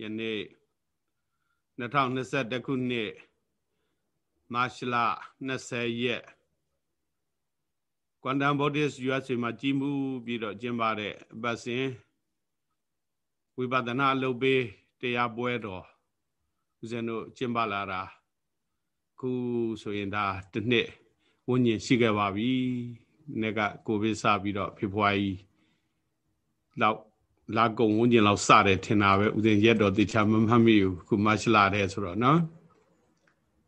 ယနေ့2021ခုနှစ်မတ်လ20ရက်ကွမ်တမ်ဘော်ဒစ် USA မှာကြီးမှုပြီးတော့ကျင်းပတဲ့အပတ်စဉ်ဝိပဿနာလုပ်ပေးတရားပွဲတော်ဦးဇင်းတို့ကျင်းပလာတာခုဆိုရင်ဒါတစ်နှစ်ဝန်းကျင်ရှိခဲ့ပါပြီ။နေ့ကကိုဗစ်စပြီးတော့ဖေဖော်ဝါရီလောက် လာကုံဝန်းကျင်လောက်စတယ်ထင်တာပဲဥစဉ်ရက်တော်တေချာမမှတ်မိဘူးခုမရှလာတဲ့ဆိုတော့နော်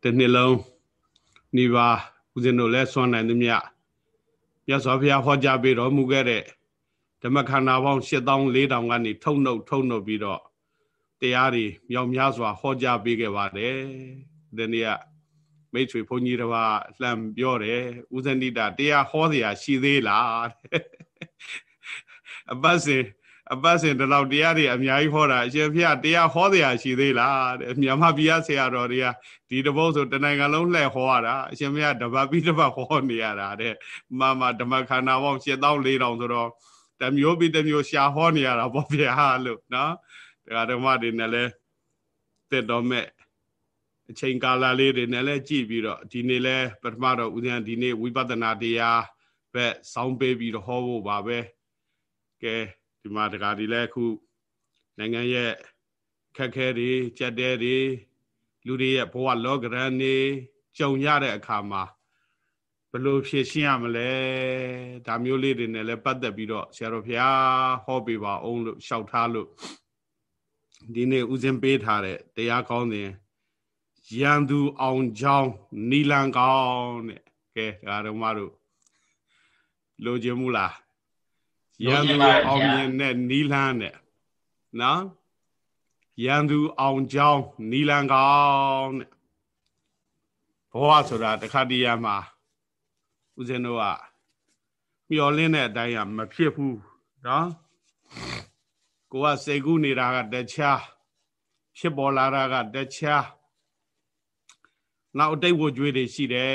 တစ်နှစ်လုံးနေပါဥစဉ်တို့လည်းစွန့်နိုင်သမျှမြတ်စွာဘုရားဟောကြားပေးတော်မူခဲ့တဲ့ဓမ္မခန္ဓာပေါင်း7400ကနေထုံနှုတ်ထုံနှုတ်ပြီးတော့တရားတွေမြောက်များစွာဟောကြားပေးခဲ့ပါတယ်ဒီနေ့ကမိတ်ဆွေဘုန်းကြီးတစ်ပါးလှမ်းပြောတယ်ဥဇဏိတာတရားဟောเสียရှိသေးလားအပတ်စဉ် အပတ်စဉ်ဒီလောက်တရားတွေအများကြီးဟောတာအရှင်ဖေတရားဟောတရားရှိသေးလားတဲ့မြန်မာပြည်ဆရာတော်တွေကဒီတပုတ်ဆိုတနိုင်ငံလုံးလှည့်ဟောရတာအရှင်ဖေတပတ်ပြီးတပတ်ဟောနေရတာတဲ့မမဓမ္မခန္ဓာပေါင်း7400ဆိုတော့တမျိုးပြီးတမျိုးရှာဟောနေရတာပေါ့ဗျာလို့နော်ဒါဓမ္မတွေနဲ့လဲတက်တော်မဲ့အချိန်ကာလလေးတွေနဲ့လဲကြည့်ပြီးတော့ဒီနေ့လဲပထမတော့ဦးဇင်းဒီနေ့ဝိပဿနာတရားပဲစောင်းပေးပြီးတော့ဟောဖို့ပါပဲကဲ ဒီမှာတကားဒီလဲခုနိုင်ငံရဲ့ခက်ခဲတွေကြက်တဲတွေလူတွေရဲ့ဘဝလောကရန်နေကြုံရတဲ့အခါမှာဘယ်လိုဖြေရှင်းရမလဲဒါမျိုးလေးတွေနဲ့လည်းပတ်သက်ပြီးတော့ဆရာတော်ဘုရားဟောပေးပါအောင်လို့လျှောက်ထားလို့ဒီနေ့ဦးဇင်းပေးထားတဲ့တရားကောင်းစဉ်ရန်သူအောင်ချောင်းနီလန်ကောင်းတဲ့ကဲဒါတော့မတို့လိုချင်မှုလား ရန်သူအောင်မြင်တဲ့နီလန်းတဲ့နော်ရန်သူအောင်ကြောင်းနီလန်းကောင်းတဲ့ဘဝဆိုတာတခါတည်းရမှာဦးဇင်းတို့ကမျောလင်းတဲ့အတိုင်းကမဖြစ်ဘူးနော်ကိုကစိတ်ကူးနေတာကတခြားဖြစ်ပေါ်လာတာကတခြားနောက်အတိတ်ဝကြွေးတွေရှိတယ်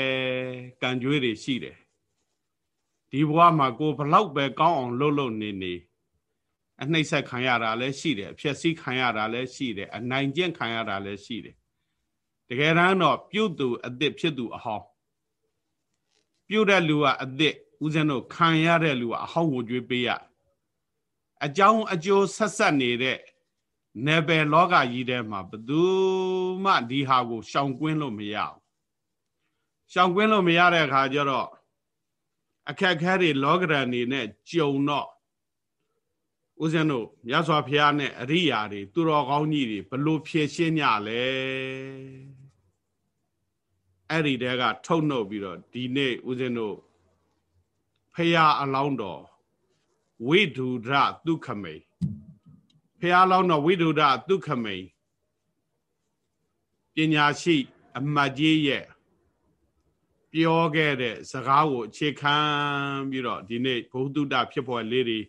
ကံကြွေးတွေရှိတယ် ဒီဘဝမှာကိုဘလောက်ပဲကောင်းအောင်လှုပ်လှုပ်နေနေအနှိမ့်ဆက်ခံရတာလည်းရှိတယ်အဖြစ်စည်းခံရတာလည်းရှိတယ်အနိုင်ကျင့်ခံရတာလည်းရှိတယ်တကယ်တမ်းတော့ပြုတ်သူအစ်စ်ဖြစ်သူအဟောင်းပြုတ်တဲ့လူကအစ်စ်ဦးဇင်းတို့ခံရတဲ့လူကအဟောင်းကိုကြွေးပေးရအကြောင်းအကျိုးဆက်ဆက်နေတဲ့နယ်ပယ်လောကကြီးထဲမှာဘယ်သူမှဒီဟာကိုရှောင်ကွင်းလို့မရဘူးရှောင်ကွင်းလို့မရတဲ့အခါကျတော့ အခက်ခဲတွေလောကရန်နေနဲ့ကြုံတော့ဦးဇင်းတို့မြတ်စွာဘုရားနဲ့အရိယာတွေသူတော်ကောင်းကြီးတွေဘလို့ဖြည့်ရှင်းကြလဲအဲ့ဒီတဲကထုတ်နှုတ်ပြီးတော့ဒီနေ့ဦးဇင်းတို့ဖရာအလောင်းတော်ဝိဒုဒဒုက္ခမိဖရာအလောင်းတော်ဝိဒုဒဒုက္ခမိပညာရှိ အမတ်ကြီးရဲ့ ပြောခဲ့တဲ့စကားကိုအခြေခံပြီးတော့ဒီနေ့ဘုသူတ္တဖြစ်ပေါ်လေးတွေ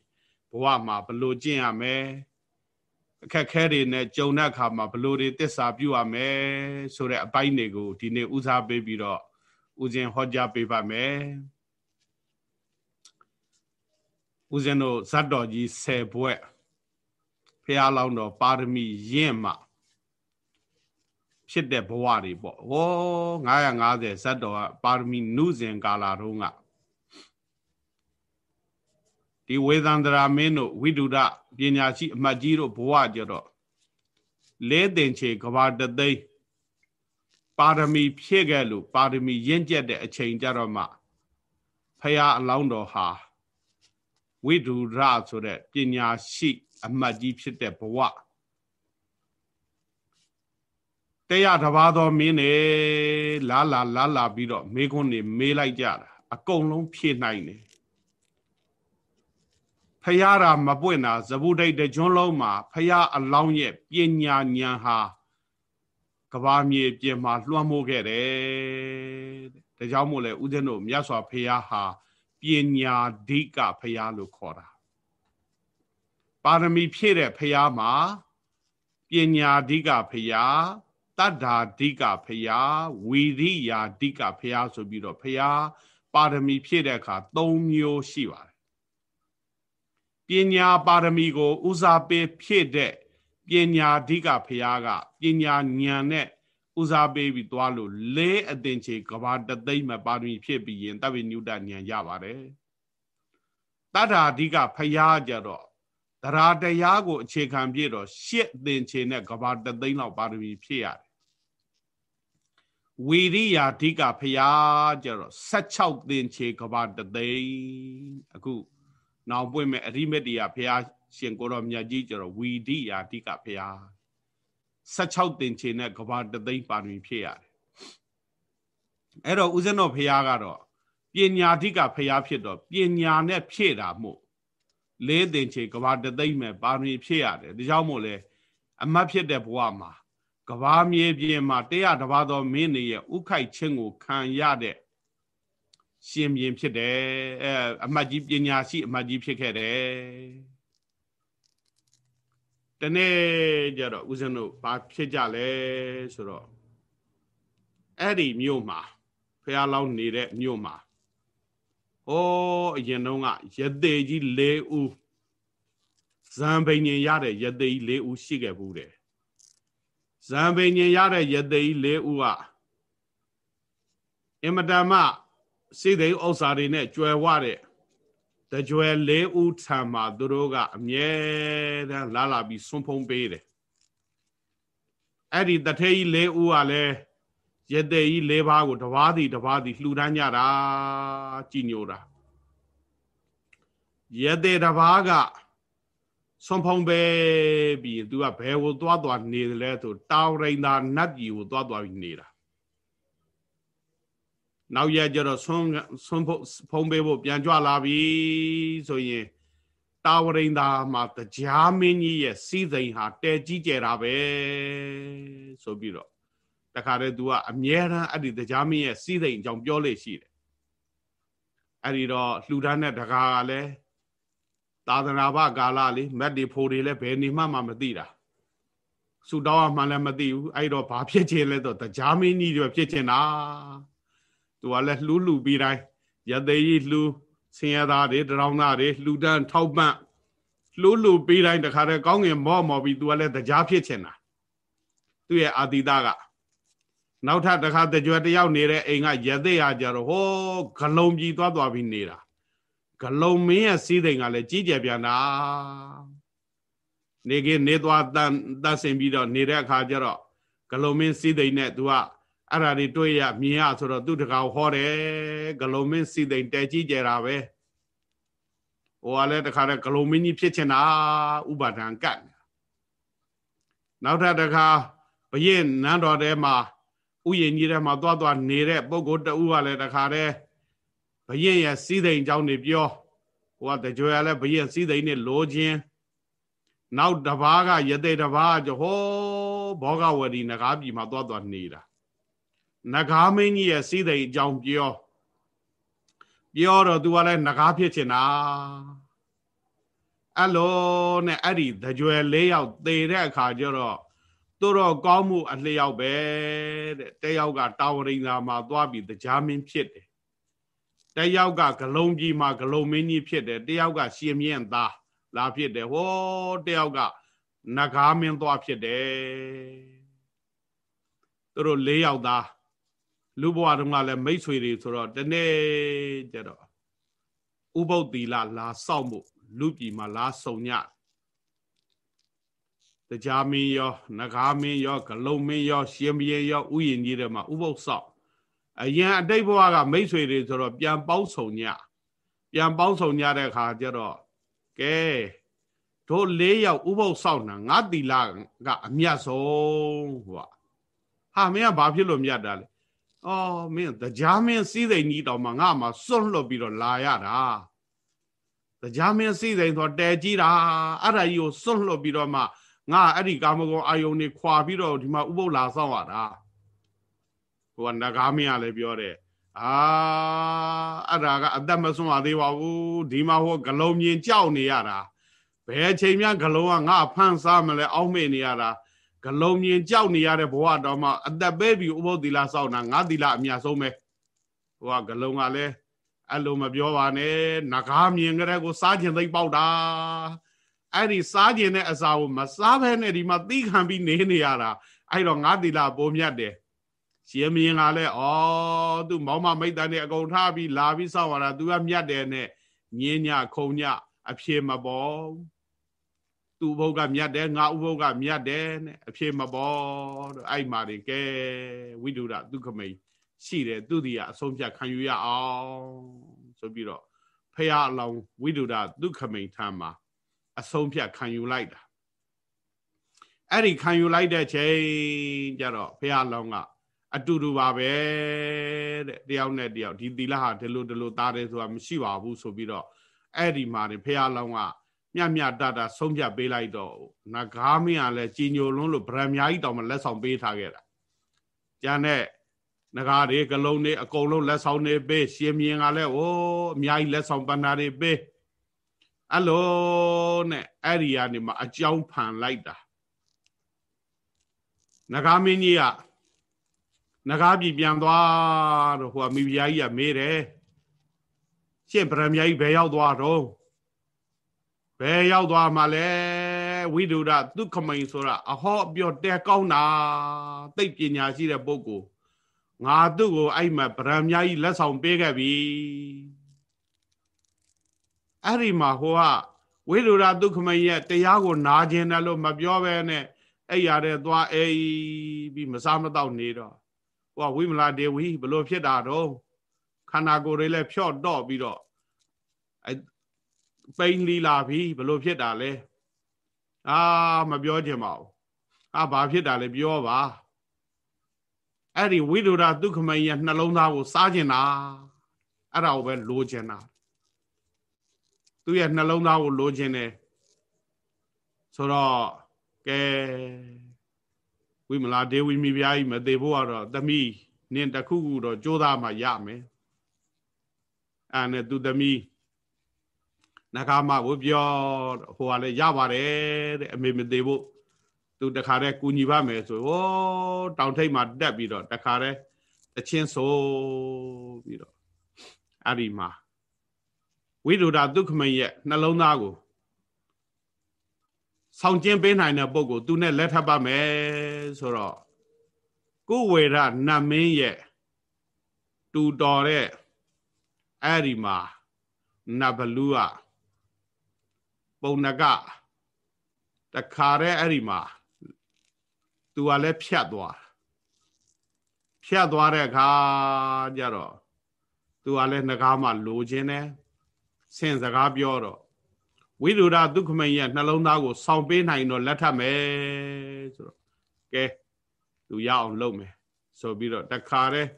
ဘဝမှာဘလို့ကျင့်ရမယ်အခက်ခဲတွေနဲ့ကြုံတဲ့အခါမှာဘလို့တွေတစ္ဆာပြုရမယ်ဆိုတဲ့အပိုင်းတွေကိုဒီနေ့ဦးစားပေးပြီးတော့ဦးဇင်ဟောကြားပေးပါမယ်ဦးဇင်တို့ဇတ်တော်ကြီး10ဘွဲ့ဖះလောင်းတော်ပါရမီရင့်မှ ဖြစ်တဲ့ဘဝတွေပေါ့ဟော950ဇတ်တော်ကပါရမီနုဇင်ကာလာတုန်းကဒီဝေသန္တရာမင်းတို့ဝိတုဒပညာရှိအမတ်ကြီးတို့ဘဝကြတော့လဲတင်ချေကဘာတသိန်းပါရမီဖြည့်ခဲ့လို့ပါရမီရင့်ကျက်တဲ့အချိန်ကြတော့မှဖရာအလောင်းတော်ဟာဝိတုရဆိုတဲ့ပညာရှိ အမတ်ကြီးဖြစ်တဲ့ဘဝ တရားတပါးသောမင်းနေလာလာလာလာပြီးတော့မေခွန်းနေမေးလိုက်ကြတာအကုန်လုံးဖြည့်နိုင်တယ်ဖယားတာမပွင့်တာဇဗုဒိတ်တကျွန်းလုံးမှာဖယားအလောင်းရဲ့ပညာဉာဏ်ဟာကဘာမြေပြင်မှာလွှမ်းမိုးခဲ့တယ်တဲ့ဒါကြောင့်မို့လဲဦးဇင်းတို့မြတ်စွာဘုရားဟာပညာဓိကဘုရားလို့ခေါ်တာပါရမီဖြည့်တဲ့ဘုရားမှာပညာဓိကဘုရား တတ္တာဓိကဖရာဝီရိယာဓိကဖရာဆိုပြီးတော့ဖရာပါရမီဖြည့်တဲ့အခါ၃မျိုးရှိပါတယ်ပညာပါရမီကိုဦးစားပေးဖြည့်တဲ့ပညာဓိကဖရာကပညာဉာဏ်နဲ့ဦးစားပေးပြီးသွားလို့လဲအသင်ချေကဘာတသိမ့်မပါရမီဖြစ်ပြီးရင်တပ်ဝိညုတဉာဏ်ရပါတယ်တတ္ထာဓိကဖရာကြတော့တရားတရားကိုအခြေခံပြည့်တော့ရှစ်သင်ချေနဲ့ကဘာတသိန်းလောက်ပါရမီဖြည့်ရတယ် ဝီရိယာဓိကဖျားကျတော့16သင်ချေကဘာတသိန်းအခုနောက်ပွင့်မဲ့အရိမတ္တရာဖျားရှင်ကိုတော်မြတ်ကြီးကျတော့ဝီရိယာဓိကဖျား16သင်ချေနဲ့ကဘာတသိန်းပါရမီဖြည့်ရတယ်အဲ့တော့ဦးဇင်းတော်ဖျားကတော့ပညာဓိကဖျားဖြစ်တော့ပညာနဲ့ဖြည့်တာမို့လေးသင်ချေကဘာတသိမ့်မဲ့ပါရမီဖြည့်ရတယ်ဒါကြောင့်မို့လဲအမတ်ဖြစ်တဲ့ဘဝမှာ ကဘာမြေပြင်မှာတရားတပါးသောမင်းတွေရဲ့ဥခိုက်ခြင်းကိုခံရတဲ့ရှင်ပြင်ဖြစ်တယ်အဲအမတ်ကြီးပညာရှိအမတ်ကြီးဖြစ်ခဲ့တယ်တနေ့ကျတော့ဦးဇင်းတို့ဘာဖြစ်ကြလဲဆိုတော့အဲ့ဒီမြို့မှာဖះလောင်းနေတဲ့မြို့မှာဟောအရင်တုန်းကရသေးကြီး၄ဦးဇံပိန်ញင်ရတဲ့ရသေးကြီး၄ဦးရှိခဲ့ဘူးတဲ့ ဇံပိန်ញင်ရတဲ့ရသေးကြီး၄ဦးကအင်မတန်မှစိတ်သိဥစ္စာတွေနဲ့ကြွယ်ဝတဲ့တကြွယ်၄ဦးထံမှာသူတို့ကအမြဲတမ်းလာလာပြီးဆွန့်ဖုံးပေးတယ်အဲ့ဒီတထေးကြီး၄ဦးကလည်းရတဲ့ကြီး၄ပါးကိုတပါးစီတပါးစီလှူဒန်းကြတာကြည်ညိုတာရတဲ့တပါးက ဆွန်ဖုံပဲပြီးသူကဘယ်ကိုသွားသွားနေတယ်လဲဆိုတောင်ရိန်သာနတ်ပြည်ကိုသွားသွားပြီးနေတာနောက်ရကျတော့ဆွန်ဆွန်ဖုံပဲဖို့ပြန်ကြွလာပြီဆိုရင်တာဝရိန်သာမှာတရားမင်းကြီးရဲ့စီးစိမ်ဟာတဲကြီးကျယ်တာပဲဆိုပြီးတော့တခါတည်း तू ကအမြဲတမ်းအဲ့ဒီတရားမင်းရဲ့စီးစိမ်အကြောင်းပြောလို့ရှိတယ်အဲ့ဒီတော့လှူဒန်းတဲ့တကားကလည်း သာသနာ့ဘကာလလေးမက်ဒီဖိုတွေလည်းဘယ်နေမှမမသိတာဆူတောင်းမှလည်းမသိဘူးအဲ့တော့ဘာဖြစ်ချင်လဲတော့တရားမင်းကြီးတွေဖြစ်ချင်တာသူကလည်းလှူးလှူပြီးတိုင်းရသေးကြီးလှူဆင်းရဲသားတွေတရောင်းသားတွေလှူဒန်းထောက်ပံ့လှူးလှူပြီးတိုင်းတခါတည်းကောင်းငင်မော့မော်ပြီးသူကလည်းတရားဖြစ်ချင်တာသူ့ရဲ့အာတိတကနောက်ထပ်တစ်ခါတကြွတယောက်နေတဲ့အိမ်ကရသေးရကြတော့ဟောဂလုံကြီးသွားသွားပြီးနေတာ ဂလုံမင်းရဲ့စီးသိမ်ကလည်းကြီးကျယ်ပြန်တာနေကင်းနေသွားတန်တတ်ဆင်ပြီးတော့နေတဲ့အခါကျတော့ဂလုံမင်းစီးသိမ်နဲ့ तू ကအဲ့ဓာတွေတွေ့ရမြင်ရဆိုတော့သူတကောင်ဟောတယ်ဂလုံမင်းစီးသိမ်တဲကြီးကျယ်တာပဲဟိုကလည်းတခါတည်းဂလုံမင်းကြီးဖြစ်ချင်တာဥပါဒံကတ်နောက်ထပ်တခါဘရင်နန်းတော်ထဲမှာဥယျာဉ်ကြီးထဲမှာသွားသွားနေတဲ့ပုဂ္ဂိုလ်တဦးကလည်းတခါတည်း ဘရင်ရဲ့စီးသိမ်အကြောင်းတွေပြောဟိုကတကြွယ်လည်းဘရင်စီးသိမ်နဲ့လိုခြင်းနောက်တပားကယသိတပားကျဟောဘောဂဝတီနဂါပြည်မှာသွားသွားနေတာနဂါမင်းကြီးရဲ့စီးသိမ်အကြောင်းပြောပြောတော့သူကလည်းနဂါဖြစ်ချင်တာအဲ့လိုနဲ့အဲ့ဒီတကြွယ်၄ယောက်သေတဲ့အခါကျတော့သူတော့ကောင်းမှုအလျောက်ပဲတဲ့တယောက်ကတာဝရိန်သာမှာသွားပြီးတရားမင်းဖြစ်တယ် တယောက်ကဂလုံကြီးမှာဂလုံမင်းကြီးဖြစ်တယ်တယောက်ကရှင်မြင့်သားလာဖြစ်တယ်ဟောတယောက်ကနဂါမင်းသွားဖြစ်တယ်သူတို့၄ယောက်သားလူဘဝတုန်းကလည်းမိတ်ဆွေတွေဆိုတော့တနေ့ကျတော့ဥပုပ်တီလာလာစောက်မှုလူပြည်မှာလာဆုံညတရားမင်းရောနဂါမင်းရောဂလုံမင်းရောရှင်ဘီရောဥယျာဉ်ကြီးတွေမှာဥပုပ်ဆောက် အရင်အတိတ်ဘဝကမိတ်ဆွေတွေဆိုတော့ပြန်ပေါင်းဆုံညပြန်ပေါင်းဆုံညတဲ့အခါကျတော့ကဲတို့၄ယောက်ဥပုပ်ဆောက်နာငါတီလာကအမြတ်ဆုံးဟိုဟာမင်းကဘာဖြစ်လို့မြတ်တာလဲအော်မင်းတရားမင်းစည်းစိမ်ကြီးတောင်မှငါမှစွန့်လွတ်ပြီးတော့လာရတာတရားမင်းစည်းစိမ်ဆိုတဲကြီးတာအဲ့ဒါကြီးကိုစွန့်လွတ်ပြီးတော့မှငါအဲ့ဒီကာမဂုဏ်အာယုန်တွေခွာပြီးတော့ဒီမှာဥပုပ်လာဆောင်ရတာ ဟိုကနဂါမင်းကလည်းပြောတယ်အာအဲ့ဒါကအသက်မစွန့်ရသေးပါဘူးဒီမှာဟိုဂလုံးမြင်ကြောက်နေရတာဘယ်အချိန်မှဂလုံးကငါဖန်စားမလဲအောက်မေ့နေရတာဂလုံးမြင်ကြောက်နေရတဲ့ဘဝတော်မှာအသက်ပဲပြီးဥပုပ်သီလစောင့်တာငါသီလအမြတ်ဆုံးပဲဟိုကဂလုံးကလည်းအဲ့လိုမပြောပါနဲ့နဂါမြင်ကြတဲ့ကိုစားခြင်းသိပ်ပေါက်တာအဲ့ဒီစားကျင်တဲ့အစာကိုမစားဘဲနဲ့ဒီမှာသီးခံပြီးနေနေရတာအဲ့တော့ငါသီလပိုမြတ်တယ် ရှင်မင်းကလည်းဩသူမောင်မမိတ်တန်နဲ့အကုန်ထားပြီးလာပြီးစောက်ရတာ तू ကမြတ်တယ်နဲ့ညင်းညခုံညအဖြေမပေါ်သူဘုတ်ကမြတ်တယ်ငါဥဘုတ်ကမြတ်တယ်နဲ့အဖြေမပေါ်တော့အဲ့မှာတွေကဲဝိတုဒဒုက္ခမိတ်ရှိတယ်သူတည်းကအဆုံးဖြတ်ခံယူရအောင်ဆိုပြီးတော့ဖះအလောင်းဝိတုဒဒုက္ခမိတ်ထမ်းမှာအဆုံးဖြတ်ခံယူလိုက်တာအဲ့ဒီခံယူလိုက်တဲ့ချိန်ကျတော့ဖះအလောင်းက အတူတူပါပဲတဲ့တယောက်နဲ့တယောက်ဒီသီလဟာဒီလိုဒီလိုသားတယ်ဆိုတာမရှိပါဘူးဆိုပြီးတော့အဲ့ဒီမှာနေဖះလောင်းကမြတ်မြတ်တတာဆုံးဖြတ်ပေးလိုက်တော့နဂါမင်းကလည်းကြီးညိုလွန်းလို့ဗရမ ्या ကြီးတောင်မှလက်ဆောင်ပေးထားခဲ့တာကျန်တဲ့နဂါတွေကလုံးတွေအကုန်လုံးလက်ဆောင်တွေပေးရှင်မြင်းကလည်းအိုးအများကြီးလက်ဆောင်ပန္နာတွေပေးအဲ့လိုနဲ့အဲ့ဒီကနေမှအကြောင်းဖန်လိုက်တာနဂါမင်းကြီးက နဂါပြည်ပြန်သွားတော့ဟိုကမိဖုရားကြီးကမေးတယ်ရှင့်ဗရမ ्या ကြီးဘယ်ရောက်သွားတော့ဘယ်ရောက်သွားမှလဲဝိဒုဒဒုက္ခမိန်ဆိုတာအဟောအပြောတဲကောင်းတာသိပညာရှိတဲ့ပုဂ္ဂိုလ်ငါသူ့ကိုအဲ့မှာဗရမ ्या ကြီးလက်ဆောင်ပေးခဲ့ပြီအဲ့ဒီမှာဟိုကဝိဒုဒဒုက္ခမိန်ရဲ့တရားကိုနာကျင်တယ်လို့မပြောဘဲနဲ့အဲ့ရတဲ့သွားအေးပြီးမစားမတော့နေတော့ ဟိုကဝိမလာဒေဝီဘလို့ဖြစ်တာတော့ခန္ဓာကိုယ်တွေလည်းဖြော့တော့ပြီးတော့အဲပိန်လီလာပြီဘလို့ဖြစ်တာလဲအာမပြောချင်ပါဘူးအာဘာဖြစ်တာလဲပြောပါအဲ့ဒီဝိဒုရဒုက္ခမယနှလုံးသားကိုစားကျင်တာအဲ့ဒါကိုပဲလိုချင်တာသူ့ရဲ့နှလုံးသားကိုလိုချင်တယ်ဆိုတော့ကဲ ဝိမလာဒေဝီမိဖုရားကြီးမသေးဖို့ကတော့သမီးနင်တခုခုတော့ကြိုးစားမှရမယ်အဲ့နဲ့သူသမီးနဂါမကိုပြောဟိုကလည်းရပါတယ်တဲ့အမေမသေးဖို့သူတခါတည်းကူညီပါမယ်ဆိုဟောတောင်ထိပ်မှာတက်ပြီးတော့တခါတည်းတချင်းဆိုပြီးတော့အဲ့ဒီမှာဝိဒုဒဒုက္ခမရဲ့နှလုံးသားကို ဆောင်ကျင်းပေးနိုင်တဲ့ပုဂ္ဂိုလ်သူနဲ့လက်ထပ်ပါမယ်ဆိုတော့ကိုဝေရနတ်မင်းရဲ့တူတော်တဲ့အဲ့ဒီမှာနတ်ဘလူးကပုံနကတခါတည်းအဲ့ဒီမှာသူကလည်းဖြတ်သွားဖြတ်သွားတဲ့အခါကျတော့သူကလည်းငကားမှလိုခြင်းတယ်ဆင့်စကားပြောတော့ ဝိရုဒဒုက္ခမရဲ့နှလုံးသားကိုဆောင်းပေးနိုင်တော့လက်ထပ်မယ်ဆိုတော့ကဲသူရအောင်လုပ်မယ်ဆိုပြီးတော့တခါတည်း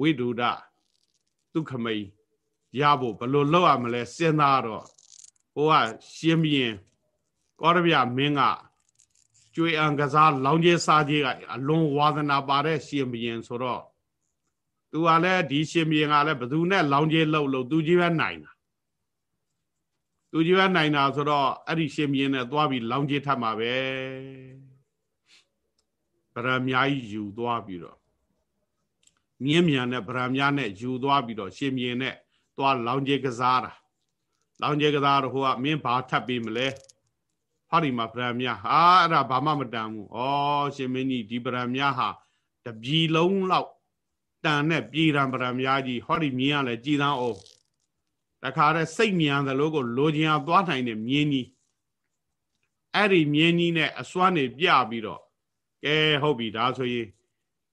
ဝိဒုဒဒုက္ခမရဖို့ဘယ်လိုလုပ်ရမလဲစဉ်းစားတော့ဟိုကရှင်ဘရင်ကောရဗျမင်းကကျွေအံကစားလောင်ကျဲစားကြီးကအလွန်ဝါသနာပါတဲ့ရှင်ဘရင်ဆိုတော့သူကလည်းဒီရှင်ဘရင်ကလည်းဘသူနဲ့လောင်ကျဲလှုပ်လို့သူကြီးပဲနိုင်တာ သူကြီးပဲနိုင်တာဆိုတော့အဲ့ဒီရှင်ဘရင်နဲ့သွားပြီးလောင်ကျဲထပ်မှာပဲဗရမ ्या ကြီးယူသွားပြီးတော့မြင်းမြန်နဲ့ဗရမ ्या နဲ့ယူသွားပြီးတော့ရှင်ဘရင်နဲ့သွားလောင်ကျဲကစားတာလောင်ကျဲကစားတော့ဟိုကမင်းဘာထပ်ပြီးမလဲဟောဒီမှာဗရမ ्या ဟာအဲ့ဒါဘာမှမတန်ဘူးဩရှင်မင်းကြီးဒီဗရမ ्या ဟာတပြီလုံးလောက်တန်တဲ့ပြည်ရန်ဗရမ ्या ကြီးဟောဒီမြင်းကလည်းကြည်သန်းအောင် တခါတည်းစိတ်မြန်သလိုကိုလိုချင်အောင်သွားနိုင်တဲ့မြင်းကြီးအဲ့ဒီမြင်းကြီးနဲ့အစွမ်းနေပြပြီးတော့ကဲဟုတ်ပြီဒါဆိုရင်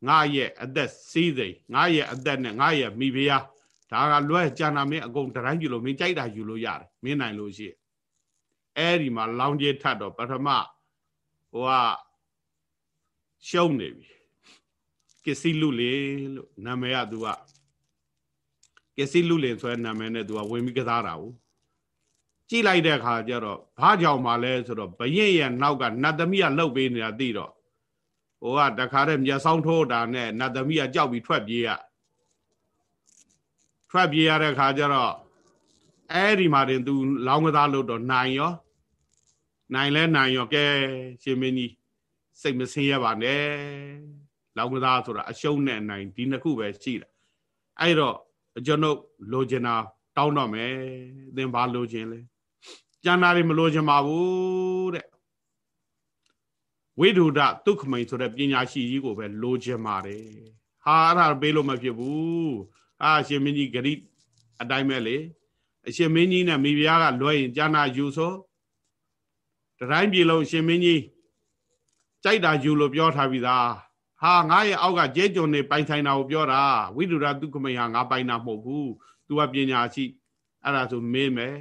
ငါရဲ့အသက်စီးစိမ်ငါရဲ့အသက်နဲ့ငါရဲ့မိဖုရားဒါကလွဲကြံနာမင်းအကုန်တိုင်းယူလို့မင်းကြိုက်တာယူလို့ရတယ်မင်းနိုင်လို့ရှိရဲ့အဲ့ဒီမှာလောင်ကျထတ်တော့ပထမဟိုကရှုံးနေပြီကစ္စည်းလူလေလို့နာမည်ကသူက ကစ္စည်းလူလေဆိုတဲ့နာမည်နဲ့သူကဝင်ပြီးကစားတာ ਉ ကြည့်လိုက်တဲ့အခါကျတော့ဘာကြောင့်မှလဲဆိုတော့ဘရင်ရဲ့နောက်ကနတ်သမီးကလှုပ်ပေးနေတာသိတော့ဟိုကတခါတည်းမျက်စောင်းထိုးတာနဲ့နတ်သမီးကကြောက်ပြီးထွက်ပြေးရထွက်ပြေးရတဲ့ခါကျတော့အဲ့ဒီမှာတင်သူလောင်းကစားလို့တော့နိုင်ရောနိုင်လဲနိုင်ရောကဲရှင်မင်းကြီးစိတ်မဆင်းရပါနဲ့လောင်းကစားဆိုတာအရှုံးနဲ့နိုင်ဒီနှစ်ခုပဲရှိတာအဲ့တော့ ကျွန်ုပ်လိုချင်တာတောင်းတော့မယ်သင်ဘာလိုချင်လဲကျန်တာတွေမလိုချင်ပါဘူးတဲ့ဝိဒုဒဒုက္ခမိန်ဆိုတဲ့ပညာရှိကြီးကိုပဲလိုချင်ပါတယ်ဟာအဲ့ဒါပေးလို့မဖြစ်ဘူးအာရှင်မင်းကြီးဂရိအတိုင်းပဲလေအရှင်မင်းကြီးနဲ့မိဖုရားကလွှဲရင်ကြာနာယူဆိုတတိုင်းပြည်လုံးရှင်မင်းကြီးကြိုက်တာယူလို့ပြောထားပြီးသား ဟာငါရဲ့အောက်ကကျဲကြုံနေပိုင်ဆိုင်တာကိုပြောတာဝိဒုရဒုက္ခမိန်ဟာငါပိုင်တာမဟုတ်ဘူး तू ကပညာရှိအဲ့ဒါဆိုမေးမယ်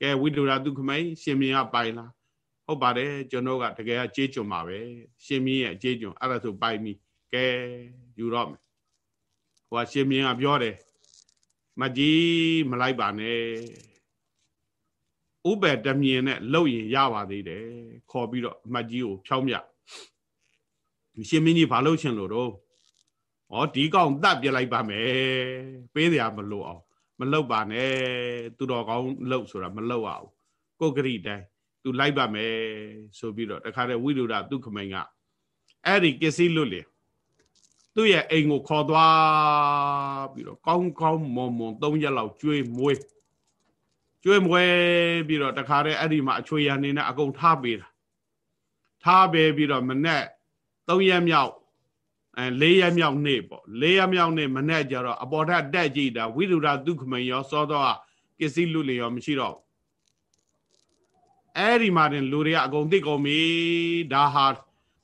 ကဲဝိဒုရဒုက္ခမိန်ရှင်မင်းကပိုင်လားဟုတ်ပါတယ်ကျွန်တော်ကတကယ်ကကြေးကြုံပါပဲရှင်မင်းရဲ့ကြေးကြုံအဲ့ဒါဆိုပိုင်ပြီကဲယူတော့မယ်ဟိုကရှင်မင်းကပြောတယ်မကြီးမလိုက်ပါနဲ့ဥပ္ပတမြင်နဲ့လှုပ်ရင်ရပါသေးတယ်ခေါ်ပြီးတော့မကြီးကိုဖြောင်းမြ ရှင်မင်းကြီးဘာလုပ်ချင်လို့တော့ဩဒီကောင်တတ်ပြလိုက်ပါမယ်ပေးစရာမလိုအောင်မလှုပ်ပါနဲ့သူတော်ကောင်းလှုပ်ဆိုတာမလှုပ်အောင်ကိုဂရိတိုင်းသူလိုက်ပါမယ်ဆိုပြီးတော့တခါတည်းဝိရုဒဒုက္ခမိန်ကအဲ့ဒီကစ္စည်းလွတ်လေသူ့ရဲ့အိမ်ကိုခေါ်သွားပြီးတော့ကောင်းကောင်းမွန်မွန်၃ရက်လောက်ကျွေးမွေးကျွေးမွေးပြီးတော့တခါတည်းအဲ့ဒီမှာအချွေရနေနဲ့အကုန်ထားပေးတာထားပေးပြီးတော့မနဲ့ ၃ရက်မြောက်အဲ၄ရက်မြောက်နေ့ပေါ့၄ရက်မြောက်နေ့မနဲ့ကြတော့အပေါ်ထက်တက်ကြည့်တာဝိရုဒဒုက္ခမိန်ရောစောတော့ကစ္စည်းလွတ်လေရောမရှိတော့အဲ့ဒီမှာတင်လူတွေကအကုန်သိကုန်ပြီဒါဟာ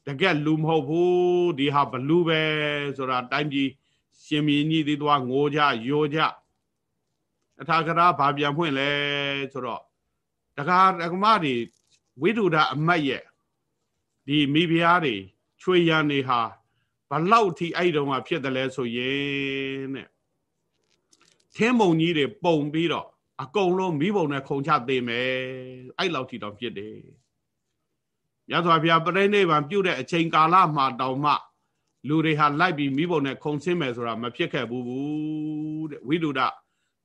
တကက်လူမဟုတ်ဘူးဒီဟာဘလူပဲဆိုတာတိုင်းပြည်ရှင်မင်းကြီးတွေသွားငိုကြယိုကြအထာကရာဘာပြန်ဖွင့်လဲဆိုတော့တကားဓမ္မတွေဝိတုဒ္ဓအမတ်ရဲ့ဒီမိဖုရားတွေ ချွေရန်နေဟာဘလောက်ထိအဲ့တုန်းကဖြစ်တယ်လဲဆိုရင်တဲ့သင်းမုံကြီးတွေပုံပြီးတော့အကုန်လုံးမိဘုံနဲ့ခုံချသေးမယ်အဲ့လောက်ထိတော့ဖြစ်တယ်မြတ်စွာဘုရားပြိဋိဘံပြုတ်တဲ့အချိန်ကာလမှာတောင်မှလူတွေဟာလိုက်ပြီးမိဘုံနဲ့ခုံဆင်းမယ်ဆိုတာမဖြစ်ခဲ့ဘူးတဲ့ဝိတုဒ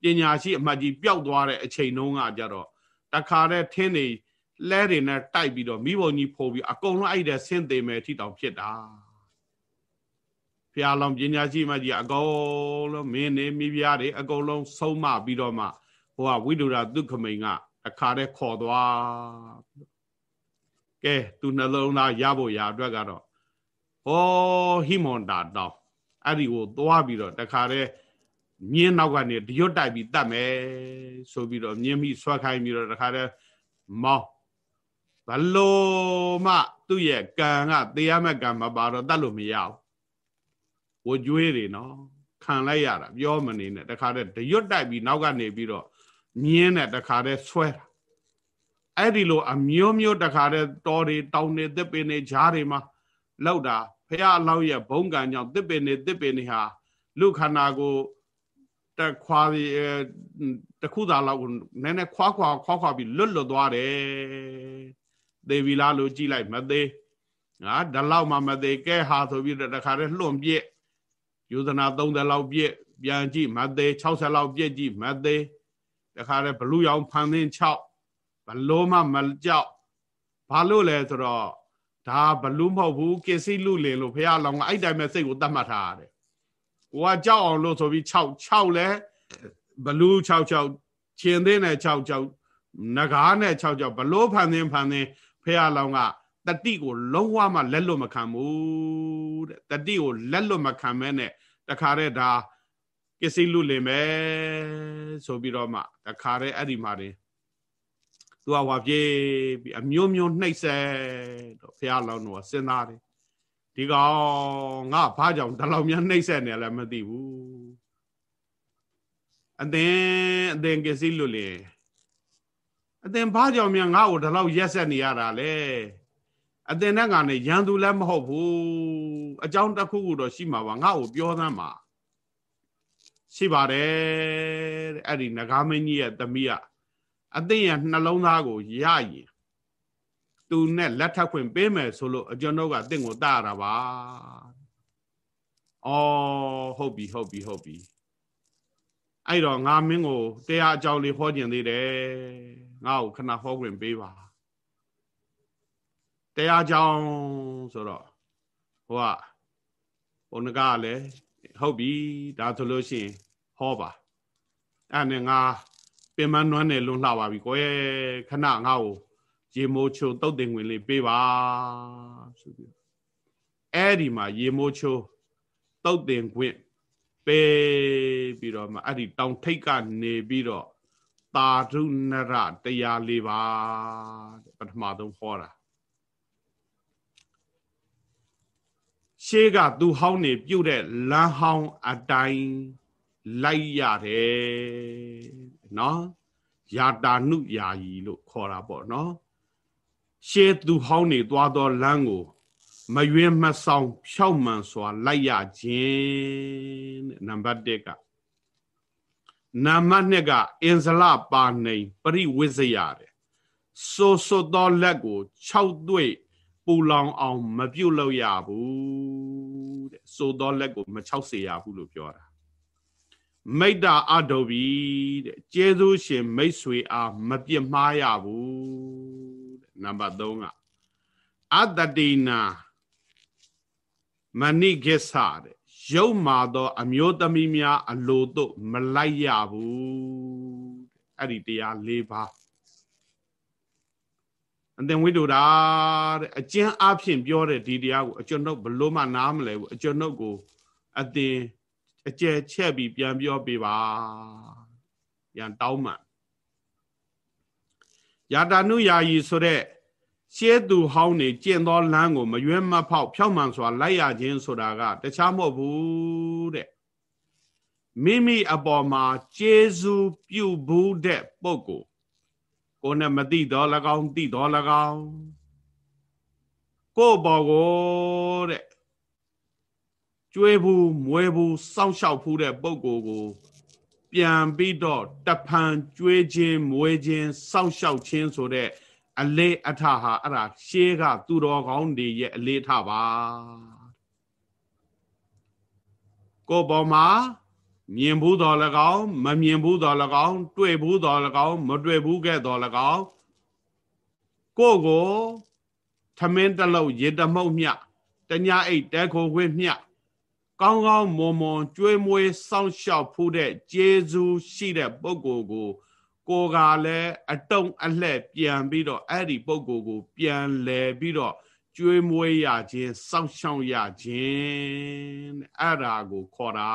ပညာရှိအမှတ်ကြီးပျောက်သွားတဲ့အချိန်တုန်းကကြတော့တခါတည်းထင်းနေ လဲတွေနဲ့တိုက်ပြီးတော့မိဘုံကြီးဖိုးပြီးအကုန်လုံးအဲ့တဲ့ဆင်းသေးမယ်ထိတောင်ဖြစ်တာဖျားလောင်ပညာရှိမှကြီးအကုန်လုံးမင်းနေမိဖုရားတွေအကုန်လုံးဆုံးမပြီးတော့မှဟိုကဝိဒုရဒုက္ခမိန်ကအခါတည်းခေါ်သွားကဲသူနှလုံးသားရဖို့ရာအတွက်ကတော့ဟောဟိမွန်တာတောင်းအဲ့ဒီကိုသွားပြီးတော့တခါတည်းမြင်းနောက်ကနေတရွတ်တိုက်ပြီးတတ်မယ်ဆိုပြီးတော့မြင်းမိဆွဲခိုင်းပြီးတော့တခါတည်းမောင်း ဘလို့မှသူ့ရဲ့ကံကတရားမဲ့ကံမပါတော့တတ်လို့မရဘူးဝကြွေးတွေနော်ခံလိုက်ရတာပြောမနေနဲ့တခါတည်းတရွတ်တိုက်ပြီးနောက်ကနေပြီးတော့မြင်းနဲ့တခါတည်းဆွဲတာအဲ့ဒီလိုအမျိုးမျိုးတခါတည်းတော်တွေတောင်တွေသစ်ပင်တွေဂျားတွေမှာလောက်တာဖះအလောင်းရဲ့ဘုံကံကြောင့်သစ်ပင်တွေသစ်ပင်တွေဟာလူခန္ဓာကိုတခွာပြီးတခုသာလောက်နည်းနည်းခွာခွာခွာခွာပြီးလွတ်လွတ်သွားတယ် သေပြီလားလို့ကြည့်လိုက်မသေးငါဒီလောက်မှမသေးကဲဟာဆိုပြီးတခါတည်းလွန့်ပြစ်ယူဇနာ30လောက်ပြစ်ပြန်ကြည့်မသေး60လောက်ပြစ်ကြည့်မသေးတခါတည်းဘလူရောင်ဖန်သင်း6ဘလို့မှမကြောက်ဘာလို့လဲဆိုတော့ဒါဘလူးမဟုတ်ဘူးကိစီလူလင်လို့ဖះလောင်ကအဲ့တိုင်းပဲစိတ်ကိုတတ်မှတ်ထားရတယ်ကိုကကြောက်အောင်လို့ဆိုပြီး6 6လဲဘလူး6 6ချင်းသေးနဲ့6 6နဂါးနဲ့6 6ဘလို့ဖန်သင်းဖန်သင်း ဖះလောင်ကတတိကိုလုံးဝမှလက်လွတ်မခံဘူးတဲ့တတိကိုလက်လွတ်မခံမဲနဲ့တခါတည်းဒါပစ္စည်းလူလင်ပဲဆိုပြီးတော့မှတခါတည်းအဲ့ဒီမှာတင်သူကဝါပြေးပြီးအမျိုးမျိုးနှိပ်စက်တော့ဘုရားလောင်းတော့စဉ်းစားတယ်ဒီကောင်ငါဘာကြောင့်ဒီလောက်များနှိပ်စက်နေလဲမသိဘူးအသင်အသင်ပစ္စည်းလူလင် အသင်ဘာကြောင့်များငါ့ကိုဒီလောက်ရက်ဆက်နေရတာလဲအသင်နဲ့ငါနဲ့ရန်သူလည်းမဟုတ်ဘူးအကြောင်းတစ်ခုခုတော့ရှိမှာပါငါ့ကိုပြောသမ်းပါရှိပါတယ်တဲ့အဲ့ဒီနဂါမင်းကြီးရဲ့သမီးကအသိရနှလုံးသားကိုရရင်သူနဲ့လက်ထပ်ခွင့်ပေးမယ်ဆိုလို့အကျွန်ုပ်ကတင့်ကိုတရတာပါ။အော်ဟုတ်ပြီဟုတ်ပြီဟုတ်ပြီ။အဲ့တော့ငါမင်းကိုတရားအကြောင်းလေးဟောကျင်သေးတယ်။ ငါ့ကိုခဏဟောခွင့်ပေးပါ။တရားအကြောင်းဆိုတော့ဟိုကဘုန်းကလည်းဟုတ်ပြီဒါဆိုလို့ရှိရင်ဟောပါအဲ့နဲ့ငါပင်မနွမ်းနယ်လွန်လှပါပြီကိုယ်ခဏငါ့ကိုရေမိုးချိုတုတ်တင်ဝင်လေးပေးပါဆိုပြီးအဲ့ဒီမှာရေမိုးချိုတုတ်တင်ခွင့်ပေးပြီးတော့မှအဲ့ဒီတောင်ထိတ်ကနေပြီးတော့ တာရုနရတရားလေးပါတဲ့ပထမဆုံးဟောတာရှေးကသူဟောင်းနေပြုတ်တဲ့လမ်းဟောင်းအတိုင်းလိုက်ရတယ်နော်ယာတာနုယာယီလို့ခေါ်တာပေါ့နော်ရှေးသူဟောင်းနေသွားသောလမ်းကိုမယွင်းမဆောင်ဖြောက်မှန်စွာလိုက်ရခြင်းတဲ့နံပါတ်1က နာမနှစ်ကအင်ဇလပါနေပရိဝိဇယတဲ့ဆိုဆိုသောလက်ကို6တွေ့ပူလောင်အောင်မပြုတ်လို့ရဘူးတဲ့ဆိုသောလက်ကိုမ6စေရဘူးလို့ပြောတာမိတ္တာအတုဘီတဲ့ကျေးဇူးရှင်မိတ်ဆွေအားမပြစ်မှားရဘူးတဲ့နံပါတ်3ကအတ္တိနာမဏိကိစ္စတဲ့ ရုပ်မာသောအမျိုးသမီးများအလိုတို့မလိုက်ရဘူးအဲ့ဒီတရား၄ပါးအသင်ဝိတုဒာတဲ့အကျဉ်းအဖြစ်ပြောတဲ့ဒီတရားကိုအကျွန်ုပ်ဘလို့မှနားမလဲဘူးအကျွန်ုပ်ကိုအသင်အကျယ်ချက်ပြီးပြန်ပြောပေးပါပြန်တောင်းမှယာတာနုယာယီဆိုတဲ့ ရှေးသူဟောင်းနေကျင့်သောလမ်းကိုမရွဲမဖောက်ဖြောက်မှန်စွာလိုက်ရခြင်းဆိုတာကတခြားမဟုတ်ဘူးတဲ့မိမိအပေါ်မှာကျေးဇူးပြုဘူးတဲ့ပုဂ္ဂိုလ်ကိုနဲ့မသိတော့၎င်းသိတော့၎င်းကို့ဘော်ကိုတဲ့ကျွေးဘူးမွဲဘူးစောင့်ရှောက်ဘူးတဲ့ပုဂ္ဂိုလ်ကို ပြန်ပြီးတော့တဖန်ကျွေးခြင်းမွေးခြင်းစောင့်ရှောက်ခြင်းဆိုတဲ့ အလေးအထဟာအဲ့ဒါရှေးကသူတော်ကောင်းတွေရဲ့အလေးထပါကိုပေါ်မှာမြင်ဘူးတော်၎င်းမမြင်ဘူးတော်၎င်းတွေ့ဘူးတော်၎င်းမတွေ့ဘူးခဲ့တော်၎င်းကိုကိုထမင်းတလုံးရေတမှုတ်မြတညာအိတ်တဲခိုခွေးမြကောင်းကောင်းမွန်မွန်ကြွေးမွေးစောင့်ရှောက်ဖူးတဲ့ဂျေဇူးရှိတဲ့ပုဂ္ဂိုလ်ကို ကိုကလည်းအတုံအလှဲ့ပြန်ပြီးတော့အဲ့ဒီပုံကိုကို ပြန်လဲပြီးတော့ကျွေးမွေးရခြင်းစောင့်ရှောက်ရခြင်းအဲ့ဒါကိုခေါ်တာ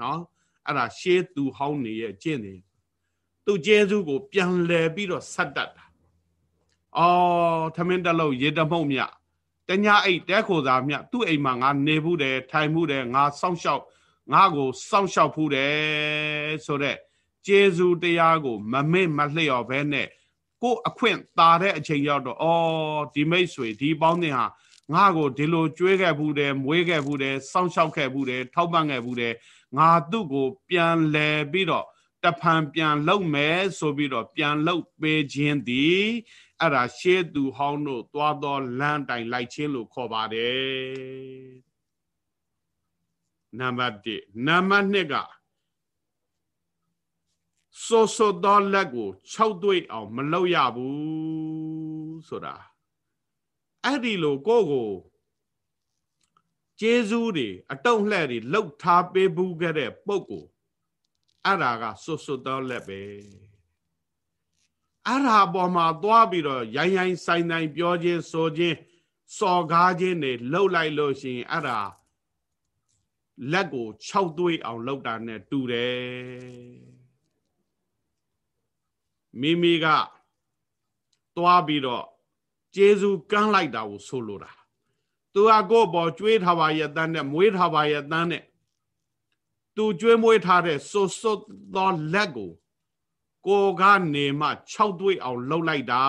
နော်အဲ့ဒါရှေးသူဟောင်းနေရဲ့ကျင့်တယ်သူကျေးဇူးကို ပြန်လဲပြီးတော့ဆက်တတ်တာအော်သမင်းတလုံးရေတမုတ်မြတညာအိတ်တဲခိုသာမြသူ့အိမ်မှာငါနေဘူးတယ်ထိုင်မှုတယ်ငါစောင့်ရှောက်ငါကိုစောင့်ရှောက်ဖူးတယ်ဆိုတော့ ကျေးဇူးတရားကို မမေ့မလျော့ဘဲနဲ့ကိုအခွင့်တာတဲ့အချိန်ရောက်တော့အော်ဒီမိတ်ဆွေဒီပေါင်းတင်ဟာငါကိုဒီလိုကြွေးခဲ့ဘူးတယ်မွေးခဲ့ဘူးတယ်စောင့်ရှောက်ခဲ့ဘူးတယ်ထောက်ပံ့ခဲ့ဘူးတယ်ငါသူ့ကိုပြန်လဲပြီးတော့တဖန်ပြန်လှုပ်မယ်ဆိုပြီးတော့ပြန်လှုပ်ပေးခြင်းသည်အဲ့ဒါရှေးသူဟောင်းတို့သွားသောလမ်းတိုင်လိုက်ခြင်းလို့ခေါ်ပါတယ်နံပါတ်1နံပါတ်2က စောစောသောလက်ကို6တွေ့အောင် မလုပ်ရဘူးဆိုတာအဲ့ဒီလိုကိုကိုကျေးဇူးတွေအတုံးလှဲ့တွေလှုပ်ထားပေးဘူးခဲ့တဲ့ပုံကိုအဲ့ဒါကစွတ်စွတ်သောလက်ပဲအဲ့ဒါပေါ်မှာသွားပြီးတော့ရိုင်းရိုင်းဆိုင်ဆိုင်ပြောခြင်းဆိုခြင်းစော်ကားခြင်းတွေလှုပ်လိုက်လို့ရှိရင်အဲ့ဒါလက်ကို6သွေးအောင်လှုပ်တာနဲ့တူတယ် မိမိကသွားပြီးတော့ကျေးဇူးကမ်းလိုက်တာကိုဆိုလိုတာသူကကိုယ့်ဘော်ကျွေးထားပါရဲ့တန်းနဲ့မွေးထားပါရဲ့တန်းနဲ့သူကျွေးမွေးထားတဲ့စွတ်စွတ်သောလက်ကိုကိုကနေမှ6တွေးအောင်လှုပ်လိုက်တာ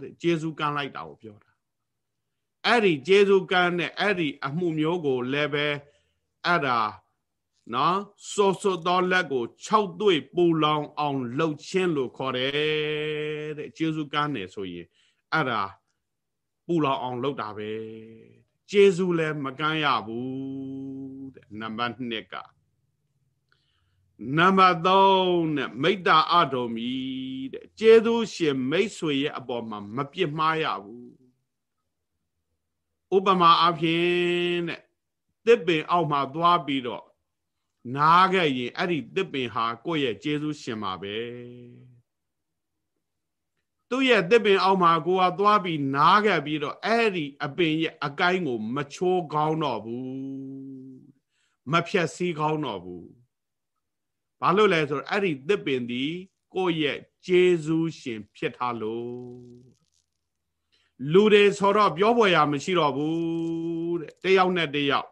တဲ့ကျေးဇူးကမ်းလိုက်တာကိုပြောတာအဲ့ဒီကျေးဇူးကမ်းတဲ့အဲ့ဒီအမှုမျိုးကိုလည်းပဲအဲ့ဒါ နော်စောစောသောလက်ကို6တွေ့ပူလောင်အောင်လှုပ်ချင်းလို့ခေါ်တယ်တဲ့ကျေးဇူးကမ်းတယ်ဆိုရင်အဲ့ဒါပူလောင်အောင်လှုပ်တာပဲကျေးဇူးလည်းမကမ်းရဘူးတဲ့နံပါတ်2ကနံပါတ်3နဲ့မိတ္တာအတော်မီတဲ့ကျေးဇူးရှင်မိတ်ဆွေရဲ့အပေါ်မှာမပြစ်မှားရဘူးဥပမာအဖြစ်တဲ့တစ်ပင်အောက်မှာသွားပြီးတော့ နားခဲ့ရင်အဲ့ဒီတစ်ပင်ဟာကိုယ့်ရဲ့ကျေးဇူးရှင်ပါပဲသူ့ရဲ့တစ်ပင်အောက်မှာကိုကသွားပြီးနားခဲ့ပြီးတော့အဲ့ဒီအပင်ရဲ့အကိုင်းကို မချိုးကောင်းတော့ဘူးမဖြက်စီးကောင်းတော့ဘူးဘာလို့လဲဆိုတော့အဲ့ဒီတစ်ပင်ဒီကိုယ့်ရဲ့ဂျေဇူးရှင် ဖြစ်ထားလို့လူတွေဆိုတော့ပြောပေါ်ရမရှိတော့ဘူးတဲ့တယောက်နဲ့တယောက်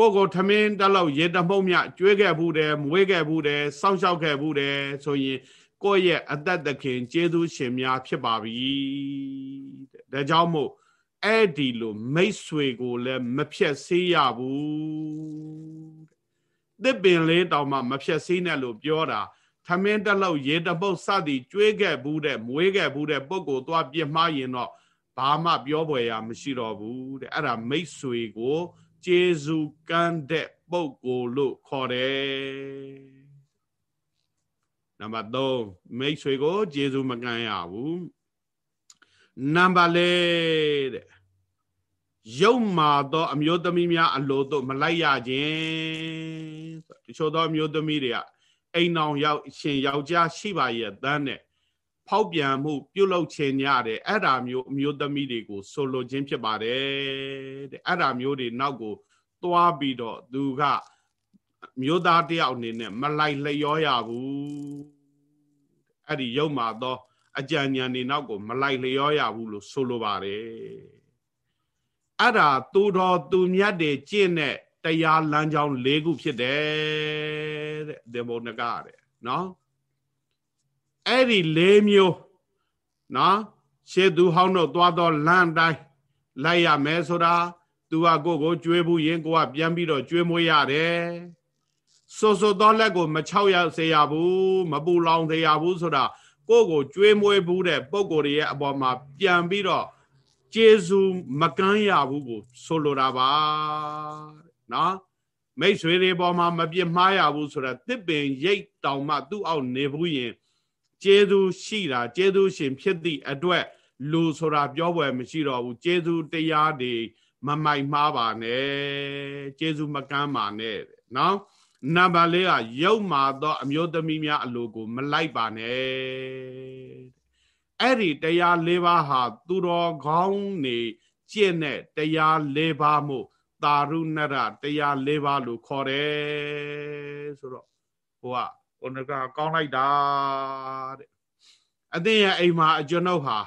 ကိုကိုထမင်းတလောက်ရေတမှုန့်မြကျွေးခဲ့ဘူးတယ်မွေးခဲ့ဘူးတယ်စောင့်ရှောက်ခဲ့ဘူးတယ်ဆိုရင်ကိုယ့်ရဲ့အသက်သခင်ကျေးဇူးရှင်များဖြစ်ပါပြီတဲ့ဒါကြောင့်မို့အဲ့ဒီလိုမိတ်ဆွေကိုလည်းမဖြက်ဆေးရဘူးတဲ့ပင်လေးတောင်မှမဖြက်ဆေးနဲ့လို့ပြောတာထမင်းတက်လောက်ရေတပုတ်စသည်ကျွေးခဲ့ဘူးတဲ့မွေးခဲ့ဘူးတဲ့ပုဂ္ဂိုလ်သွားပြစ်မှားရင်တော့ဘာမှပြောပွေရမရှိတော့ဘူးတဲ့အဲ့ဒါမိတ်ဆွေကို ကျေစုကမ်းတဲ့ပုဂ္ဂိုလ်လို့ခေါ်တယ်နံပါတ်3မိတ်ဆွေကိုကျေစုမကမ်းရဘူးနံပါတ်4တဲ့ရုပ်မာသော အမျိုးသမီးများအလိုတို့မလိုက်ရခြင်းတချို့သောအမျိုးသမီးတွေကအိမ်အောင်ရောက်ရှင်ယောက်ျားရှိပါရဲ့တန်းနဲ့ ဖောက်ပြန်မှု ပြုလုပ်ခြင်းညတဲ့အဲ့ဒါမျိုးအမျိုးသမီးတွေကိုဆိုလိုခြင်းဖြစ်ပါတယ်တဲ့အဲ့ဒါမျိုးတွေနောက်ကိုသွားပြီးတော့သူကမျိုးသားတယောက်အနေနဲ့မလိုက်လျောရဘူးအဲ့ဒီရုပ်မာသောအကြံဉာဏ်တွေနောက်ကိုမလိုက်လျောရဘူးလို့ဆိုလိုပါတယ်အဲ့ဒါသူတော်သူမြတ်တွေကျင့်တဲ့တရားလမ်းကြောင်း၄ခုဖြစ်တယ်တဲ့ဒေဘုံနကတဲ့နော် အဲ့ဒီ၄မျိုးနော်ရှေးသူဟောင်းတို့သွားတော့လမ်းတိုင်းလိုက်ရမယ်ဆိုတာသူကကိုကိုကျွေးဘူးရင်ကိုကပြန်ပြီးတော့ကျွေးမွေးရတယ်ဆိုဆိုတော့လက်ကိုမချောက်ရစေရဘူးမပူလောင်စေရဘူးဆိုတာကိုကိုကျွေးမွေးဘူးတဲ့ပုံကိုယ်ရဲ့အပေါ်မှာပြန်ပြီးတော့ကျေစုမကမ်းရဘူးကိုဆိုလိုတာပါနော်မိတ်ဆွေတွေပေါ်မှာမပြစ်မှားရဘူးဆိုတာတစ်ပင်ရိတ်တောင်မှသူ့အောက်နေဘူးရင် ကျေးဇူးရှိတာကျေးဇူးရှင်ဖြစ်သည့်အတွက်လူဆိုတာပြောပွဲမရှိတော့ဘူးကျေးဇူးတရားတွေမမိုက်မှားပါနဲ့ကျေးဇူးမကမ်းပါနဲ့နော်နံပါတ်လေးကရုပ်မာသော အမျိုးသမီးများအလိုကို မလိုက်ပါနဲ့အဲ့ဒီတရား၄ပါးဟာ သူတော်ကောင်းနေကျင့်တဲ့တရား၄ပါးမို့တာရုဏရတရား၄ပါးလို့ခေါ်တယ်ဆိုတော့ဟိုက ဟိုကကောင်းလိုက်တာတဲ့အသင်ရဲ့အိမ်မှာအကျွန်ုပ်ဟာ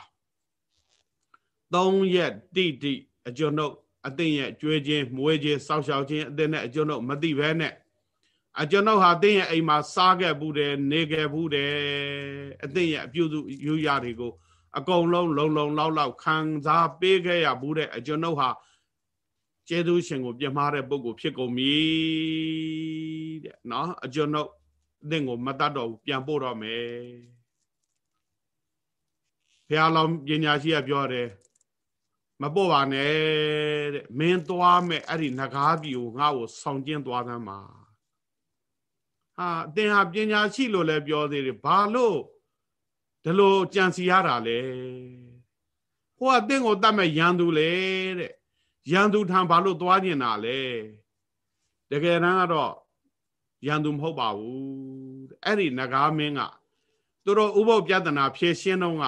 ၃ရက်တိတိအကျွန်ုပ်အသင်ရဲ့ကြွေးခြင်းမွေးခြင်းစောက်ရှောက်ခြင်းအသင်နဲ့အကျွန်ုပ်မသိဘဲနဲ့အကျွန်ုပ်ဟာအသင်ရဲ့အိမ်မှာစားခဲ့ဘူးတယ်နေခဲ့ဘူးတယ်အသင်ရဲ့အပြုစုယူရတွေကိုအကုန်လုံးလုံလုံလောက်လောက်ခံစားပေးခဲ့ရဘူးတဲ့အကျွန်ုပ်ဟာကျေးဇူးရှင်ကိုပြမှားတဲ့ပုဂ္ဂိုလ်ဖြစ်ကုန်ပြီတဲ့နော်အကျွန်ုပ် အသင်ကိုမတတ်တော့ဘူးပြန်ပို့တော့မယ်ဘုရားလောင်းပညာရှိကပြောတယ်မပို့ပါနဲ့တဲ့မင်းသွားမဲ့အဲ့ဒီနဂါးပြီကိုငါ့ကိုဆောင်ကျင်းသွားသမ်းပါဟာအသင်ဟာပညာရှိလို့လည်းပြောသေးတယ်ဘာလို့ဒီလိုကြံစီရတာလဲဟိုကအသင်ကိုတတ်မဲ့ရန်သူလေတဲ့ရန်သူထံဘာလို့သွားကျင်တာလဲတကယ်တမ်းကတော့ရန်သူမဟုတ်ပါဘူး အဲ့ဒီနဂါမင်းကသူတို့ဥပုပ်ပြဒနာဖြည့်ရှင်းတော့က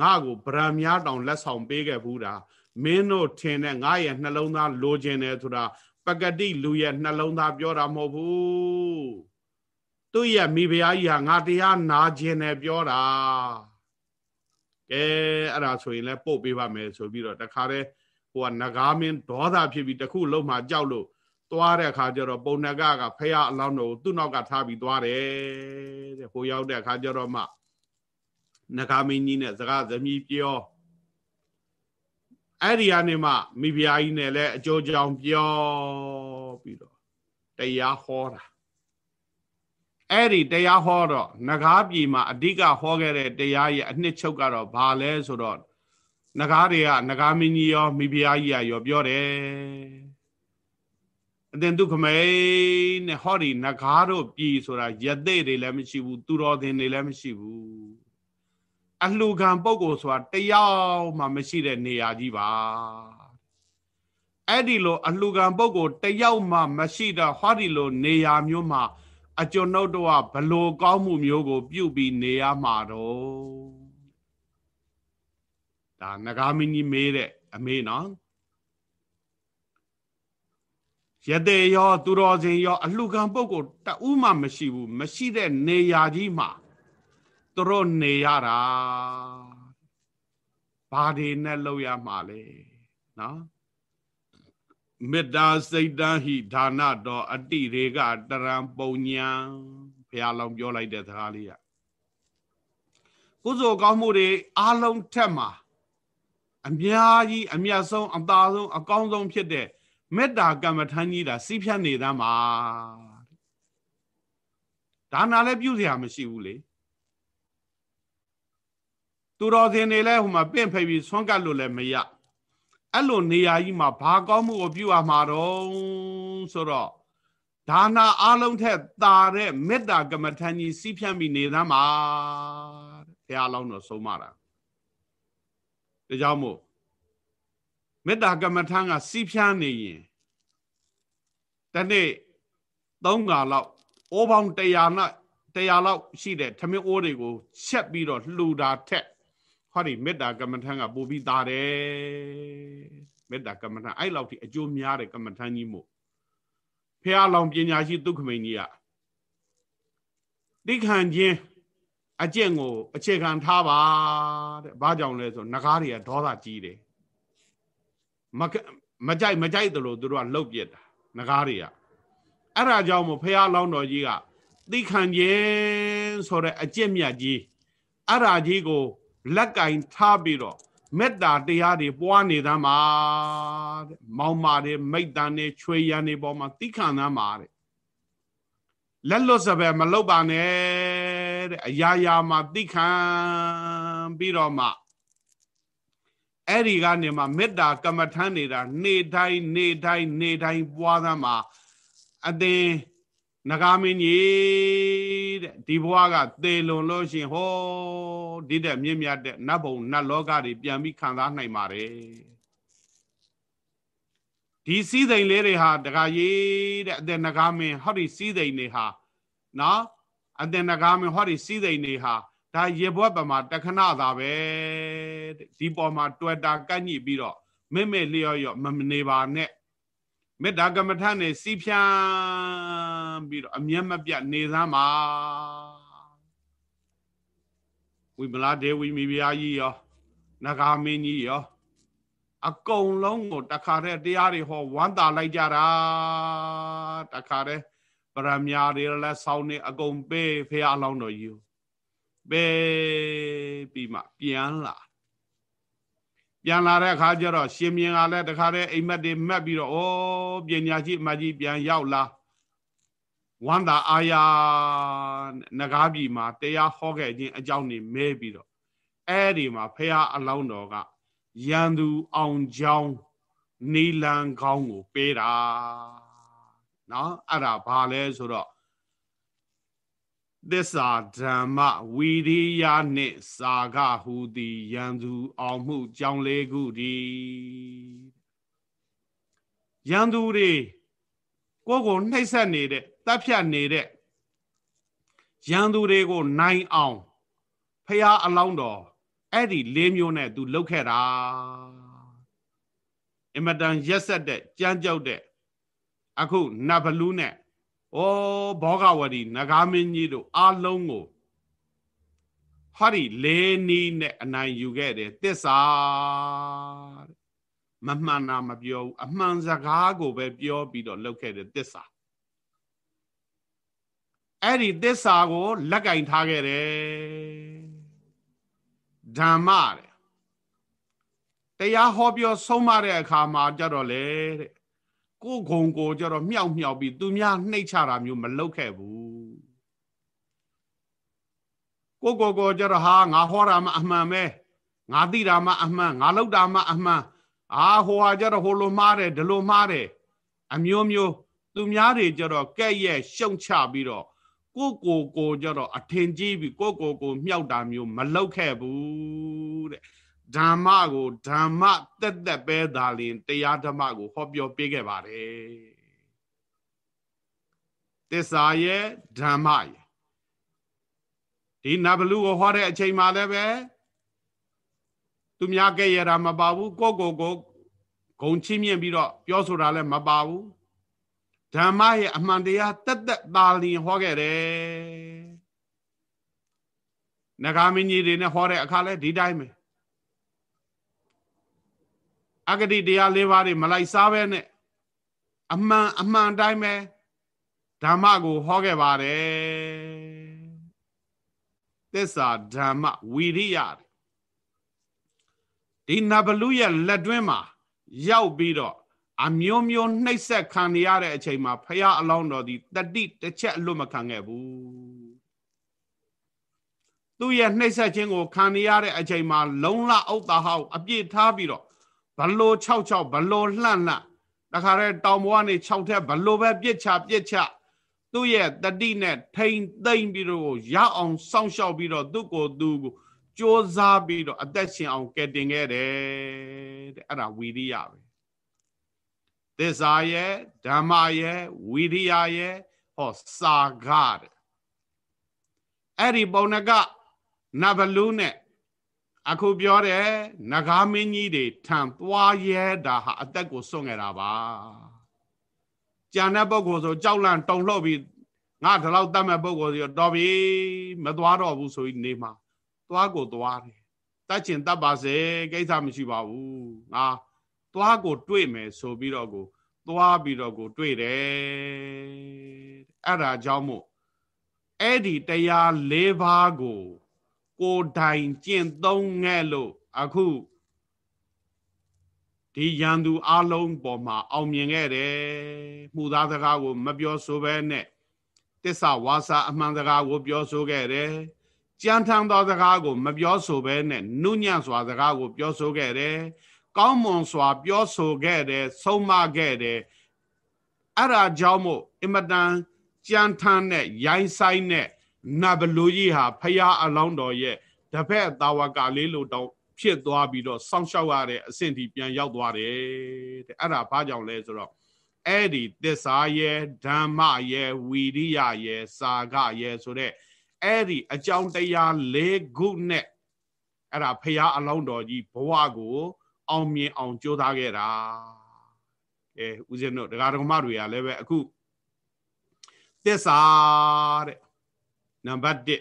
ငါ့ကိုဗရံများတောင်လက်ဆောင်ပေးခဲ့ဘူးတာမင်းတို့ထင်တဲ့ငါရဲ့နှလုံးသားလိုချင်တယ်ဆိုတာပကတိလူရဲ့နှလုံးသားပြောတာမဟုတ်ဘူးသူ့ရဲ့မိဖုရားကြီးဟာငါတရားနာခြင်းနဲ့ပြောတာကဲအဲ့ဒါဆိုရင်လည်းပို့ပေးပါမယ်ဆိုပြီးတော့တခါတည်းဟိုကနဂါမင်းဒေါသဖြစ်ပြီးတခုလုံးမှကြောက်လို့ သွားတဲ့အခါကျတော့ပုံနကကဖះအလောင်းတော်ကိုသူ့နောက်ကထားပြီးသွားတယ်တဲ့ဟိုရောက်တဲ့အခါကျတော့မှနဂါမင်းကြီးနဲ့စကားသမီးပြောအဲ့ဒီကနေမှမိဖုရားကြီးနဲ့လည်းအကျိုးကြောင့်ပြောပြီးတော့တရားဟောတာအဲ့ဒီတရားဟောတော့ငကားပြည်မှာအဓိကဟောခဲ့တဲ့တရားရဲ့အနှစ်ချုပ်ကတော့ဘာလဲဆိုတော့ငကားတွေကငကားမင်းကြီးရောမိဖုရားကြီးရောပြောတယ် အတင်ဒုက္ခမေနဲ့ဟောဒီငကားတို့ပြည်ဆိုတာယသိတွေလည်းမရှိဘူးသူတော်သင်တွေလည်းမရှိဘူးအလှခံပုဂ္ဂိုလ်ဆိုတာတယောက်မှမရှိတဲ့နေရာကြီးပါအဲ့ဒီလိုအလှခံပုဂ္ဂိုလ်တယောက်မှမရှိတော့ဟောဒီလိုနေရာမျိုးမှာအကျွန်ုပ်တို့ကဘလို့ကောင်းမှုမျိုးကို ပြုပြီးနေရမှာတော့ဒါငကားမင်းကြီးမေးတဲ့အမေနော် ရတဲ့ရောသူတော်စင်ရောအလှခံပုဂ္ဂိုလ်တဦးမှမရှိဘူးမရှိတဲ့နေရာကြီးမှာသူတို့နေရတာဘာတွေနဲ့လောက်ရမှာလဲနော်မေတ္တာစိတ်တန်းဟိဒါနတော်အတိတွေကတရံပုံညာဘုရားလောင်ပြောလိုက်တဲ့စကားလေးကကုသိုလ်ကောင်းမှုတွေအားလုံးထက်မှာအများကြီးအမြတ်ဆုံးအသာဆုံးအကောင်းဆုံးဖြစ်တဲ့ မေတ္တာကမ္မထမ်းကြီးတာစီးဖြတ်နေသမ်းပါဒါနာလည်းပြုစရာမရှိဘူးလေသူတော်စင်တွေလည်းဟိုမှာပင့်ဖိတ်ပြီးဆွမ်းကတ်လို့လည်းမရအဲ့လိုနေရာကြီးမှာဘာကောင်းမှုကိုပြုရမှာတော့ဆိုတော့ဒါနာအလုံးထက်သာတဲ့မေတ္တာကမ္မထမ်းကြီးစီးဖြတ်ပြီးနေသမ်းပါတဲ့ဘုရားလောင်းတော်ဆုံးမတာဒါကြောင့်မို့ မေတ္တာကမ္မထမ်းကစီးဖြန်းနေရင်တနေ့သုံးခါလောက်အိုးပေါင်း100နဲ့100လောက်ရှိတဲ့ထမင်းအိုးတွေကိုချက်ပြီးတော့လှူတာထက်ဟောဒီမေတ္တာကမ္မထမ်းကပို့ပြီးသားတယ်မေတ္တာကမ္မထမ်းအဲ့လောက်ထိအကျိုးများတဲ့ကမ္မထမ်းကြီးမို့ဖះလောင်ပညာရှိဒုက္ခမိန်ကြီးကတိခံခြင်းအကျင့်ကိုအခြေခံထားပါတဲ့ဘာကြောင့်လဲဆိုငကားတွေကဒေါသကြီးတယ် မမကြိုက်မကြိုက်တယ်လို့သူတို့ကလှုပ်ပြစ်တာငကားတွေကအဲ့ဒါကြောင့်မို့ဖះလောင်းတော်ကြီးကသိခံခြင်းဆိုတဲ့အကျင့်မြတ်ကြီးအဲ့ဒါကြီးကိုလက်ကင်ထားပြီးတော့မေတ္တာတရားတွေပွားနေသမ်းပါတဲ့မောင်မာတွေမိတ်တန်တွေချွေရန်တွေပေါ်မှာသိခံသမ်းပါတဲ့လက်လွတ်စပယ်မလုပ်ပါနဲ့တဲ့အရာရာမှာသိခံပြီးတော့မှ အဲ့ဒီကနေမှမေတ္တာကမ္မထမ်းနေတာနေတိုင်းနေတိုင်းနေတိုင်းပွားသမ်းမှာအသင်နဂါမင်းကြီးတဲ့ဒီဘဝကသေလွန်လို့ရှင်ဟောဒီတဲ့မြင့်မြတ်တဲ့နတ်ဘုံနတ်လောကတွေပြန်ပြီးခံစားနိုင်ပါတယ်ဒီစည်းစိမ်လေးတွေဟာတခါရေးတဲ့အတဲ့နဂါမင်းဟောဒီစည်းစိမ်တွေဟာနော်အတဲ့နဂါမင်းဟောဒီစည်းစိမ်တွေဟာ ဒါရေဘွက်ပမာတခဏသာပဲဒီပေါ်မှာတွေ့တာကန့်ညိပြီးတော့မဲ့မဲ့လျော့လျော့မနေပါနဲ့မေတ္တာကမ္မထနဲ့စီးဖြန်းပြီးတော့အမျက်မပြတ်နေသမ်းပါဝိမလာဒေဝီမိဖုရားကြီးရောနဂါမင်းကြီးရောအကုန်လုံးကိုတခါတည်းတရားတွေဟောဝမ်းသာလိုက်ကြတာတခါတည်းပရမညာတွေလည်းဆောင်းနေအကုန်ပေးဖះအလောင်းတော်ကြီး ပေးပြီးမှပြန်လာပြန်လာတဲ့အခါကျတော့ရှင်မြင်းကလည်းတခါတည်းအိမ်မက်တွေမက်ပြီးတော့ဩပညာရှိအမကြီးပြန်ရောက်လာဝန္တာအာယာနဂါးပြည်မှာတရားဟောခဲ့ခြင်းအကြောင်းနေမဲပြီးတော့အဲ့ဒီမှာဖះအလောင်းတော်ကရန်သူအောင်ချောင်းနီလန်ကောင်းကိုပေးတာနော်အဲ့ဒါဘာလဲဆိုတော့ သစ္စာဓမ္မဝီရိယနှင့်စာကဟူသည်ယံသူအောင်မှုကြောင်းလေးခုဒီယံသူတွေကိုကိုနှိပ်ဆက်နေတဲ့တပ်ဖြတ်နေတဲ့ယံသူတွေကိုနိုင်အောင်ဖះအလောင်းတော်အဲ့ဒီလေးမျိုးနဲ့သူလှုပ်ခဲ့တာအင်မတန်ရက်ဆက်တဲ့ကြမ်းကြောက်တဲ့အခုနတ်ဘလူးနဲ့ ဩဘောဂဝတီနဂါမင်းကြီးတို့အားလုံးကိုဟောဒီလေးနီးနဲ့အနိုင်ယူခဲ့တယ်တစ္ဆာမမှန်တာမပြောဘူးအမှန်စကားကိုပဲပြောပြီးတော့လုပ်ခဲ့တယ်တစ္ဆာအဲ့ဒီတစ္ဆာကိုလက်ကင်ထားခဲ့တယ်ဓမ္မတဲ့တရားဟောပြောဆုံးမတဲ့အခါမှာကြတော့လေတဲ့ ကိုယ်ဂုံကိုကြတော့မြောက်မြောက်ပြီးသူများနှိတ်ချတာမျိုးမလုပ်ခဲ့ဘူးကိုကိုကိုကြတော့ဟာငါဟောတာမှအမှန်ပဲငါသိတာမှအမှန်ငါလောက်တာမှအမှန်အာဟိုဟာကြတော့ဟိုလိုမှားတယ်ဒီလိုမှားတယ်အမျိုးမျိုးသူများတွေကြတော့ကဲ့ရဲ့ရှုံချပြီးတော့ကိုကိုကိုကြတော့အထင်ကြီးပြီးကိုကိုကိုမြောက်တာမျိုးမလုပ်ခဲ့ဘူးတဲ့ ဓမ္မကိုဓမ္မတက်တက်ပဲသာလင်တရားဓမ္မကိုဟောပြောပေးခဲ့ပါတယ်သစ္စာရဲ့ဓမ္မရဲ့ဒီနဗလူကိုဟောတဲ့အချိန်မှလည်းပဲသူများကဲရတာမပါဘူးကိုကိုကိုဂုံချင်းမြင့်ပြီးတော့ပြောဆိုတာလည်းမပါဘူးဓမ္မရဲ့အမှန်တရားတက်တက်သာလျင်ဟောခဲ့တယ်နဂါမင်းကြီးတွေနဲ့ဟောတဲ့အခါလဲဒီတိုင်းပဲ အဂတိတရား၄ပါးတွေမလိုက်စားပဲနဲ့အမှန်အမှန်တိုင်းပဲဓမ္မကိုဟောခဲ့ပါတယ်သစ္စာဓမ္မဝီရိယဒီနဘလူရဲ့လက်တွင်းမှာရောက်ပြီးတော့အမျိုးမျိုးနှိပ်စက်ခံရတဲ့အချိန်မှာဖရာအလောင်းတော်ဒီတတိတစ်ချက်အလွတ်မခံခဲ့ဘူးသူ့ရဲ့နှိပ်စက်ခြင်းကိုခံရတဲ့အချိန်မှာလုံလဥဒ္ဒါဟောက်အပြည့်ထားပြီးတော့ဘ လို့66ဘလို့လှန့်လှန့်တခါတည်းတောင်ပေါ်ကနေ6ထက်ဘလို့ပဲပြစ်ချပြစ်ချသူ့ရဲ့တတိနဲ့ထိန်သိမ့်ပြီးတော့ရအောင်စောင့်ရှောက်ပြီးတော့သူ့ကိုသူ့ကိုကြိုးစားပြီးတော့အသက်ရှင်အောင်ကယ်တင်ခဲ့တယ်တဲ့အဲ့ဒါဝီရိယပဲသစ္စာရဲ့ဓမ္မရဲ့ဝီရိယရဲ့ဟောစာဂတဲ့အဲ့ဒီပုံနကနဘလူးနဲ့ အခုပြောတယ်နဂါမင်းကြီးတွေထံသွားရဲတာဟာအသက်ကိုစွန့်ခဲ့တာပါကြံတဲ့ပုဂ္ဂိုလ်ဆိုကြောက်လန့်တုန်လှုပ်ပြီးငါဒီလောက်တတ်မဲ့ပုဂ္ဂိုလ်စီတော့ပြီမသွားတော့ဘူးဆိုပြီးနေမှာသွားကိုသွားတယ်တတ်ချင်တတ်ပါစေကိစ္စမရှိပါဘူးငါသွားကိုတွေ့မယ်ဆိုပြီးတော့ကိုသွားပြီးတော့ကိုတွေ့တယ်အဲ့ဒါကြောင့်မို့အဲ့ဒီတရား၄ပါးကို ကိုတိုင်ကျင့်သုံးခဲ့လို့အခုဒီရန်သူအလုံးပေါ်မှာအောင်မြင်ခဲ့တယ်မှုသားစကားကိုမပြောဆိုဘဲနဲ့တစ္ဆဝါစာအမှန်စကားကိုပြောဆိုခဲ့တယ်ကြံထမ်းသောစကားကိုမပြောဆိုဘဲနဲ့နုညံ့စွာစကားကိုပြောဆိုခဲ့တယ်ကောင်းမွန်စွာ ပြောဆိုခဲ့တယ်ဆုံးမခဲ့တယ်အဲ့ဒါကြောင့်မို့အင်မတန်ကြံထမ်းတဲ့ရိုင်းဆိုင်တဲ့ နဘလူကြီးဟာဖရာအလောင်းတော်ရဲ့တပည့်တာဝကလေးလိုတောင်ဖြစ်သွားပြီးတော့စောင့်ရှောက်ရတဲ့အဆင့်ထိပြန်ရောက်သွားတယ်တဲ့အဲ့ဒါဘာကြောင့်လဲဆိုတော့အဲ့ဒီသစ္စာရဲ့ဓမ္မရဲ့ဝီရိယရဲ့စာကရဲ့ဆိုတဲ့အဲ့ဒီအကြောင်းတရား၄ခုနဲ့အဲ့ဒါဖရာအလောင်းတော်ကြီးဘဝကို အောင်မြင်အောင်ကြိုးစားခဲ့တာအဲဦးဇင်းတို့ဒကာဒကမတွေကလည်းပဲအခုသစ္စာတဲ့ နံပါတ်1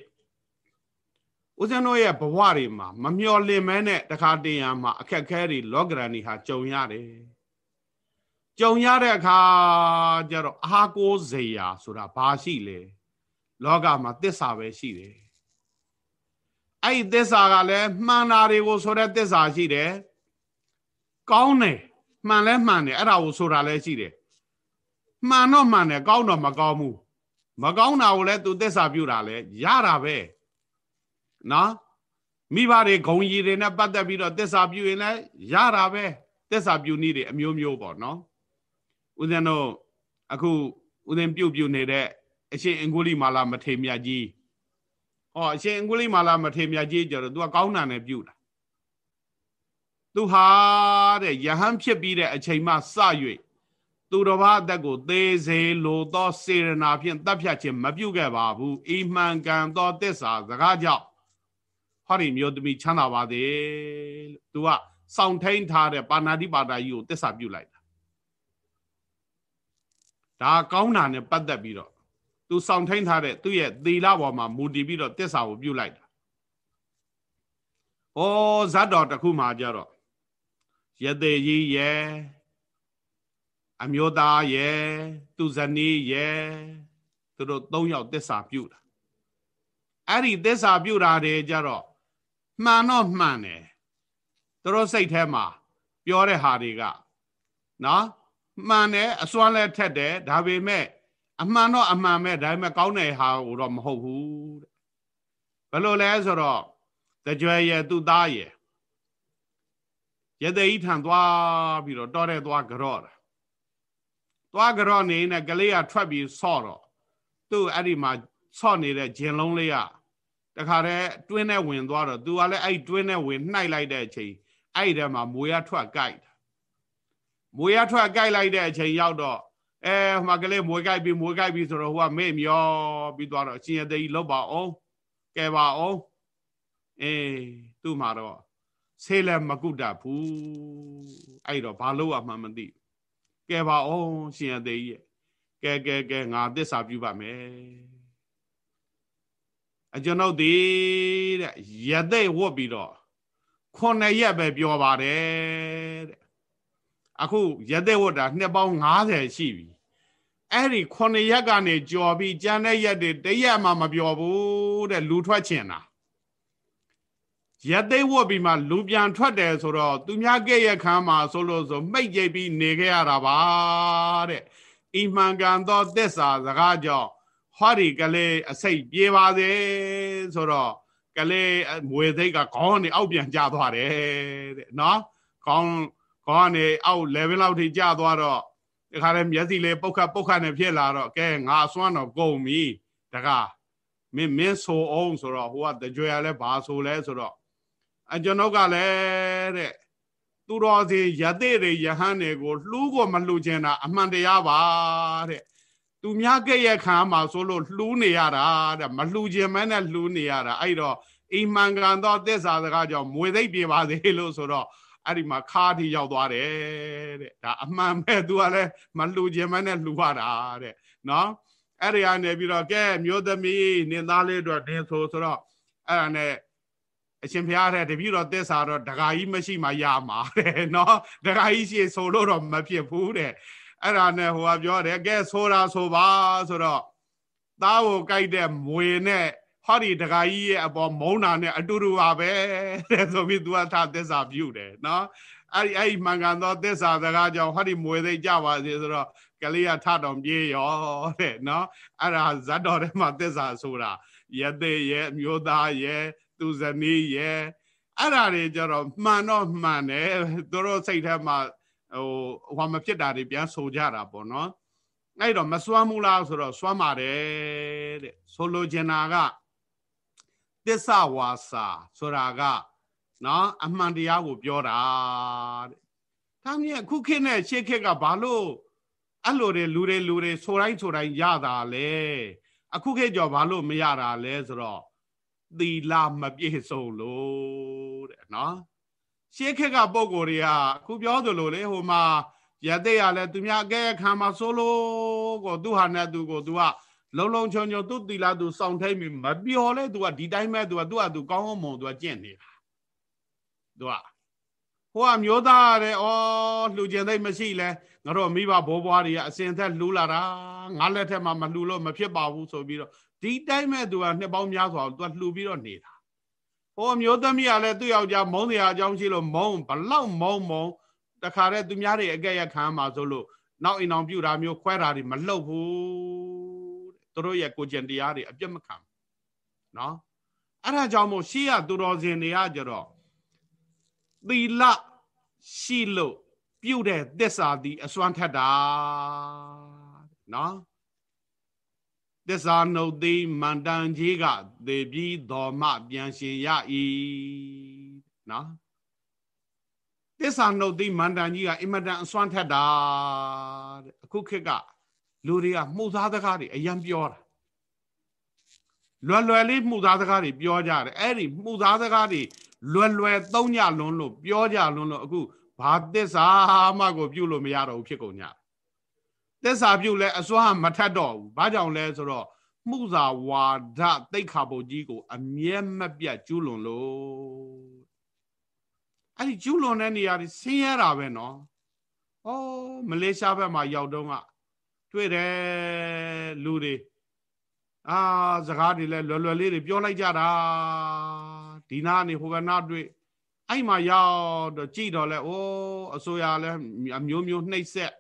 ဦးဇင်းတို့ရဲ့ဘဝတွေမှာမမျော်လင့်မဲနဲ့တခါတည်းရမှာ အခက်ခဲတွေလောကရန်တွေဟာကြုံရတယ်ကြုံရတဲ့အခါကျတော့အာကိုးစရာဆိုတာဘာရှိလဲလောကမှာသစ္စာပဲရှိတယ်အဲ့ဒီသစ္စာကလည်းမှန်တာတွေကိုဆိုတဲ့သစ္စာရှိတယ်ကောင်းတယ်မှန်လဲမှန်တယ်အဲ့ဒါကိုဆိုတာလည်းရှိတယ်မှန်တော့မှန်တယ်ကောင်းတော့မကောင်းဘူး မကောင်းတာကိုလည်းသူသစ္စာပြုတာလဲရတာပဲနော်မိဘတွေဂုံကြီးတွေနဲ့ပတ်သက်ပြီးတော့သစ္စာပြုရင်လည်းရတာပဲသစ္စာပြုနည်းတွေအမျိုးမျိုးပေါ့နော်ဦးဇင်းတို့အခုဦးဇင်းပြုတ်ပြုတ်နေတဲ့အရှင်အင်္ဂုလိမာလာမထေမြတ်ကြီးဟောအရှင်အင်္ဂုလိမာလာမထေမြတ်ကြီးကျတော့ तू ကကောင်းတာနဲ့ပြုတ်တာသူဟာတဲ့ယဟန်ဖြစ်ပြီးတဲ့အချိန်မှစ၍ သူတော်ဘာအသက်ကိုသေးစေလိုသောစေရနာဖြင့်တပ်ဖြတ်ခြင်းမပြုခဲ့ပါဘူးဤမှန်ကန်သောတစ္ဆာစကားကြောင့်ဟောဒီမျိုးသမီးချမ်းသာပါသေးလို့သူကစောင့်ထိန်ထားတဲ့ပါဏာတိပါဒာကြီးကိုတစ္ဆာပြုလိုက်တာဒါကောင်းတာနဲ့ပတ်သက်ပြီးတော့သူစောင့်ထိန်ထားတဲ့သူ့ရဲ့သီလပေါ်မှာမူတည်ပြီးတော့တစ္ဆာကိုပြုလိုက်တာဩဇတ်တော်တခုမှကြတော့ယသေကြီးရဲ့ အမျိုးသားရဲ့သူဇနီးရဲ့သူတို့၃ယောက်တစ္ဆာပြုတာအဲ့ဒီတစ္ဆာပြုတာတွေကြတော့မှန်တော့မှန်တယ်သူတို့စိတ်ထဲမှာပြောတဲ့ဟာတွေကနော်မှန်တယ်အစွမ်းလဲထက်တယ်ဒါပေမဲ့အမှန်တော့အမှန်ပဲဒါပေမဲ့ကောင်းတဲ့ဟာကိုတော့မဟုတ်ဘူးတဲ့ဘယ်လိုလဲဆိုတော့တကြွယ်ရဲ့သူ့သားရဲ့ရတဲ့ဤထံသွားပြီးတော့တောတဲ့သွားကြော့တာ သွားကြော့နေနဲ့ကလေးကထွက်ပြီးဆော့တော့သူ့အဲ့ဒီမှာဆော့နေတဲ့ဂျင်လုံးလေးကတခါတည်းတွင်းနဲ့ဝင်သွားတော့သူကလည်းအဲ့တွင်းနဲ့ဝင်နှိုက်လိုက်တဲ့အချိန်အဲ့ဒီထဲမှာမွေရထွက်ကြိုက်တာမွေရထွက်ကြိုက်လိုက်တဲ့အချိန်ရောက်တော့အဲဟိုမှာကလေးမွေကြိုက်ပြီးမွေကြိုက်ပြီးဆိုတော့ဟိုကမေ့မျောပြီးသွားတော့အရှင်ရသေးကြီးလောက်ပါအောင်ကဲပါအောင်အေးသူ့မှာတော့ဆေးလည်းမကုတတ်ဘူးအဲ့တော့ဘာလို့အမှမသိ ကဲပါအောင်ရှင်အသေးကြီးကဲကဲကဲငါသစ္စာပြုပါမယ်အကျွန်ုပ်ဒီတဲ့ရတဲ့ဝတ်ပြီးတော့ခုနှစ်ရက်ပဲပြောပါတယ်တဲ့အခုရတဲ့ဝတ်တာနှစ်ပေါင်း90ရှိပြီအဲ့ဒီခုနှစ်ရက်ကနေကြော်ပြီးကြမ်းတဲ့ရက်တွေတရက်မှမပြောဘူးတဲ့လူထွက်ချင်တာ ရသိဝတ်ပြီးမှလူပြန်ထွက်တယ်ဆိုတော့သူများကဲ့ရဲ့ခမ်းမှာဆိုလို့ဆိုမိတ်ကြိတ်ပြီးနေခဲ့ရတာပါတဲ့ဤမှန်ကန်သောသစ္စာစကားကြောင့်ဟောဒီကလေးအစိတ်ပြေပါစေဆိုတော့ကလေးမွေသိတ်ကခေါင်းကနေအောက်ပြန်ကျသွားတယ်တဲ့နော်ခေါင်းခေါင်းကနေအောက် level လောက်ထိကျသွားတော့ဒီခါလဲမျက်စိလေးပုတ်ခတ်ပုတ်ခတ်နေဖြစ်လာတော့ကဲငါအစွမ်းတော့ကုန်ပြီတကားမင်းမင်းဆိုအောင်ဆိုတော့ဟိုကတကြွရလဲဘာဆိုလဲဆိုတော့ အကျွန်ုပ်ကလည်းတဲ့သူတော်စီယသိတွေယဟန်တွေကိုလှူးကိုမလှူချင်တာအမှန်တရားပါတဲ့သူများကဲ့ရဲ့ခံမှာဆိုလို့လှူးနေရတာတဲ့မလှူချင်မဲနဲ့လှူးနေရတာအဲ့တော့အိမ်မှန်ကန်သောသစ္စာစကားကြောင့်မွေသိပ်ပြေပါစေလို့ဆိုတော့အဲ့ဒီမှာခါထိရောက်သွားတယ်တဲ့ဒါအမှန်ပဲသူကလည်းမလှူခြင်းမနဲ့လှူရတာတဲ့နော်အဲ့ဒီကနေပြီးတော့ကဲမျိုးသမီးနင်သားလေးတို့နင်ဆိုဆိုတော့အဲ့ဒါနဲ့ အရှင်ဘုရားတဲ့တပည့်တော်သစ္စာတော့ဒကာကြီးမရှိမှရမှာတဲ့နော်ဒကာကြီးရှိဆိုလို့တော့မဖြစ်ဘူးတဲ့အဲ့ဒါနဲ့ဟိုကပြောတယ်ကဲဆိုတာဆိုပါဆိုတော့သားကိုကြိုက်တဲ့မွေနဲ့ဟောဒီဒကာကြီးရဲ့အပေါ်မုံနာနဲ့အတူတူပါပဲတဲ့ဆိုပြီးသူကထားသစ္စာပြုတယ်နော်အဲ့ဒီအဲ့ဒီမှန်ကန်သောသစ္စာစကားကြောင့်ဟောဒီမွေသိကြပါစေဆိုတော့ကလေးကထတော်ပြေးရောတဲ့နော်အဲ့ဒါဇတ်တော်ထဲမှာသစ္စာဆိုတာယသိရဲ့မျိုးသားရဲ့ သူဇနီးရဲ့အဲ့ဒါတွေကြတော့မှန်တော့မှန်တယ်သူတို့စိတ်ထဲမှာဟိုဟောမဖြစ်တာတွေပြန်ဆိုကြတာပေါ့နော်အဲ့တော့မစွမ်းဘူးလားဆိုတော့စွမ်းပါတယ်တဲ့ဆိုလိုချင်တာကသစ္စာဝါစာဆိုတာကနော်အမှန်တရားကိုပြောတာတဲ့ဒါမြင်အခုခေတ်နဲ့ရှေ့ခေတ်ကဘာလို့အဲ့လိုတွေလူတွေလူတွေဆိုတိုင်းဆိုတိုင်းရတာလဲအခုခေတ်ကြောဘာလို့မရတာလဲဆိုတော့ သီလမပြည့်စုံလို့တဲ့နော်ရှေးခေတ်ကပုံကိုယ်တွေကအခုပြောသလိုလေဟိုမှာရတဲ့ရလဲသူများအကဲခံမှာဆိုလို့ကိုသူဟာနဲ့သူကိုသူကလုံလုံချုံချုံသူ့တီလာသူစောင့်ထိန်ပြီးမပြောလဲသူကဒီတိုင်းပဲသူကသူ့ဟာသူကောင်းအောင်မုံသူကကျင့်နေတာသူကဟိုကမျိုးသားတဲ့ဩလှူကျင်သိမရှိလဲငါတို့မိဘဘိုးဘွားတွေကအစင်သက်လှူလာတာငါလက်ထက်မှာမလှူလို့မဖြစ်ပါဘူးဆိုပြီးတော့ ဒီတိုင်းမဲ့သူကနှစ်ပေါင်းများစွာသူကလှူပြီးတော့နေတာဟိုမျိုးသမီးကလည်းသူ့ယောက်ျားမုန်းတရားအကြောင်းရှိလို့မုန်းဘလောက်မုန်းမုန်းတခါတည်းသူများတွေအကဲ့ရခံမှာဆိုလို့နောက်အိမ်အောင်ပြူတာမျိုးခွဲတာတွေမလှုပ်ဘူးသူတို့ရဲ့ကိုကျင်တရားတွေအပြတ်မခံနော်အဲ့ဒါကြောင့်မို့ရှေးကသူတော်စင်တွေကကြတော့သီလရှိလို့ပြုတ်တဲ့သစ္စာသည်အစွမ်းထက်တာနော် သစ္စာနှုတ်သိမန္တန်ကြီးကသေပြီးတော်မှပြန်ရှင်ရ၏နော်သစ္စာနှုတ်သိမန္တန်ကြီးကအင်မတန်အစွမ်းထက်တာတဲ့အခုခေတ်ကလူတွေကမှုသားစကားတွေအယံပြောတာလွယ်လွယ်လေးမှုသားစကားတွေပြောကြတယ်အဲ့ဒီမှုသားစကားတွေလွယ်လွယ်သုံးညလွန်းလို့ပြောကြလွန်းလို့အခုဘာသစ္စာမှကိုပြုလို့မရတော့ဘူးဖြစ်ကုန်ကြ သစ္စာပြုလဲအစွမ်းမထတ်တော့ဘူးဘာကြောင့်လဲဆိုတော့မှုစာဝါဒတိတ်ခါပုတ်ကြီးကို အမြဲမပြတ်ကျူးလွန်လို့အဲ့ဒီကျူးလွန်တဲ့နေရာတွေဆင်းရဲတာပဲနော်ဩမလေးရှားဘက်မှာရောက်တော့ကတွေ့တယ်လူတွေအာစကားတွေလဲလွယ်လွယ်လေးတွေပြောလိုက်ကြတာဒီနာနေဟိုကနာတွေ့အဲ့မှာရောက်တော့ကြည့်တော့လဲအိုးအစိုးရလဲအမျိုးမျိုးနှိပ်စက်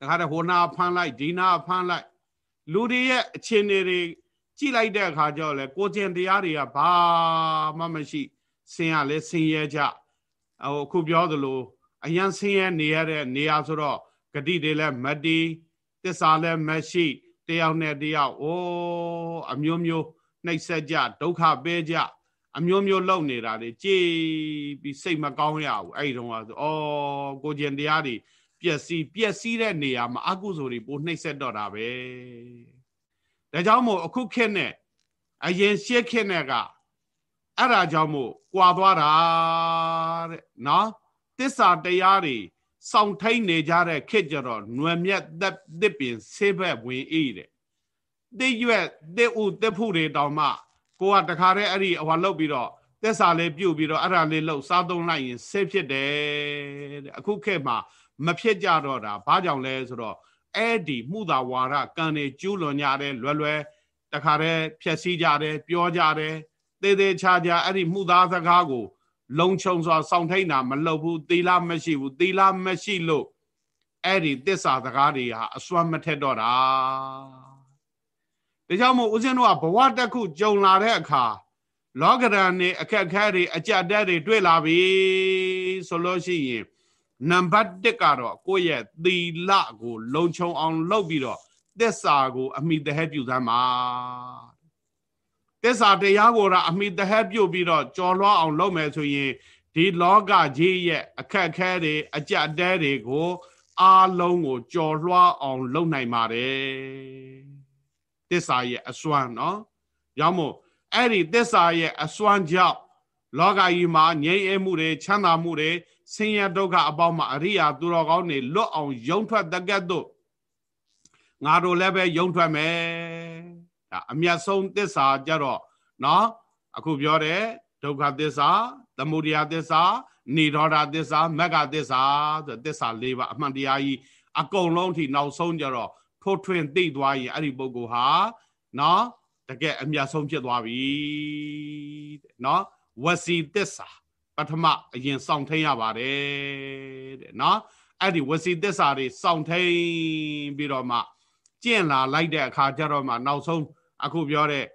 တခါတည်းဟိုနာဖမ်းလိုက်ဒီနာဖမ်းလိုက်လူတွေရဲ့အခြေအနေတွေကြည့်လိုက်တဲ့အခါကျတော့လေကိုကျင်တရားတွေကဘာမှမရှိဆင်းရလဲဆင်းရဲကြဟိုအခုပြောသလိုအရန်ဆင်းရဲနေရတဲ့နေရာဆိုတော့ဂတိတွေလည်းမတီးတစ္ဆာလည်းမရှိတယောက်နဲ့တယောက်အိုးအမျိုးမျိုးနှိပ်စက်ကြဒုက္ခပေးကြအမျိုးမျိုးလုပ်နေတာတွေကြည်ပြီးစိတ်မကောင်းရဘူးအဲ့ဒီတော့ဆိုဩကိုကျင်တရားတွေ ပျက်စီးပျက်စီးတဲ့နေရာမှာအကုသိုလ်တွေပိုနှိပ်စက်တော့တာပဲဒါကြောင့်မို့အခုခေတ်နဲ့အရင်ရှေ့ခေတ်နဲ့ကအဲ့ဒါကြောင့်မို့ကွာသွားတာတဲ့နော်တစ္ဆာတရားတွေစောင့်ထိန်နေကြတဲ့ခေတ်ကြတော့နွယ်မြက်သက်တစ်ပင်ဆေးဘက်ဝင်အေးတဲ့တိရွက်တစ်ဥတစ်ဖုတွေတောင်မှကိုကတခါတည်းအဲ့ဒီဟောလောက်ပြီးတော့သက်စာလေးပြုတ်ပြီးတော့အဲ့ဒါလေးလှုပ်စားသုံးလိုက်ရင်ဆေးဖြစ်တယ်တဲ့အခုခေတ်မှာ မဖြစ်ကြတော့တာဘာကြောင့်လဲဆိုတော့အဲ့ဒီမှုသာဝါဒကံတွေကျူးလွန်ကြတယ်လွယ်လွယ်တခါတည်းဖြက်စီးကြတယ်ပြောကြတယ်သေးသေးချာချာအဲ့ဒီမှုသားစကားကို လုံခြုံစွာစောင့်ထိန်တာမလုပ်ဘူးသီလမရှိဘူးသီလမရှိလို့အဲ့ဒီတစ္ဆာစကားတွေဟာအစွမ်းမထက်တော့တာဒါကြောင့်မို့ဦးဇင်းတို့ကဘဝတစ်ခုကြုံလာတဲ့အခါလောကရန်နေအခက်ခဲတွေအကြက်တက်တွေတွေ့လာပြီဆိုလို့ရှိရင် နံပါတ်1ကတော့ကိုယ့်ရဲ့သီလကို လုံခြုံအောင်လုပ်ပြီးတော့သစ္စာကို အမိတဟဲပြုသမ်းပါသစ္စာတရားကိုတော့အမိတဟဲပြုပြီးတော့ကြော်လွှားအောင်လုပ်မယ်ဆိုရင်ဒီလောကကြီးရဲ့အခက်ခဲတွေအကြက်တဲတွေကိုအားလုံးကိုကြော်လွှားအောင် လုပ်နိုင်ပါတယ်သစ္စာရဲ့အစွမ်းเนาะရောက်မို့အဲ့ဒီသစ္စာရဲ့အစွမ်းကြောင့်လောကကြီးမှာငြိမ်းအေးမှုတွေချမ်းသာမှုတွေ ဆင်းရဲဒုက္ခအပေါင်းမှာအရိယာသူတော်ကောင်းတွေလွတ်အောင်ယုံထွက်တကဲ့သို့ငါတို့လည်းပဲယုံထွက်မယ်ဒါအမျက်ဆုံးသစ္စာကြတော့နော်အခုပြောတဲ့ဒုက္ခသစ္စာသမုဒယသစ္စာနိရောဓသစ္စာမဂ္ဂသစ္စာဆိုသစ္စာ၄ပါးအမှန်တရားကြီးအကုန်လုံးထိနောက်ဆုံးကြတော့ထိုးထွင်းသိသွားရင်အဲ့ဒီပုဂ္ဂိုလ်ဟာနော်တကယ်အမျက်ဆုံးဖြစ်သွားပြီတဲ့နော်ဝစီသစ္စာပ ထမအရင်စောင့်ထိန်ရပါတယ်တဲ့နော်အဲ့ဒီဝစီသစ္စာတွေစောင့်ထိန်ပြီးတော့မှကျင့်လာလိုက်တဲ့အခါကျတော့မှနောက်ဆုံးအခုပြောတဲ့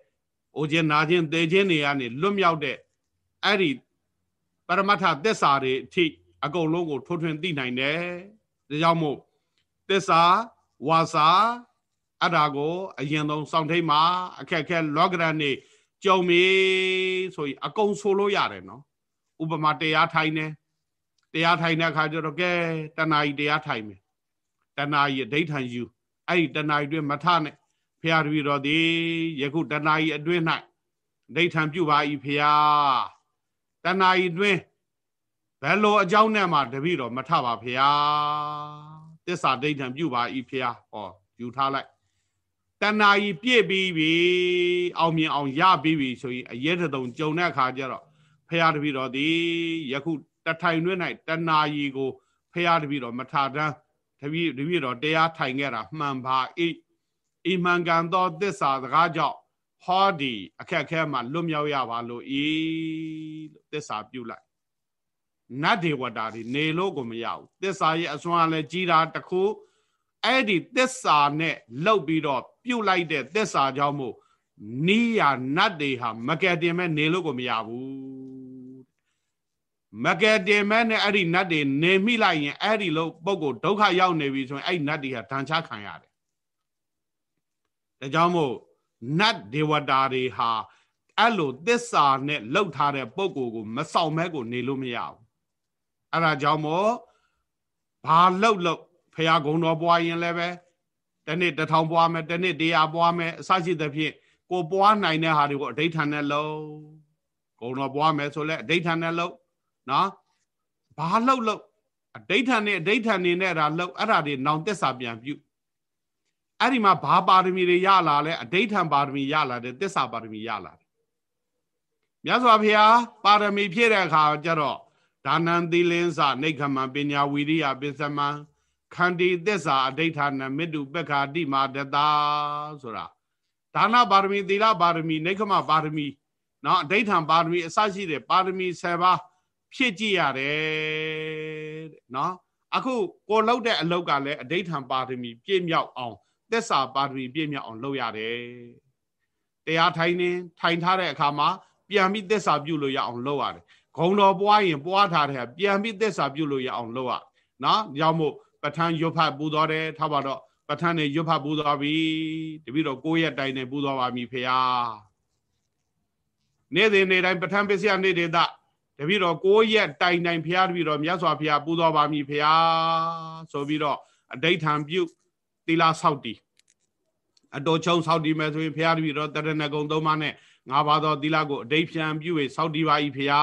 အိုခြင်းနာခြင်းသေခြင်းတွေကနေလွတ်မြောက်တဲ့အဲ့ဒီပရမတ္ထသစ္စာတွေအထိအကုန်လုံးကိုထိုးထွင်းသိနိုင်တယ်ဒါကြောင့်မို့သစ္စာဝါစာအဲ့ဒါကိုအရင်ဆုံးစောင့်ထိန်မှာအခက်ခဲလောကရန်နေကြုံပြီဆိုရင်အကုန်ဆိုလို့ရတယ်နော် ဥပမာတရားထိုင်နေတရားထိုင်တဲ့အခါကျတော့ကဲတဏှာကြီးတရားထိုင်မယ်တဏှာကြီးအဋိဋ္ဌံယူအဲ့ဒီတဏှာကြီးတွင်မထနဲ့ဖရာတပည့်တော်ဒီယခုတဏှာကြီးအတွင်း၌ဒိဋ္ဌံပြုပါ၏ဖရာတဏှာကြီးတွင်ဘယ်လိုအကြောင်းနဲ့မှတပည့်တော်မထပါဖရာတစ္ဆာဒိဋ္ဌံပြုပါ၏ဖရာဟောယူထားလိုက်တဏှာကြီးပြည့်ပြီးပြီအောင်မြင်အောင်ရပြီးပြီဆိုရင်အရေးတုံကြုံတဲ့အခါကျတော့ ဖရာတပည့်တော်ဒီယခုတထိုင်တွင်၌တဏှာကြီးကိုဖရာတပည့်တော်မထတန်းတပည့်တပည့်တော်တရားထိုင်ခဲ့တာမှန်ပါ၏ဤမှန်ကန်သောသစ္စာစကားကြောင့်ဟောဒီအခက်ခဲမှာလွတ်မြောက်ရပါလို့ဤလို့သစ္စာပြုလိုက်နတ်ဒေဝတာတွေနေလို့ကိုမရဘူးသစ္စာရဲ့အစွမ်းလည်းကြီးတာတခုအဲ့ဒီသစ္စာနဲ့လှုပ်ပြီးတော့ပြုတ်လိုက်တဲ့သစ္စာကြောင့်မို့နီးရနတ်တွေဟာမကယ်တင်မဲ့နေလို့ကိုမရဘူး မကယ်တင်မဲ့နဲ့အဲ့ဒီနတ်တွေနေမိလိုက်ရင်အဲ့ဒီလို့ပုဂ္ဂိုလ်ဒုက္ခရောက်နေပြီဆိုရင်အဲ့ဒီနတ်တွေဟာဒဏ်ချခံရတယ်ဒါကြောင့်မို့နတ်ဒေဝတာတွေဟာအဲ့လိုသစ္စာနဲ့လှုပ်ထားတဲ့ပုဂ္ဂိုလ်ကိုမဆောင်မဲကိုနေလို့မရဘူးအဲ့ဒါကြောင့်မို့ဘာလှုပ်လှုပ်ဖရာဂုံတော်ပွားရင်လည်းပဲတနေ့တထောင်ပွားမယ်တနေ့တရားပွားမယ်အစရှိသဖြင့်ကိုပွားနိုင်တဲ့ဟာတွေကိုအဋိဌာန်နဲ့လုံးဂုံတော်ပွားမယ်ဆိုလဲအဋိဌာန်နဲ့လုံး နော်ဘာလှုပ်လှုပ်အဋိဌာန်နဲ့အဋိဌာန်နေနဲ့ဒါလှုပ်အဲ့ဒါတွေနောင်သက်စာပြန်ပြုအဲ့ဒီမှာဘာပါရမီတွေရလာလဲအဋိဌံပါရမီရလာတယ်သစ္စာပါရမီရလာတယ်မြတ်စွာဘုရားပါရမီဖြည့်တဲ့အခါကျတော့ဒါနံသီလင်းစနေခမံပညာဝီရိယပစ္စမံခန္တီသစ္စာအဋိဌာနမေတုပက္ခာတိမာတတာဆိုတာဒါနပါရမီသီလပါရမီနေခမပါရမီနော်အဋိဌံပါရမီအစရှိတဲ့ပါရမီ7ပါး ဖြည့်ကြည့်ရတယ်တဲ့နော်အခုကိုလောက်တဲ့အလောက်ကလည်းအဋိဌံပါရမီပြည့်မြောက်အောင်သစ္စာပါရမီပြည့်မြောက်အောင်လုပ်ရတယ်တရားထိုင်နေထိုင်ထားတဲ့အခါမှာပြန်ပြီးသစ္စာပြုလို့ရအောင်လုပ်ရတယ်ဂုံတော်ပွားရင်ပွားထားတဲ့ပြန်ပြီးသစ္စာပြုလို့ရအောင်လုပ်ရနော်ရောက်မို့ပဋ္ဌာန်းရွတ်ဖတ်ပူတော်တယ်ထားပါတော့ပဋ္ဌာန်းနေရွတ်ဖတ်ပူတော်ပြီတပိတော့ကိုယ့်ရဲ့တိုင်နေပူတော်ပါပြီဖေဟာနေ့စဉ်နေ့တိုင်းပဋ္ဌာန်းပစ္စယနေ့ဒေသ တပိတော့ကိုယ့်ရဲ့တိုင်တိုင်ဖះတပိတော့မြတ်စွာဘုရားပူတော်ပါပြီဖေဟာဆိုပြီးတော့အဋိဋ္ဌံပြုသီလဆောက်တည်အတော်ချုံဆောက်တည်မယ်ဆိုရင်ဘုရားတပည့်တော်တရဏဂုံသုံးပါးနဲ့ငါပါသောသီလကိုအတိတ်ဖြံပြု၍စောက်တည်ပါ၏ဖရာ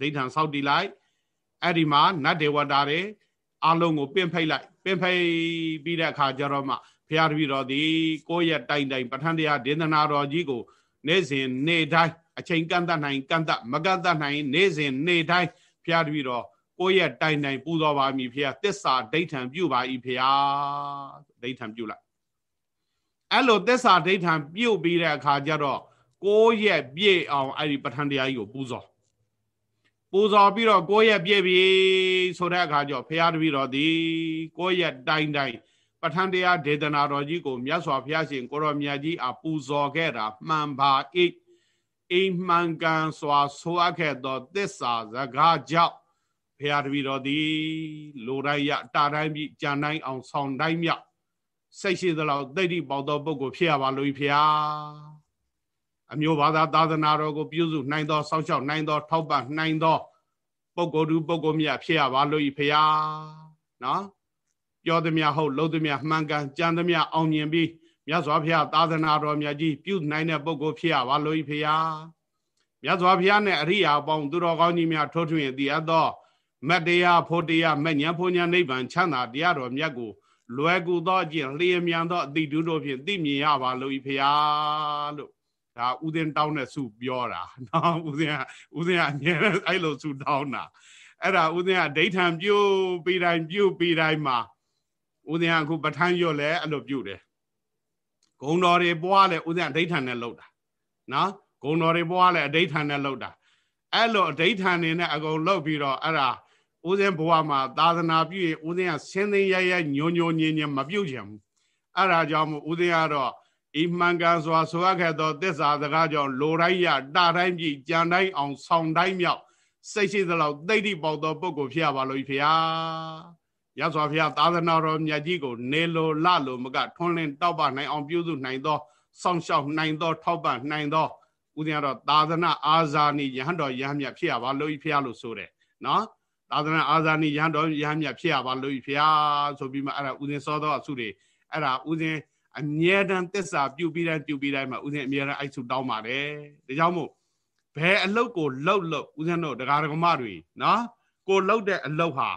ဒိဋ္ဌံစောက်တည်လိုက်အဲ့ဒီမှာနတ်ဒေဝတာတွေအလုံးကိုပင့်ဖိတ်လိုက်ပင့်ဖိတ်ပြီးတဲ့အခါကျတော့မှဖရာတပည့်တော်ဒီကိုယ့်ရဲ့တိုင်တိုင်ပဋ္ဌာန်းတရားဒေသနာတော်ကြီးကိုနေ့စဉ်နေ့တိုင်း အချိန်ကန့်တတ်နိုင်ကန့်တတ်မကန့်တတ်နိုင်နေ့စဉ်နေ့တိုင်းဖရာတပည့်တော်ကိုယ့်ရဲ့တိုင်တိုင်ပူတော်ပါမည်ဖရာတစ္ဆာဒိဋ္ဌံပြုပါ၏ဖရာဒိဋ္ဌံပြုလိုက်အဲ့လိုသစ္စာဒိဋ္ဌံပြုတ်ပြီးတဲ့အခါကျတော့ကိုးရက်ပြည့်အောင်အဲ့ဒီပဋ္ဌာန်းတရားကြီးကိုပူဇော်ပူဇော်ပြီးတော့ကိုးရက်ပြည့်ပြီဆိုတဲ့အခါကျတော့ဘုရားတပည့်တော်ဒီကိုးရက်တိုင်တိုင်ပဋ္ဌာန်းတရားဒေသနာတော်ကြီးကိုမြတ်စွာဘုရားရှင်ကိုရောမြတ်ကြီးအပူဇော်ခဲ့တာမှန်ပါ အိအိမှန်ကန်စွာဆိုအပ်ခဲ့သောသစ္စာစကားကြောင့်ဘုရားတပည့်တော်ဒီလိုတိုင်းရတာတိုင်းပြီးကြံတိုင်းအောင်ဆောင်တိုင်းမြောက်စိတ်ရှိသလောက်သိတိပေါသောပုဂ္ဂိုလ်ဖြစ်ရပါလို့ဖျားအမျိုးဘာသာသာသနာတော်ကိုပြုစုနိုင်သောစောင့်ရှောက်နိုင်သော ထောက်ပံ့နိုင်သောပုဂ္ဂိုလ်သူပုဂ္ဂိုလ်မြတ်ဖြစ်ရပါလို့ဖျားနော်ပြောသည်မြဟုတ်လုပ်သည်မြမှန်ကန်ကြံသည်မြအောင်မြင်ပြီး မြတ်စွာဘုရားသာသနာတော်မြတ်ကြီးပြုနိုင်တဲ့ပုဂ္ဂိုလ်ဖြစ်ရပါလို့ဖျားမြတ်စွာဘုရားနဲ့အရိယာပေါင်းသူတော်ကောင်းကြီးများထိုးထွင်းတည်အပ်သောမတ်တရားဖို့တရားမဉ္ဇဉ်ဖို့ညာနိဗ္ဗာန်ချမ်းသာတရားတော်မြတ်ကိုလွယ်ကူသောအကျင့်လျင်မြန်သောအတိတုတို့ဖြင့်သိမြင်ရပါလို့ဤဖရာလို့ဒါဥဒင်းတောင်းတဲ့စုပြောတာနော်ဥဒင်းကဥဒင်းကအမြဲအဲ့လိုစုတောင်းတာအဲ့ဒါဥဒင်းကဒိဋ္ဌံပြုတ်ပြီးတိုင်းပြုတ်ပြီးတိုင်းမှာဥဒင်းကအခုပဋ္ဌာန်းရွတ်လဲအဲ့လိုပြုတ်တယ် ဂုံတော်တွေပွားလဲဥဒင်းကဒိဋ္ဌံနဲ့လှုပ်တာနော်ဂုံတော်တွေပွားလဲအဒိဋ္ဌံနဲ့လှုပ်တာအဲ့လိုအဒိဋ္ဌံနေနဲ့အကုန်လှုပ်ပြီးတော့အဲ့ဒါဦးဇင်းဘဝမှာသာသနာပြုရင်ဦးဇင်းကဆင်းသင်းရဲရဲညိုညိုညင်ညင်မပြုတ်ချင်ဘူးအဲ့ဒါကြောင့်မို့ဦးဇင်းကတော့ဤမှန်ကန်စွာဆိုရခဲ့သောသစ္စာစကားကြောင့်လိုတိုင်းရတာတိုင်းပြည်ကြံတိုင်းအောင်ဆောင်တိုင်းမြောက်စိတ်ရှိသလောက်သိတိပေါသောပုဂ္ဂိုလ်ဖြစ်ရပါလို့ဖေဟာ ရသော်ဖေဟာသာသနာတော်မြတ်ကြီးကိုနေလိုလလိုမကထွန်းလင်းတောက်ပနိုင်အောင်ပြုစုနိုင်သောစောင့်ရှောက်နိုင်သော ထောက်ပံ့နိုင်သောဦးဇင်းကတော့သာသနာအာဇာနည်ယဟန်တော်ယဟန်မြတ်ဖြစ်ရပါလို့ဖေဟာလို့ဆိုတယ်နော်သာသနာအာဇာနည်ရဟန်းတော်ရဟန်းမြတ်ဖြစ်ရပါလို့ဖျားဆိုပြီးမှအဲ့ဒါဥစဉ်စောသောအစုတွေအဲ့ဒါဥစဉ်အမြဲတမ်းသစ္စာပြုပြီးတိုင်းပြုပြီးတိုင်းမှာဥစဉ်အမြဲတမ်းအဲ့စုတောင်းပါတယ်ဒါကြောင့်မို့ဘယ်အလုတ်ကိုလှုပ်လှုပ်ဥစဉ်တို့တရားဓမ္မတွေနော်ကိုလှုပ်တဲ့အလုတ်ဟာ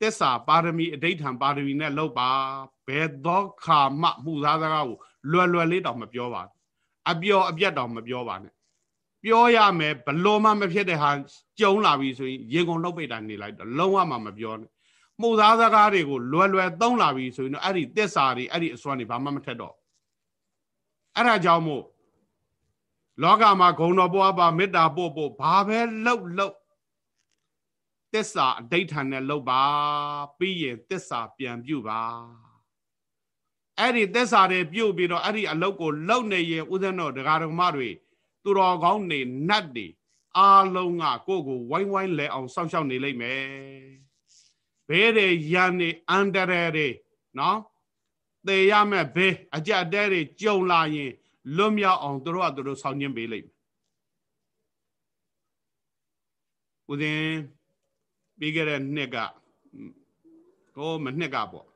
သစ္စာပါရမီအဋိဋ္ဌံပါရမီနဲ့လှုပ်ပါဘယ်သောခါမှမှုသားစကားကိုလွယ်လွယ်လေးတောင်မပြောပါအပျော်အပြတ်တောင်မပြောပါနဲ့ပြောရမယ်ဘလို့မှမဖြစ်တဲ့ဟာကြုံလာပြီဆိုရင်ရေကုန်နှုတ်ပိတ်တာနေလိုက်တော့လုံးဝမှမပြောနဲ့မှုသားစကားတွေကိုလွယ်လွယ်သုံးလာပြီဆိုရင်တော့အဲ့ဒီတစ္ဆာတွေအဲ့ဒီအစွမ်းတွေဘာမှမထက်တော့အဲ့ဒါကြောင့်မို့လောကမှာဂုံတော်ပွားပါမေတ္တာပို့ပို့ဘာပဲလှုပ်လှုပ် တစ္ဆာအဋိဋ္ဌာနဲ့လှုပ်ပါပြီးရင်တစ္ဆာပြန်ပြုပါအဲ့ဒီတစ္ဆာတွေပြုတ်ပြီးတော့အဲ့ဒီအလုတ်ကိုလှုပ်နေရင်ဥဒ္ဒနောဒကာဒကမတွေသူတော်ကောင်းနေနတ်တွေအားလုံးကကိုယ့်ကိုဝိုင်းဝိုင်းလဲအောင်စောင့်ရှောက်နေလိမ့်မယ်ဘဲတဲ့ရန်နေအန်တရဲတွေနော်သေရမဲ့ဘေးအကြက်တဲတွေကြုံလာရင်လွတ်မြောက်အောင်သူတို့ကသူတို့ဆောင်ကျင်းပေးလိမ့်မယ်ဦးဇင်း ပြီးခဲ့တဲ့နှစ်ကဟိုမနှစ်ကပေါ့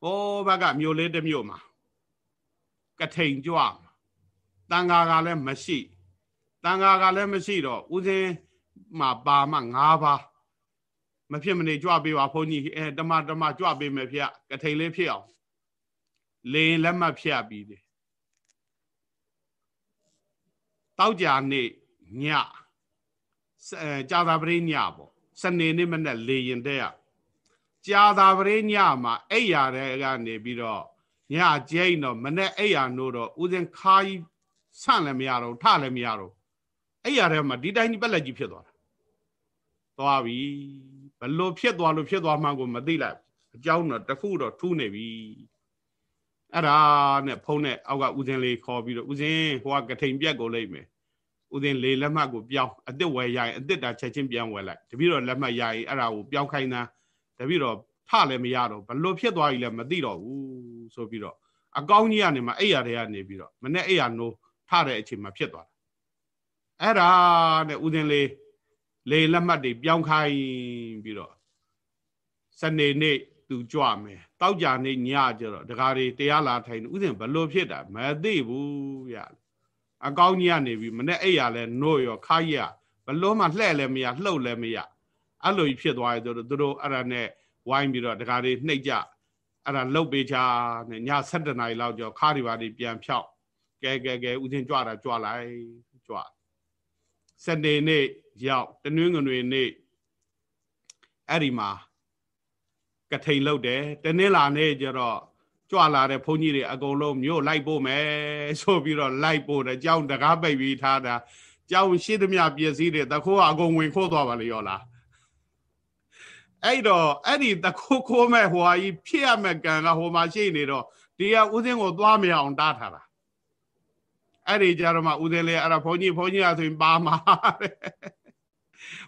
ဟိုဘက်ကမြို့လေးတစ်မြို့မှာကထိန်ကြွမှာတန်ဃာကလည်းမရှိတန်ဃာကလည်းမရှိတော့ဦးစင်းမှာပါမှ၅ပါးမဖြစ်မနေကြွပေးပါဘုန်းကြီးအဲတမတမကြွပေးမယ်ဖေကထိန်လေးဖြစ်အောင်လေရင်လက်မှတ်ဖြတ်ပြီးတယ်တောက်ကြနေ့ညအဲ ကြာသာပရိညပေါ့စနေနေ့မနေ့လေရင်တဲ့ကြာသာပရိညမှာအိယာတဲ့ကနေပြီးတော့ညကျိန်းတော့မနေ့အိယာနိုးတော့ဦးစင်ခါကြီးဆန့်လည်းမရတော့ထလည်းမရတော့အဲ့ရတဲ့မှာဒီတိုင်းဒီပက်လက်ကြီးဖြစ်သွားတာသွားပြီဘလို့ဖြစ်သွားလို့ဖြစ်သွားမှကိုမသိလိုက်အကြောင်းတော့တခုတော့ထူးနေပြီအဲ့ဒါနဲ့ဖုံးနဲ့အောက်ကဦးစင်းလေးခေါ်ပြီးတော့ဦးစင်းဟိုကကထိန်ပြက်ကိုလိုက်မယ် ဦးစင်းလေးလက်မှတ်ကိုပြောင်းအစ်စ်ဝယ်ရရင်အစ်စ်တာချက်ချင်းပြန်ဝယ်လိုက်တပည့်တော်လက်မှတ်ရရင်အဲ့ဒါကိုပြောင်းခိုင်းတာတပည့်တော်ထလည်းမရတော့ဘလို့ဖြစ်သွားပြီလဲမသိတော့ဘူးဆိုပြီးတော့အကောင်းကြီးကနေမှအဲ့ရတဲ့ကနေပြီးတော့မနေ့အဲ့ရနိုးထတဲ့အချိန်မှာဖြစ်သွားတာအဲ့ဒါနဲ့ဦးဇင်းလေးလေလက်မှတ်တွေပြောင်းခိုင်းပြီးတော့စနေနေ့သူကြွမယ်တောက်ကြနေညကြတော့ဒကာတွေတရားလာထိုင်ဦးဇင်းဘလို့ဖြစ်တာမသိဘူးရ အကောင်းကြီးကနေပြီးမနဲ့အိယာလဲနို့ရောခါကြီးကဘလို့မှလှဲ့လည်းမရလှုပ်လည်းမရအဲ့လိုကြီးဖြစ်သွားရဆိုတော့သူတို့အဲ့ဒါနဲ့ဝိုင်းပြီးတော့တကားလေးနှိပ်ကြအဲ့ဒါလှုပ်ပေးချာနဲ့ည7နာရီလောက်ကျော်ခါးဒီပါဒီပြန်ဖြောက်ကဲကဲကဲဦးစင်းကြွတာကြွလိုက်ကြွစနေနေ့ရောက်တနင်္ဂနွေနေ့အဲ့ဒီမှာကထိန်လှုပ်တယ်တနင်္လာနေ့ကျတော့ ကြွလာတဲ့ဘုန်းကြီးတွေအကုန်လုံးမြို့လိုက်ပို့မယ်ဆိုပြီးတော့လိုက်ပို့တယ်ကြောင်းတကားပိတ်ပြီးထားတာကြောင်းရှိသမျှပစ္စည်းတွေတခိုးအကုန်ဝင်ခိုးသွားပါလေရောလားအဲ့တော့အဲ့ဒီတခိုးခိုးမဲ့ဟိုဟာကြီးဖြစ်ရမဲ့ကံကဟိုမှာရှိနေတော့ဒီကဥစဉ်ကိုသွားမရအောင်တားထားတာအဲ့ဒီကြတော့မှဥစဉ်လေးအဲ့ဒါဘုန်းကြီးဘုန်းကြီးအဆိုရင်ပါမှာတဲ့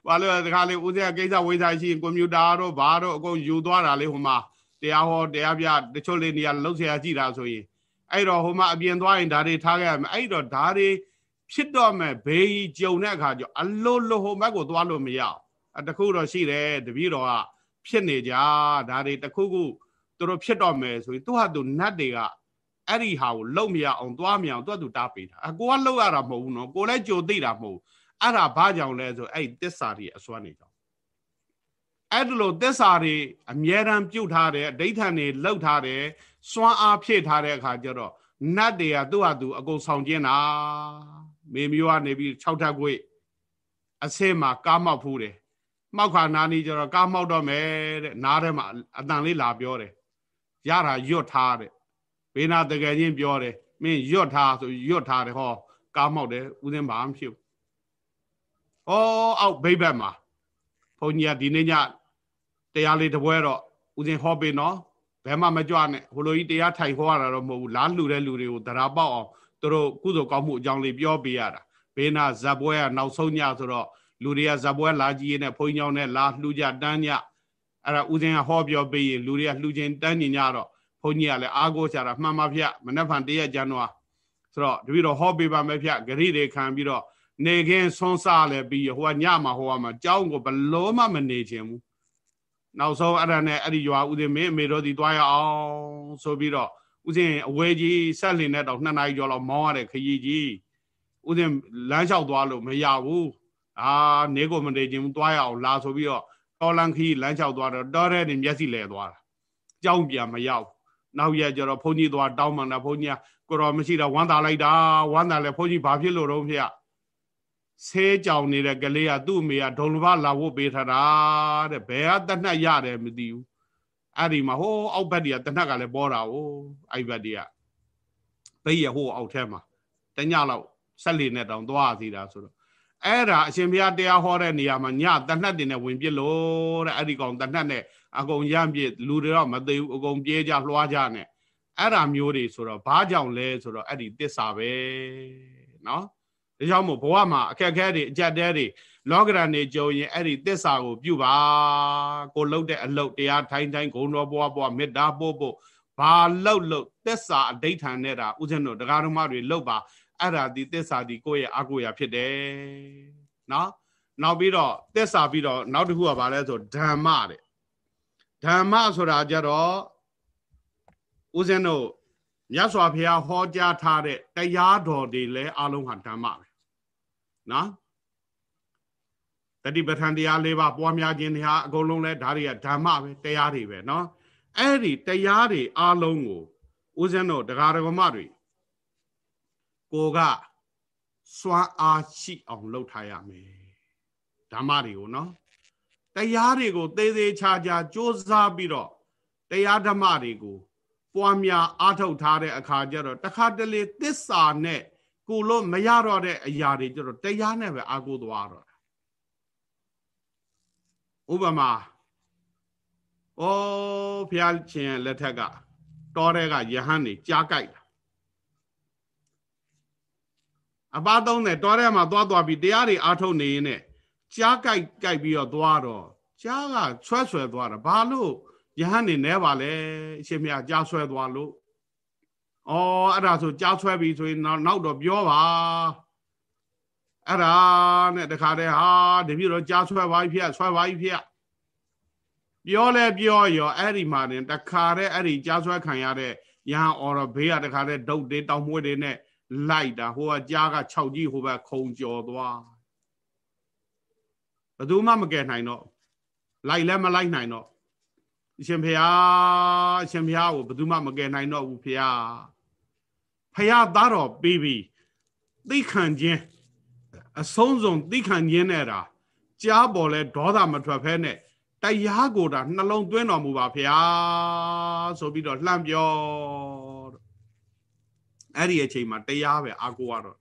ဘာလို့ဒီခါလေးဥစဉ်ကိစ္စဝိစာရှိရင်ကွန်ပျူတာတို့ဘာတို့အကုန်ယူသွားတာလေဟိုမှာ တရားဟောတရားပြတချို့လေးနေရာလှုပ်ရှားကြည့်တာဆိုရင်အဲ့တော့ဟိုမှာအပြင်သွားရင်ဒါတွေထားခဲ့ရမယ်အဲ့တော့ဒါတွေဖြစ်တော့မဲ့ဘေးကြီးကြုံတဲ့အခါကျအလိုလိုဟိုဘက်ကိုသွားလို့မရအောင်အတခုတော့ရှိတယ်တပည့်တော်ကဖြစ်နေကြဒါတွေတခုခုသူတို့ဖြစ်တော့မယ်ဆိုရင်သူ့ဟာသူနတ်တွေကအဲ့ဒီဟာကိုလုံမရအောင်သွားမရအောင်သူ့သူတားပေးတာအကိုကလုံရတာမဟုတ်ဘူးနော်ကိုလည်းကြိုသိတာမဟုတ်ဘူးအဲ့ဒါဘာကြောင့်လဲဆိုအဲ့ဒီတစ္ဆာတွေအစွမ်းနေကြောင့် အဲ့ဒါလို့သစ္စာတွေအမြဲတမ်းပြုတ်ထားတယ်အဋိဌာန်တွေလှုပ်ထားတယ်စွမ်းအားဖြည့်ထားတဲ့အခါကျတော့နတ်တွေကသူ့ဟာသူအကုန်ဆောင်ကျင်းတာမေမျိုးကနေပြီး6ထပ်ခွေအဆင်းမှာကားမောက်ဖူးတယ်မောက်ခါနာနီကျတော့ကားမောက်တော့မယ်တဲ့နားထဲမှာအတန်လေးလာပြောတယ်ရတာရွတ်ထားတဲ့ဘေးနာတကယ်ချင်းပြောတယ်မင်းရွတ်ထားဆိုရွတ်ထားတယ်ဟောကားမောက်တယ်ဦးစင်းဘာမှဖြစ်ဘူးဩအောက်ဘိဘက်မှာဘုန်းကြီးကဒီနေ့ည တရားလေးတပွဲတော့ဦးဇင်ဟောပေးနော်ဘယ်မှမကြွနဲ့ဟိုလိုကြီးတရားထိုင်ခေါ်ရတာတော့မဟုတ်ဘူးလားလှူတဲ့လူတွေကိုတရားပေါက်အောင်သူတို့ကုသိုလ်ကောင်းမှုအကြောင်းလေးပြောပေးရတာဘေးနာဇက်ပွဲကနောက်ဆုံးညဆိုတော့လူတွေကဇက်ပွဲလာကြည့်ရင်းနဲ့ဘုန်းကြီးနဲ့လာလှူကြတန်းညအဲ့ဒါဦးဇင်ကဟောပြောပေးရင်လူတွေကလှူခြင်းတန်းညင်ကြတော့ဘုန်းကြီးကလည်းအားကိုးချတာမှန်ပါဗျမနေ့ဖန်တရက်ကျန်တော့ဆိုတော့တပည့်တော်ဟောပေးပါမယ်ဗျဂရိတွေခံပြီးတော့နေခင်းဆွန်းစားလဲပြီးဟိုကညမှာဟိုကမှာကြောင်းကိုဘလို့မှမနေချင်ဘူး နောက်ဆုံးအဲ့ဒါနဲ့အဲ့ဒီရွာဦးစင်မင်းအမေတို့ဒီတွားရအောင်ဆိုပြီးတော့ဦးစင်အဝဲကြီးဆက်လင်နဲ့တော့နှစ်နာရီကျော်လောက်မောင်းရတဲ့ခရီးကြီးဦးစင်လမ်းလျှောက်သွားလို့မရဘူးအာနေကိုမနေခြင်းတွားရအောင်လာဆိုပြီးတော့တော်လန်ခီးလမ်းလျှောက်သွားတော့တော်တဲ့နေမျက်စိလဲသွားတာကြောင်းပြန်မရောက်နောက်ရက်ကျတော့ဘုန်းကြီးသွားတောင်းမှန်တာဘုန်းကြီးကကိုတော်မရှိတာဝမ်းသာလိုက်တာဝမ်းသာလဲဘုန်းကြီးဘာဖြစ်လို့တော့ဖေ ဆဲကြောင်နေတဲ့ကလေးကသူ့အမေကဒုံလဘလာဝတ်ပေးထားတာတဲ့ဘယ်ကတနတ်ရတယ်မသိဘူးအဲ့ဒီမှာဟိုးအောက်ဘက်တည်းကတနတ်ကလည်းပေါ်တာဟိုအဲ့ဘက်တည်းကဘိရဟိုအောက်ထဲမှာတညလောက်ဆက်လီနဲ့တောင်သွားသေးတာဆိုတော့အဲ့ဒါအရှင်ဘုရားတရားဟောတဲ့နေရာမှာညတနတ်တင်နဲ့ဝင်ပြစ်လို့တဲ့အဲ့ဒီကောင်တနတ်နဲ့အကုန်ရမ်းပြစ်လူတွေတော့မသိဘူးအကုန်ပြေးကြလွှားကြနဲ့အဲ့ဒါမျိုးတွေဆိုတော့ဘာကြောင့်လဲဆိုတော့အဲ့ဒီတစ္ဆာပဲเนาะ ဒါကြောင့်မို့ဘဝမှာအခက်အခဲတွေအကြက်တဲတွေလောကရန်နေကြုံရင်အဲ့ဒီသစ္စာကိုပြုပါကိုလှုပ်တဲ့အလုတ်တရားထိုင်းထိုင်းဂုံတော်ဘဝဘဝမေတ္တာပို့ဖို့ဘာလှုပ်လှုပ်သစ္စာအဋိဌာန်နဲ့တာဥစဉ်တို့တရားဓမ္မတွေလှုပ်ပါအဲ့ဒါဒီသစ္စာဒီကိုယ့်ရဲ့အကုရာဖြစ်တယ်နော်နောက်ပြီးတော့သစ္စာပြီးတော့နောက်တစ်ခုကဘာလဲဆိုဓမ္မတဲ့ဓမ္မဆိုတာကြတော့ဥစဉ်တို့မြတ်စွာဘုရားဟောကြားထားတဲ့တရားတော်တွေလည်းအလုံးဟာဓမ္မပဲ နော်တတိပဋ္ဌာန်တရား၄ပါးပွားများခြင်းတရားအကုန်လုံးလဲဒါတွေကဓမ္မပဲတရားတွေပဲနော်အဲ့ဒီတရားတွေအလုံးကိုဦးဇင်းတို့တရားတော်မတွေကိုကစွမ်းအားရှိအောင်လုပ်ထားရမယ်ဓမ္မတွေကိုနော်တရားတွေကိုသေးသေးချာချာစ조사ပြီးတော့တရားဓမ္မတွေကိုပွားများအားထုတ်ထားတဲ့အခါကျတော့တခါတလေသစ္စာနဲ့ ကိုလို့မရတော့တဲ့အရာတွေကျတော့တရားနဲ့ပဲအားကိုးသွားတော့ဥပမာဩဘုရားရှင်လက်ထက်ကတောတဲ့ကယဟန်နေကြားကြိုက်တာအပါ30တောထဲမှာသွားသွားပြီးတရားတွေအားထုတ်နေရင်နဲ့ကြားကြိုက်ကြိုက်ပြီးတော့သွားတော့ကြားကဆွဲဆွဲသွားတာဘာလို့ယဟန်နေနဲပါလေအရှင်မြတ်ကြားဆွဲသွားလို့ ဩအဲ့ဒါဆိုကြားဆွဲပြီဆိုရင်နောက်တော့ပြောပါအဲ့ဒါနဲ့တခါတည်းဟာတပြည့်တော့ကြားဆွဲပါပြီဖေဆွဲပါပြီဖေပြောလဲပြောရောအဲ့ဒီမှာတင်တခါတည်းအဲ့ဒီကြားဆွဲခံရတဲ့ယဟန်အော်တော့ဘေးကတခါတည်းဒုတ်တွေတောင်မွေးတွေနဲ့လိုက်တာဟိုကကြားက6ကြီးဟိုဘက်ခုံကျော်သွားဘယ်သူမှမကယ်နိုင်တော့လိုက်လည်းမလိုက်နိုင်တော့ အရှင်ဖျားအရှင်ဖျားကိုဘယ်သူမှမကယ်နိုင်တော့ဘူးဖျားဖျားသားတော်ပြီးပြီသိခံခြင်းအဆုံးစုံသိခံခြင်းနဲ့တာကြားပေါ်လဲဒေါသမထွက်ဖဲနဲ့တရားကိုတာနှလုံးသွင်းတော်မူပါဖျားဆိုပြီးတော့လှမ်းပြောအဲ့ဒီအချိန်မှာတရားပဲအာကိုရတော့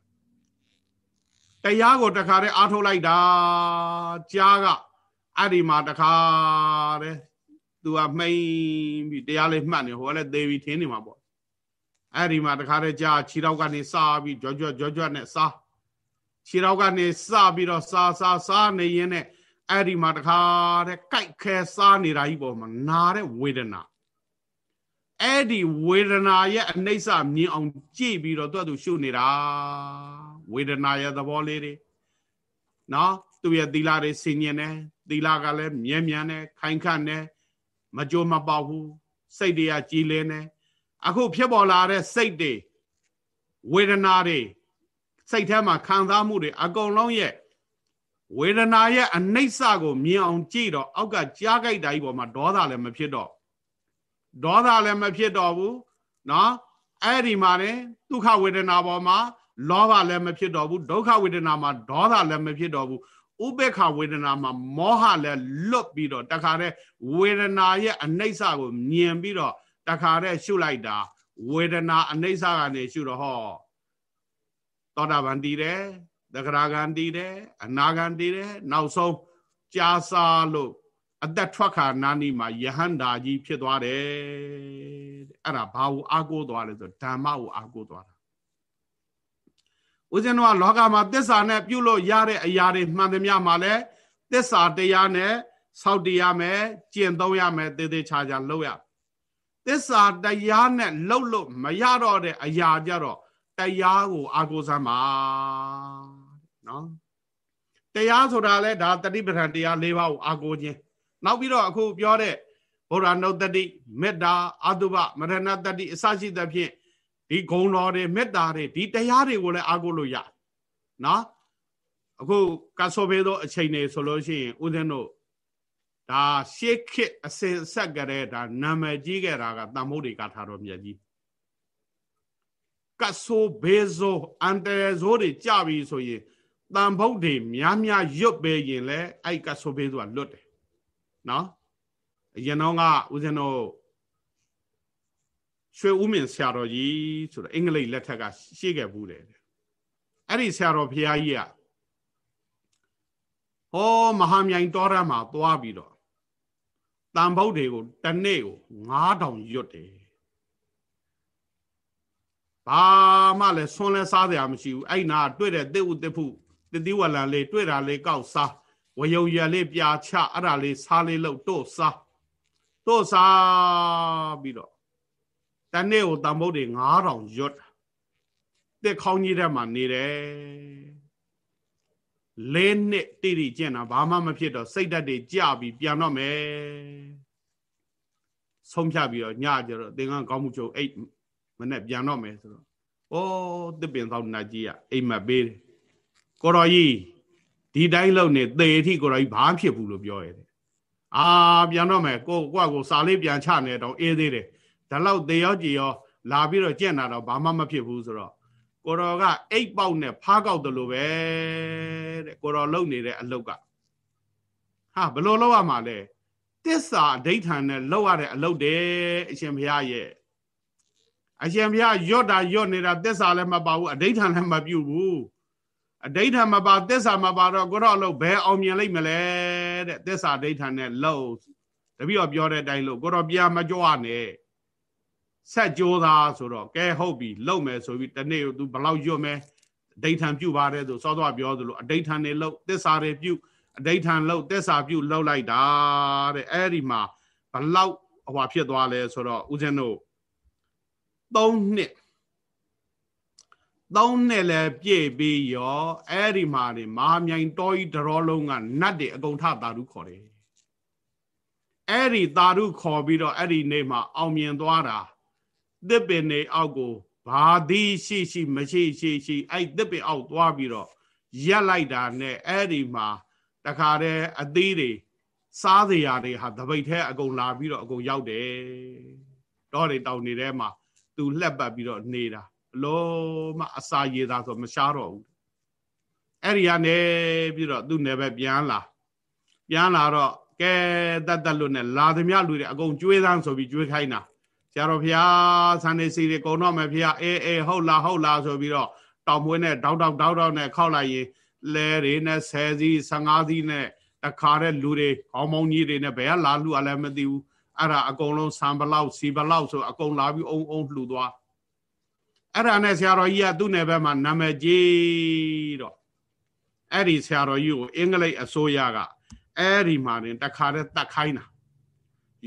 တရားကိုတခါတည်းအားထုတ်လိုက်တာကြားကအဲ့ဒီမှာတခါတည်း သူကမှိန်ပြီးတရားလေးမှတ်နေဟိုကလည်းသေပြီးထင်းနေမှာပေါ့အဲ့ဒီမှာတခါတည်းကြားခြေထောက်ကနေစားပြီးကြွကြွကြွကြွနဲ့စားခြေထောက်ကနေစပြီးတော့စားစားစားနေရင်နဲ့အဲ့ဒီမှာတခါတည်းကြိုက်ခဲစားနေတာကြီးပေါ်မှာနာတဲ့ဝေဒနာအဲ့ဒီဝေဒနာရဲ့အနှိမ့်စမြင်အောင်ကြည့်ပြီးတော့သူ့သူရှုနေတာဝေဒနာရဲ့သဘောလေးတွေနော်သူ့ရဲ့သီလတွေဆင်ញင်တယ်သီလကလည်းမြဲမြံတယ်ခိုင်ခန့်တယ် မကြိုမပေါဘူးစိတ်တွေကကြည်လင်းတယ်အခုဖြစ်ပေါ်လာတဲ့စိတ်တွေဝေဒနာတွေစိတ်ထဲမှာခံစားမှုတွေအကုန်လုံးရဲ့ဝေဒနာရဲ့အနှိမ့်စကိုမြင်အောင်ကြည့်တော့အောက်ကကြားကြိုက်တာကြီးပေါ်မှာဒေါသလည်းမဖြစ်တော့ဒေါသလည်းမဖြစ်တော့ဘူးနော်အဲ့ဒီမှာねဒုက္ခဝေဒနာပေါ်မှာလောဘလည်းမဖြစ်တော့ဘူးဒုက္ခဝေဒနာမှာဒေါသလည်းမဖြစ်တော့ဘူး ဥပေက္ခဝေဒနာမှာမောဟလည်းလွတ်ပြီးတော့တခါတည်းဝေဒနာရဲ့အနှိမ့်စကိုမြင်ပြီးတော့တခါတည်းရှုလိုက်တာဝေဒနာအနှိမ့်စကနေရှုတော့ဟောသောတာပန်တည်တယ်သဂရာဂန်တည်တယ်အနာဂန်တည်တယ်နောက်ဆုံးကြာစာလို့အသက်ထွက်ခါနာနီမှာယဟန္တာကြီးဖြစ်သွားတယ်အဲ့ဒါဘာကိုအားကိုးသွားလဲဆိုဓမ္မကိုအားကိုးသွားတာ ဦးဇင်းတို့ကလောကမှာသစ္စာနဲ့ပြုလို့ရတဲ့အရာတွေမှန်သမျှမှာလဲသစ္စာတရားနဲ့စောင့်တရားမယ်ကျင့်သုံးရမယ်သေသေးချာချာလုပ်ရသစ္စာတရားနဲ့လှုပ်လို့မရတော့တဲ့အရာကြတော့တရားကိုအာကိုစမ်းပါနော်တရားဆိုတာလဲဒါတတိပဋ္ဌာန်တရား၄ပါးကိုအာကိုခြင်းနောက်ပြီးတော့အခုပြောတဲ့ဗုဒ္ဓနုတ္တိမေတ္တာအတုပမရဏတတိအစရှိသဖြင့် ဒီဂုံတော်တွေမေတ္တာတွေဒီတရားတွေကိုလည်းအာကိုလို့ရနော်အခုကဆောဘေးသောအချိန်နေဆိုလို့ရှိရင်ဦးဇင်းတို့ဒါရှေးခေတ်အစဉ်ဆက်ကြတဲ့ဒါနာမည်ကြီးခဲ့တာကတမ္မုဒ္ဒေကထာတော်မြတ်ကြီးကဆိုဘေဇိုအန်တဲဇိုတွေကြပြီဆိုရင်တန်ဗုဒ္ဓေများများရွတ်ပေရင်လဲအဲ့ကဆိုဘေဇိုကလွတ်တယ်နော်အရင်တော့ကဦးဇင်းတို့ ရွှေဦးမင်းဆရာတော်ကြီးဆိုတော့အင်္ဂလိပ်လက်ထက်ကရှေ့ခဲ့ဘူးတယ်အဲ့ဒီဆရာတော်ဘုရားကြီးကဟောမဟာမြိုင်တော်ရမှာသွားပြီးတော့တန်ဗုဒ္ဓေကိုတနေ့ကို9000ရွတ်တယ်ဘာမှလည်းဆွန်းလဲစားစရာမရှိဘူးအဲ့နာတွေ့တဲ့တစ်ဥတစ်ဖုတတိဝလံလေးတွေ့တာလေးကောက်စားဝယုံရလေးပြာချအဲ့ဒါလေးစားလေးလို့တို့စားတို့စားပြီးတော့ တနေ့ကိုတန်ဖို့တွေ9000ရွတ်တစ်ခေါင်းကြီးထဲမှာနေတယ်လေးနှစ်တိတိကျင့်တာဘာမှမဖြစ်တော့စိတ်ဓာတ်တွေကြပြီးပြန်တော့မယ်ဆုံးဖြတ်ပြီးတော့ညကျတော့သင်္ကန်းကောင်းမှုချုပ်အိတ်မနဲ့ပြန်တော့မယ်ဆိုတော့ဩတစ်ပင်သောနတ်ကြီးကအိမ်မက်ပေးတယ်ကိုတော်ကြီးဒီတိုင်းလုံနေသေအထိကိုတော်ကြီးဘာဖြစ်ဘူးလို့ပြောရတယ်အာပြန်တော့မယ်ကိုကွာကိုစာလေးပြန်ချနေတော့အေးသေးတယ် ဒါလောက်သေရောကြည်ရောလာပြီးတော့ကြက်နာတော့ဘာမှမဖြစ်ဘူးဆိုတော့ကိုတော်ကအိတ်ပေါက်နဲ့ဖားကောက်တယ်လို့ပဲတဲ့ကိုတော်လုံနေတဲ့အလုတ်ကဟာဘယ်လိုလုပ်ရမှာလဲတစ္ဆာအဋိဋ္ဌာန်နဲ့လောက်ရတဲ့အလုတ်တယ်အရှင်ဘုရားရဲ့အရှင်ဘုရားယော့တာယော့နေတာတစ္ဆာလည်းမပါဘူးအဋိဋ္ဌာန်လည်းမပြုတ်ဘူးအဋိဋ္ဌာန်မပါတစ္ဆာမပါတော့ကိုတော့လို့ဘယ်အောင်မြင်လိမ့်မလဲတဲ့တစ္ဆာအဋိဋ္ဌာန်နဲ့လို့တပည့်တော်ပြောတဲ့အတိုင်းလို့ကိုတော့ပြန်မကြွနဲ့ ဆက်ကြိုးသားဆိုတော့ကဲဟုတ်ပြီလုံမယ်ဆိုပြီးတနေ့သူဘလောက်ရွတ်မယ်အဋိဋ္ဌာန်ပြုပါတယ်ဆိုစောစောပြောသလိုအဋိဋ္ဌာန်တွေလုံတစ္ဆာတွေပြုအဋိဋ္ဌာန်လုံတစ္ဆာပြုလုံလိုက်တာတဲ့အဲ့ဒီမှာဘလောက်ဟွာဖြစ်သွားလဲဆိုတော့ဦးဇင်းတို့3နှစ်3နှစ်လည်းပြည့်ပြီးရောအဲ့ဒီမှာနေမဟာမြိုင်တော်ကြီးတရောလုံးကနတ်တွေအကုန်ထတာဓုခေါ်တယ်အဲ့ဒီတာဓုခေါ်ပြီးတော့အဲ့ဒီနေ့မှာအောင်မြင်သွားတာ တစ်ပင်နေအောက်ကိုဗဘာသည်ရှိရှိမရှိရှိရှိအဲ့တစ်ပင်အောက်သွားပြီးတော့ရက်လိုက်တာနဲ့အဲ့ဒီမှာတခါတည်းအသေးတွေစားစရာတွေဟာတပိတ်ထဲအကုန်လာပြီးတော့အကုန်ရောက်တယ်တော့တွေတောင်နေထဲမှာသူလှက်ပတ်ပြီးတော့နေတာလုံးမအစာရေသာဆိုမရှားတော့ဘူးအဲ့ဒီကနေပြီးတော့သူ့နယ်ပဲပြန်လာပြန်လာတော့ကဲတတ်တတ်လို့နဲ့လာသမျှလူတွေအကုန်ကျွေးသန်းဆိုပြီးကျွေးခိုင်းတာ ဆရာတော်ဖျားဆန်နေစီတွေကုံတော့မယ်ဖျားအေးအေးဟုတ်လားဟုတ်လားဆိုပြီးတော့တောင်မွေးနဲ့တောက်တောက်တောက်တောက်နဲ့ခောက်လိုက်ရင်လဲတွေနဲ့ဆယ်စီ15စီးနဲ့တခါတဲ့လူတွေခေါင်းမောင်းကြီးတွေနဲ့ဘယ်ကလာလှူအလည်းမသိဘူးအဲ့ဒါအကုန်လုံးဆံဘလောက်စီဘလောက်ဆိုအကုန်လာပြီးအုံအုံလှူသွားအဲ့ဒါနဲ့ဆရာတော်ကြီးကသူ့နယ်ဘက်မှာနာမည်ကြီးတော့အဲ့ဒီဆရာတော်ကြီးကိုအင်္ဂလိပ်အစိုးရကအဲ့ဒီမှာတင်တခါတည်းတတ်ခိုင်းတာ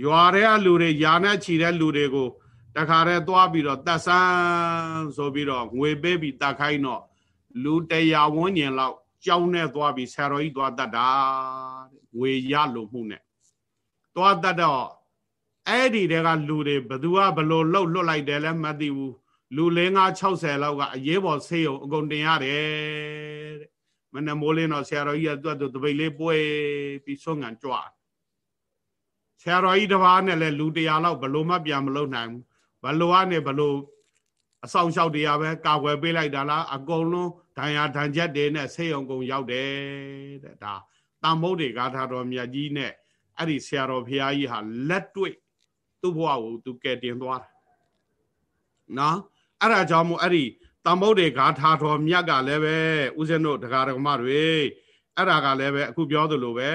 ရွာထဲကလူတွေယာနဲ့ချီတဲ့လူတွေကိုတခါတည်းသွားပြီးတော့တတ်ဆန်းဆိုပြီးတော့ငွေပေးပြီးတတ်ခိုင်းတော့လူတရာဝန်းကျင်လောက်ကြောင်းနဲ့သွားပြီးဆရာတော်ကြီးသွားတတ်တာငွေရလို့မှုနဲ့သွားတတ်တော့အဲ့ဒီတဲကလူတွေဘသူကဘလို့လှုပ်လွတ်လိုက်တယ်လဲမသိဘူးလူ၄၅60လောက်ကအရေးပေါ်ဆေးရုံအကုန်တင်ရတယ်တဲ့မနမိုးလင်းတော့ဆရာတော်ကြီးကသူ့သူတပိတ်လေးပွဲပြီးဆွငံကြွ ဆရာတော်ကြီးတစ်ပါးနဲ့လည်းလူ100လောက်ဘလို့မှပြန်မလုပ်နိုင်ဘူးဘလို့ကနေဘလို့အဆောင်လျှောက်တရားပဲကာကွယ်ပေးလိုက်တာလားအကုန်လုံးဒဏ်ရာဒဏ်ချက်တွေနဲ့ဆေးရုံကုန်ရောက်တယ်တဲ့ဒါတန်မိုးတွေဂါထာတော်မြတ်ကြီးနဲ့အဲ့ဒီဆရာတော်ဘုရားကြီးဟာလက်တွေ့သူ့ဘဝကိုသူကယ်တင်သွားတာနော်အဲ့ဒါကြောင့်မို့အဲ့ဒီတမ္ဗုဒ္ဓေဂါထာတော်မြတ်ကလည်းပဲဦးဇင်းတို့တရားဓမ္မတွေအဲ့ဒါကလည်းပဲအခုပြောသလိုပဲ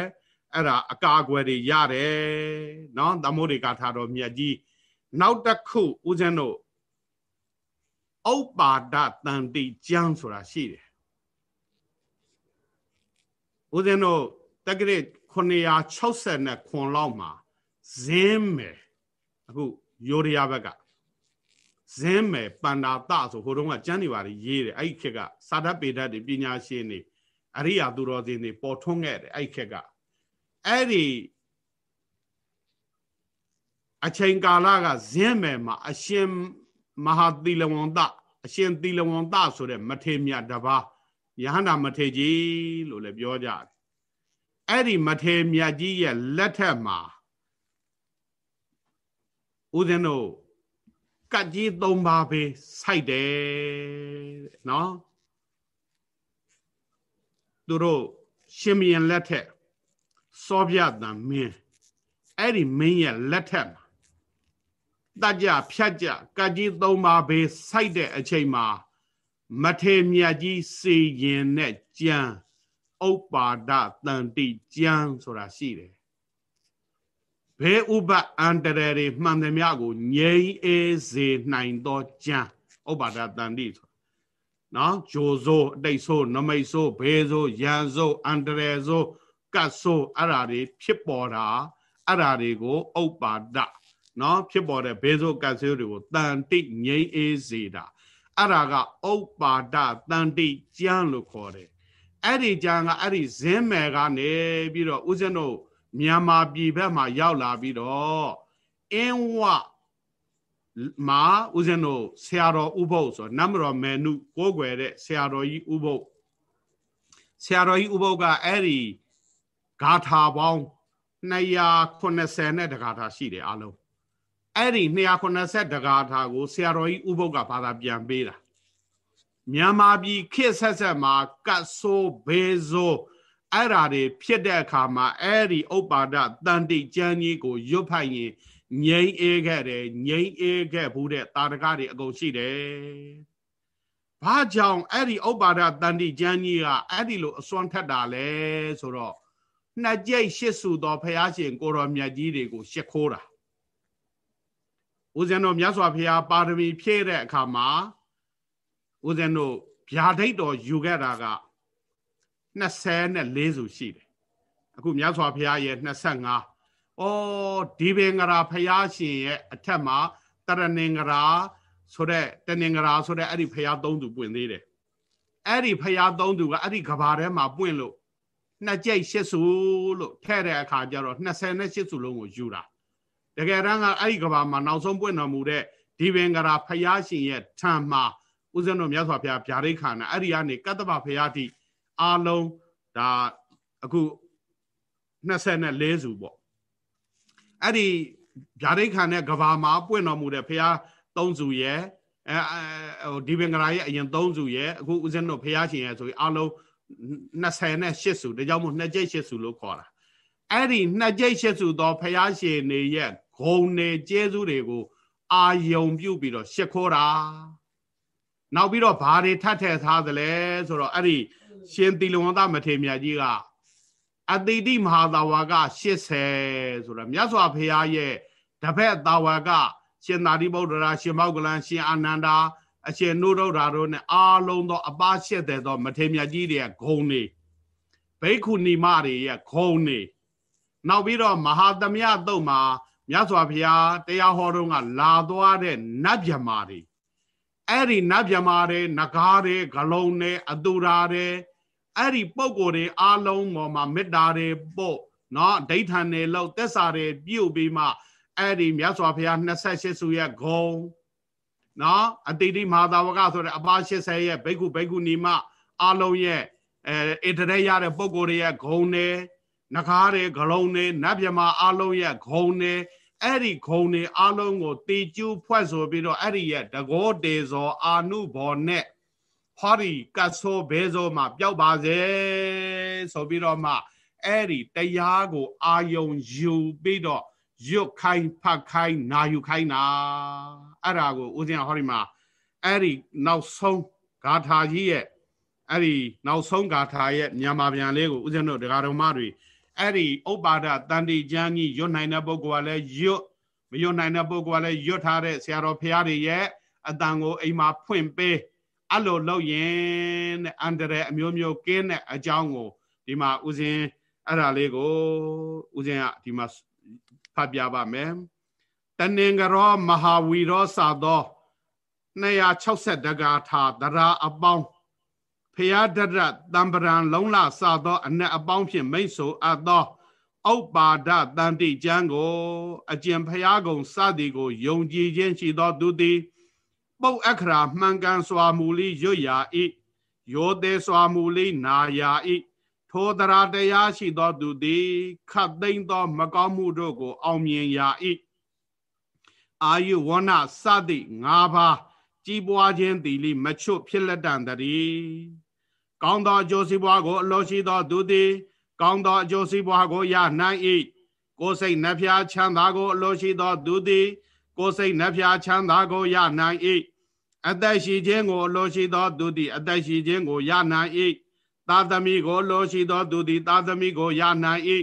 အဲ့ဒါအကာအကွယ်တွေရတယ်နော်တမ္ဗုဒ္ဓေဂါထာတော်မြတ်ကြီးနောက်တစ်ခုဦးဇင်းတို့ဥပ္ပါဒတန်တိကျမ်းဆိုတာရှိတယ်ဦးဇင်းတို့တက္ကရာ960ခွန်လောက်မှာဇင်းမယ်အခုယိုရိယာဘက်ကဇင်းမယ်ပန္နာတဆိုဟိုတုန်းကကျမ်းနေပါလေရေးတယ်အဲ့ဒီခေတ်ကစာတတ်ပေတတ်တွေပညာရှင်တွေအရိယာသူတော်စင်တွေပေါ်ထွန်းခဲ့တယ်အဲ့ဒီခေတ်က အဲ့ဒီအချိန်ကာလကဇင်းမယ်မှာအရှင်မဟာသီလဝန္တအရှင်သီလဝန္တဆိုတဲ့မထေမြတ်တပါးယဟန္တာမထေကြီးလို့လည်းပြောကြတယ်အဲ့ဒီမထေမြတ်ကြီးရဲ့လက်ထက်မှာဦးဇင်းတို့ကတ်ကြီး၃ပါးပဲစိုက်တယ်တဲ့နော်သူတို့ရှင်မယံလက်ထက် စောပြတံမင်းအဲ့ဒီမင်းရဲ့လက်ထက်မှာတကြဖြတ်ကြကတ်ကြီး၃ပါးပဲစိုက်တဲ့အချိန်မှာမထေမြတ်ကြီးစေရင်နဲ့ကြံဥပ္ပါဒတန်တိကြံဆိုတာရှိတယ်ဘဲဥပအန္တရာယ်တွေမှန်သမျှကိုငြိမ်းအေးစေနိုင်သောကြံဥပ္ပါဒတန်တိဆိုနော်ဂျိုဆိုအတိတ်ဆိုနမိတ်ဆိုဘေးဆိုရန်ဆိုအန္တရာယ်ဆို ကတ်ဆိုအဲ့ဓာတွေဖြစ်ပေါ်တာအဲ့ဓာတွေကိုဥပ္ပါဒနော်ဖြစ်ပေါ်တဲ့ဘေးဆိုကတ်ဆိုတွေကိုတန်တိငြိမ်းအေးစေတာအဲ့ဒါကဥပ္ပါဒတန်တိကျမ်းလို့ခေါ်တယ်အဲ့ဒီကျမ်းကအဲ့ဒီဇင်းမယ်ကနေပြီးတော့ဦးဇင်းတို့မြန်မာပြည်ဘက်မှာရောက်လာပြီးတော့အင်းဝမှာဦးဇင်းတို့ဆရာတော်ဥပုပ်ဆိုနမတော်မေနုကိုးကွယ်တဲ့ဆရာတော်ကြီးဥပုပ်ဆရာတော်ကြီးဥပုပ်ကအဲ့ဒီ ဂါထာပေါင်း290နဲ့တဂါထာရှိတယ်အလုံးအဲ့ဒီ290တဂါထာကိုဆရာတော်ကြီးဥပုပ်ကဘာသာပြန်ပေးတာမြန်မာပြည်ခေတ်ဆက်ဆက်မှာကတ်ဆိုးဘေဆိုးအဲ့ဓာတွေဖြစ်တဲ့အခါမှာအဲ့ဒီဥပ္ပါဒတန်တိကျမ်းကြီးကိုရွတ်ဖိုက်ရင်ငြိမ့်အေးခဲ့တယ်ငြိမ့်အေးခဲ့ဘူးတဲ့တာရကတွေအကုန်ရှိတယ်။ဘာကြောင့်အဲ့ဒီဥပ္ပါဒတန်တိကျမ်းကြီးကအဲ့ဒီလိုအစွမ်းထက်တာလဲဆိုတော့ နှစ်ကြိတ်ရှစ်စုသောဖရာရှင်ကိုတော်မြတ်ကြီးတွေကိုရှ िख ိုးတာဦးဇင်းတို့မြတ်စွာဘုရားပါရမီဖြည့်တဲ့အခါမှာဦးဇင်းတို့ဗျာဒိတ်တော်ယူခဲ့တာက24စုရှိတယ်အခုမြတ်စွာဘုရားရဲ့25ဩဒီပင်္ဂရာဘုရားရှင်ရဲ့အထက်မှာတရဏင်္ဂရာဆိုတဲ့တဏင်္ဂရာဆိုတဲ့အဲ့ဒီဘုရားသုံးသူပွင့်သေးတယ်အဲ့ဒီဘုရားသုံးသူကအဲ့ဒီကဘာထဲမှာပွင့်လို့ နှစ်ကြိတ်ရှစ်စုလို့ထဲ့တဲ့အခါကျတော့28စုလုံးကိုယူတာတကယ်တမ်းကအဲ့ဒီကဘာမှာနောက်ဆုံးပွင့်တော်မူတဲ့ဒီပင်ကရာဖယားရှင်ရဲ့ထံမှာဦးဇင်းတို့မြတ်စွာဘုရားဗျာဒိတ်ခါနာအဲ့ဒီကနေကတ္တဗဖယားတိအာလုံးဒါအခု24စုပေါ့အဲ့ဒီဗျာဒိတ်ခါနဲ့ကဘာမှာပွင့်တော်မူတဲ့ဖယား3စုရဲ့အဲဟိုဒီပင်ကရာရဲ့အရင်3စုရဲ့အခုဦးဇင်းတို့ဖယားရှင်ရဲ့ဆိုပြီးအာလုံး 28စုဒါကြောင့်မို့နှစ်ကျိတ်8စုလို့ခေါ်တာအဲ့ဒီနှစ်ကျိတ်8စုသောဖယားရှင်နေရဲ့ဂုံနေကျေးဇူးတွေကို အာယုံပြုတ်ပြီးတော့ရှ िख ိုးတာနောက်ပြီးတော့ဘာတွေထပ်ထည့်ထားသလဲဆိုတော့အဲ့ဒီရှင်သီလဝန္တမထေရမြတ်ကြီးကအတိတိမဟာသာဝက80ဆိုတာမြတ်စွာဘုရားရဲ့တပည့်သာဝကရှင်သာရိပုတ္တရာရှင်မောက္ကလန်ရှင်အာနန္ဒာ အရှင်နုဒုဒ္ဓရာတို့နဲ့အားလုံးသော အပါရှက်တဲ့သော မထေရမြတ်ကြီးတွေရဲ့ဂုံနေဘိက္ခုနီမတွေရဲ့ဂုံနေနောက်ပြီးတော့မဟာသမယတုတ်မှာမြတ်စွာဘုရားတရားဟောတော့ကလာသွားတဲ့နတ်ဗျမာတွေအဲ့ဒီနတ်ဗျမာတွေနဂါးတွေဂလုံးတွေအတူရာတွေအဲ့ဒီပုံကိုယ်တွေအားလုံးပေါ်မှာမေတ္တာတွေပို့နော်ဒိဋ္ဌံတွေလောက်သက်စာတွေပြုတ်ပြီးမှအဲ့ဒီမြတ်စွာဘုရား28စုရဲ့ဂုံ နော်အတိတိမဟာသာဝကဆိုတဲ့အပါ80ရဲ့ဘိက္ခုဘိက္ခုနီမအားလုံးရဲ့အဲဣတရေရတဲ့ပုံကိုယ်တွေရဲ့ဂုံတွေနဂါးတွေဂလုံးတွေနတ်မြမအားလုံးရဲ့ဂုံတွေအဲ့ဒီဂုံတွေအားလုံးကိုတေကျူးဖွဲ့ဆိုပြီးတော့အဲ့ဒီရဲ့တကောတေဇောအာနုဘောနဲ့ဟောဒီကတ်ဆိုဘဲဇောမှာပျောက်ပါစေဆိုပြီးတော့မှအဲ့ဒီတရားကို အာယုံယူပြီးတော့ရွတ်ခိုင်းဖတ်ခိုင်းနာယူခိုင်းတာ အဲ့ဒါကိုဦးဇင်းဟောဒီမှာအဲ့ဒီနောက်ဆုံးဂါထာကြီးရဲ့အဲ့ဒီနောက်ဆုံးဂါထာရဲ့မြန်မာပြန်လေးကိုဦးဇင်းတို့ဒကာတော်မတွေအဲ့ဒီဥပ္ပါဒတန်တိကျမ်းကြီးရွတ်နိုင်တဲ့ပုဂ္ဂိုလ်ကလည်းရွတ်မရွတ်နိုင်တဲ့ပုဂ္ဂိုလ်ကလည်းရွတ်ထားတဲ့ဆရာတော်ဖရာတွေရဲ့အတန်ကိုအိမ်မှာဖွင့်ပေးအဲ့လိုလုပ်ရင်တဲ့အန္တရာယ်အမျိုးမျိုးကင်းတဲ့အကြောင်းကိုဒီမှာဦးဇင်းအဲ့ဒါလေးကိုဦးဇင်းကဒီမှာဖတ်ပြပါမယ် တဏင်္ဂရောမဟာဝီရောစာသော260တကာထာတရာအပေါင်းဖျားတရတံပရံလုံးလစသောအနက်အပေါင်းဖြင့်မိတ်ဆိုအပ်သောဥပ္ပါဒတန်တိကျမ်းကိုအကျင့်ဖျားကုံစသည်ကိုယုံကြည်ခြင်းရှိသောသူသည်ပုတ်အခရာမှန်ကန်စွာမူလိရွတ်ရာဤယောသေးစွာမူလိနာယာဤထိုတရာတရားရှိသောသူသည်ခတ်သိမ်းသော မကောင်းမှုတို့ကို အောင်မြင်ရာဤ အာယုဝဏစသည်၅ပါးကြီးပွားခြင်းသည်လိမချွတ်ဖြစ်လက်တန်တည်းကောင်းသောအကျိုးစီးပွားကို အလိုရှိသောသူသည် ကောင်းသောအကျိုးစီးပွားကိုရနိုင်၏ကိုယ်စိတ်နှဖျားချမ်းသာကိုအလိုရှိသောသူသည် ကိုယ်စိတ်နှဖျားချမ်းသာကိုရနိုင်၏အသက်ရှိခြင်းကိုအလိုရှိသောသူသည် အသက်ရှိခြင်းကိုရနိုင်၏သာသမီကိုလိုရှိသောသူသည်သာသမီကိုရနိုင်၏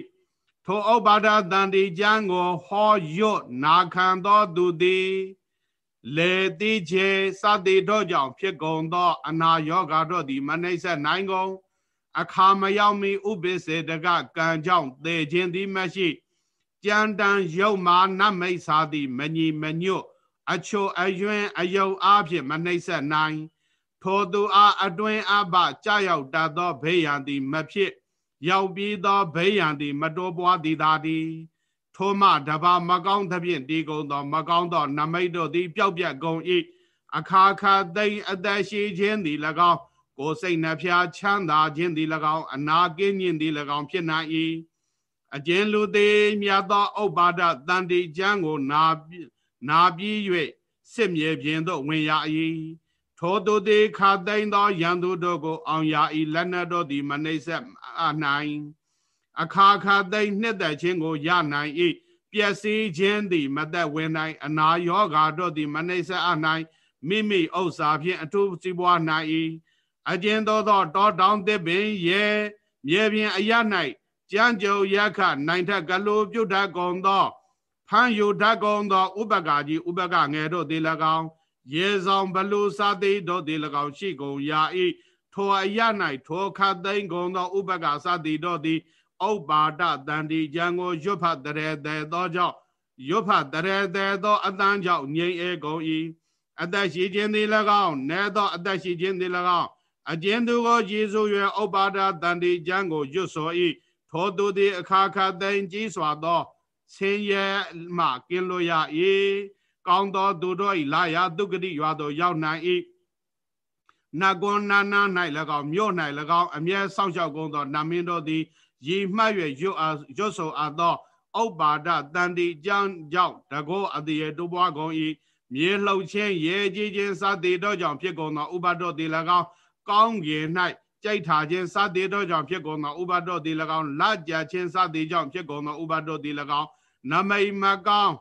ထိုဥပ္ပါဒတန်တိကျမ်းကိုဟောရွတ်နာခံသောသူသည်လေတိချေစသည်တို့ကြောင့်ဖြစ်ကုန်သော အနာယောဂါတို့သည် မနှိမ့်ဆက်နိုင်ကုန်အခါမရောက်မီဥပိစေတကကံကြောင့်သေခြင်းသည်မရှိကြံတန်ရုပ်မာနမိတ်စာသည်မညီမညွတ်အချိုအယွင်းအယုံအားဖြင့်မနှိမ့်ဆက်နိုင် ထိုသူအားအတွင်းအပကြာရောက်တတ်သောဘေးရန်သည်မဖြစ် ရောက်ပြီးသောဘေးရန်သည် မတိုးပွားသည်သာသည်ထိုမှတပါမကောင်းသဖြင့်ဒီကုံသော မကောင်းသောနမိတ်တို့သည်ပျောက်ပြတ်ကုန်၏အခါခါသိမ့်အသက်ရှိခြင်းသည်၎င်းကိုယ်စိတ်နှဖျားချမ်းသာခြင်းသည်၎င်းအနာကင်းခြင်းသည်၎င်းဖြစ်နိုင်၏အကျဉ်လူသေးမြတ်သောဥပ္ပါဒတန်တိကျမ်းကိုနာနာပြီး၍စစ်မြေပြင်သို့ဝင်ရ၏ ထိုသူသည်ခါသိမ့်သောရန်သူတို့ကို အောင်ရ၏လက်နက်တို့သည် မနှိမ့်ဆက်အနိုင် အခါခါသိမ့်နှစ်သက်ခြင်းကိုရနိုင်၏ပျက်စီးခြင်းသည် မသက်ဝင်နိုင် အနာယောဂါတို့သည် မနှိမ့်ဆက်အနိုင်မိမိဥစ္စာဖြင့်အထူးစီးပွားနိုင်၏အကျဉ်သောသောတောတောင်သစ်ပင်ရဲမြေပြင်အရ၌ကြံကြုံရခနိုင်ထက်ကလိုပြုတ်တတ်ကုန်သောဖန်ယူတတ်ကုန်သော ဥပကကြီးဥပကငယ်တို့သည်၎င်း ရေဆောင်ဘလူစာသိတို့သည်၎င်းရှိကုန်ရာ၏ထိုအရ၌ထိုခတ်သိမ်းကုန်သောဥပကစာတိတို့သည်ဥပ္ပါဒတန်တိကြံကိုရွတ်ဖတ်တရေတဲ့သောကြောင့်ရွတ်ဖတ်တရေတဲ့သောအတန်းကြောင့်ငြိမ်အေကုန်၏အသက်ရှိခြင်းသည်၎င်းနဲသောအသက်ရှိခြင်းသည်၎င်းအကျဉ်သူကိုယေရှုရဲ့ဥပ္ပါဒတန်တိကျမ်းကိုရွတ်ဆို၏ထိုသူသည်အခါခါသိမ့်ကြီးစွာသောဆင်းရဲမှကင်းလို့ရ၏ ကောင်းသောသူတို့ဤလာရတုဂတိရွာသို့ရောက်နိုင်၏နကွန်နာနာ၌၎င်းမြို့၌၎င်းအမြဲစောင့်ရှောက်ကုန်သောနမင်းတို့သည်ရည်မှတ်၍ရွတ်အားရွတ်ဆိုအပ်သောဥပ္ပါဒတန်တိကြောင့်ကြောင့်တကောအတိယတိုးပွားကုန်၏မြေလှုပ်ခြင်းရေကြီးခြင်းစသည်တို့ကြောင့်ဖြစ်ကုန်သောဥပါဒောသည်၎င်းကောင်းကင်၌ကြိုက်ထာခြင်းစသည်တို့ကြောင့်ဖြစ်ကုန်သောဥပါဒောသည်၎င်းလကြခြင်းစသည်ကြောင့်ဖြစ်ကုန်သောဥပါဒောသည်၎င်းနမိတ်မကောင်း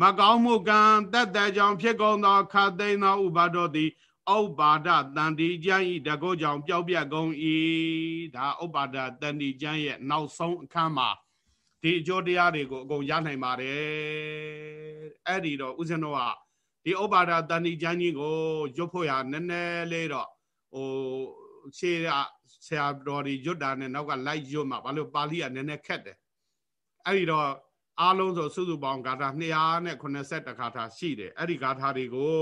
မကောင်းမှုကံတက်တဲ့ကြောင့်ဖြစ်ကုန်သောခတ်သိမ်းသောဥပါဒောသည်ဥပ္ပါဒတန်တိကျမ်းဤတကောကြောင့်ပျောက်ပြတ်ကုန်၏ဒါဥပ္ပါဒတန်တိကျမ်းရဲ့နောက်ဆုံးအခန်းမှာဒီအကျိုးတရားတွေကိုအကုန်ရနိုင်ပါတယ်အဲ့ဒီတော့ဦးဇင်းတော်ကဒီဥပ္ပါဒတန်တိကျမ်းကြီးကိုရွတ်ဖို့ရနည်းနည်းလေးတော့ဟိုရှေးကဆရာတော်တွေရွတ်တာနဲ့နောက်ကလိုက်ရွတ်မှာဘာလို့ပါဠိကနည်းနည်းခက်တယ်အဲ့ဒီတော့ အားလုံးဆိုစုစုပေါင်းဂါထာ280ခါထာရှိတယ်အဲ့ဒီဂါထာတွေကို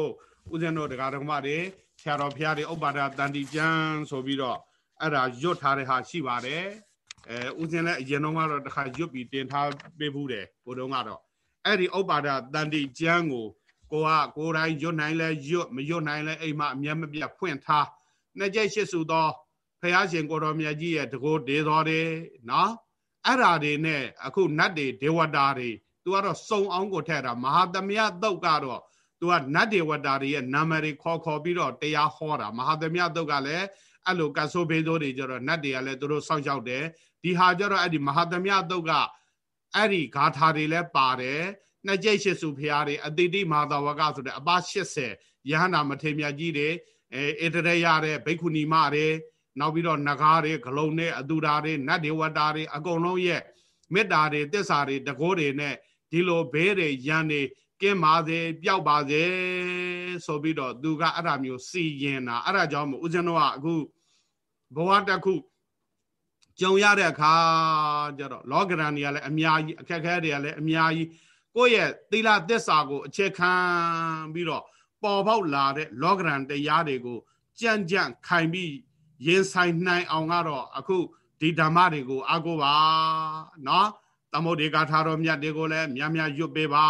ဦးဇင်းတို့တရားဓမ္မတွေဆရာတော်ဖျားတွေဥပ္ပါဒတန်တိကျမ်းဆိုပြီးတော့အဲ့ဒါရွတ်ထားတဲ့ဟာရှိပါတယ်အဲဦးဇင်းလည်းအရင်တော့ကတော့တစ်ခါရွတ်ပြီးတင်ထားပေးဘူးတယ်ဘုတုံးကတော့အဲ့ဒီဥပ္ပါဒတန်တိကျမ်းကိုကိုကကိုယ်တိုင်ရွတ်နိုင်လဲရွတ်မရွတ်နိုင်လဲအိမ်မှာအမျက်မပြတ်ဖွင့်ထားနှစ်ကြိတ်ရှိစုသောဖះရှင်ကိုတော်မြတ်ကြီးရဲ့တကိုးဒေတော်တွေနော် အဲ့ဓာတွေနဲ့အခုနတ်တွေဒေဝတာတွေသူကတော့စုံအောင်ကိုထည့်တာမဟာသမယသုတ်ကတော့သူကနတ်ဒေဝတာတွေရဲ့နာမည်တွေခေါ်ခေါ်ပြီးတော့တရားဟောတာမဟာသမယသုတ်ကလည်းအဲ့လိုကဆိုဘေးသိုးတွေကြတော့နတ်တွေကလည်းသူတို့စောင့်ရှောက်တယ်ဒီဟာကြတော့အဲ့ဒီမဟာသမယသုတ်ကအဲ့ဒီဂါထာတွေလည်းပါတယ်နှစ်ကျိတ်ရှိစုဖျားတွေအတိတိမဟာသဝကဆိုတဲ့အပါ80ရဟန္တာမထေမြတ်ကြီးတွေအဲဣတရရတဲ့ဘိက္ခုနီမတွေ နောက်ပြီးတော့နဂါးတွေဂလုံတွေအတူဓာတွေနတ်ဒေဝတာတွေအကုန်လုံးရဲ့မေတ္တာတွေတစ္ဆာတွေတကောတွေနဲ့ဒီလိုဘေးတွေရန်တွေကင်းပါစေပျောက်ပါစေဆိုပြီးတော့သူကအဲ့ဒါမျိုးစီရင်တာအဲ့ဒါကြောင့်မို့ဦးဇင်းတို့ကအခုဘဝတစ်ခုကြုံရတဲ့အခါကျတော့လောကရန်တွေကလည်းအများကြီးအခက်အခဲတွေကလည်းအများကြီးကိုယ့်ရဲ့သီလသစ္စာကိုအခြေခံပြီးတော့ပေါ်ပေါက်လာတဲ့လောကရန်တရားတွေကိုကြံ့ကြံ့ခိုင်ပြီး ရင်ဆိုင်နိုင်အောင်ကတော့အခုဒီဓမ္မတွေကိုအားကိုးပါနော်သမုဒိကာထာတော်မြတ်တွေကိုလည်းများများရွတ်ပေးပါ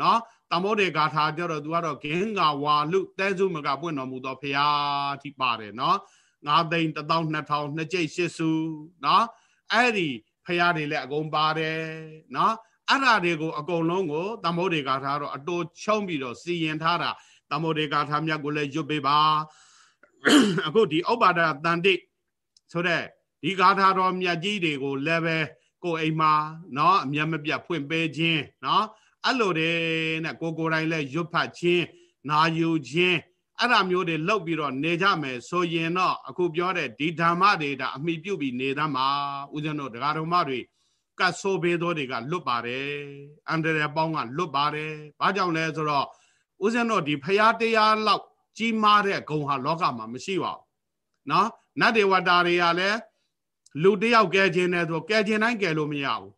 နော်သမုဒိကာထာကြတော့သူကတော့ဂင်္ဂဝါလူတဲစုမကပွင့်တော်မူသောဖရာတိပါတယ်နော်ငါးသိန်းတထောင်နှစ်ထောင်နှစ်ကျိတ်ရှစ်စုနော်အဲ့ဒီဖရာတွေလည်းအကုန်ပါတယ်နော်အဲ့ဒါတွေကိုအကုန်လုံးကိုသမုဒိကာထာတော့အတူချုံပြီးတော့စီရင်ထားတာသမုဒိကာထာမြတ်ကိုလည်းရွတ်ပေးပါ အခုဒီဥပ္ပါဒတန်တိဆိုတဲ့ဒီဂါထာတော်မြတ်ကြီးတွေကိုလည်းပဲကိုအိမ်မှာเนาะအမျက်မပြတ်ဖွင့်ပေးခြင်းเนาะအဲ့လိုတဲ့နဲ့ကိုကိုယ်တိုင်လဲရွတ်ဖတ်ခြင်းနာယူခြင်းအဲ့ဒါမျိုးတွေလောက်ပြီးတော့နေကြမယ်ဆိုရင်တော့အခုပြောတဲ့ဒီဓမ္မတွေဒါအမိပြုတ်ပြီးနေသမှာဦးဇင်းတို့ဒကာတော်မတွေကတ်ဆိုးပေးသောတွေကလွတ်ပါတယ်အန္တရာယ်ပေါင်းကလွတ်ပါတယ်ဘာကြောင့်လဲဆိုတော့ဦးဇင်းတို့ဒီဖရာတရားလောက် ကြီးမားတဲ့ဂုံဟာလောကမှာမရှိပါဘူးเนาะနတ်ဒေဝတာတွေကလည်းလူတယောက်ကဲခြင်းနဲ့ဆိုကဲခြင်းတိုင်းကဲလို့မရဘူး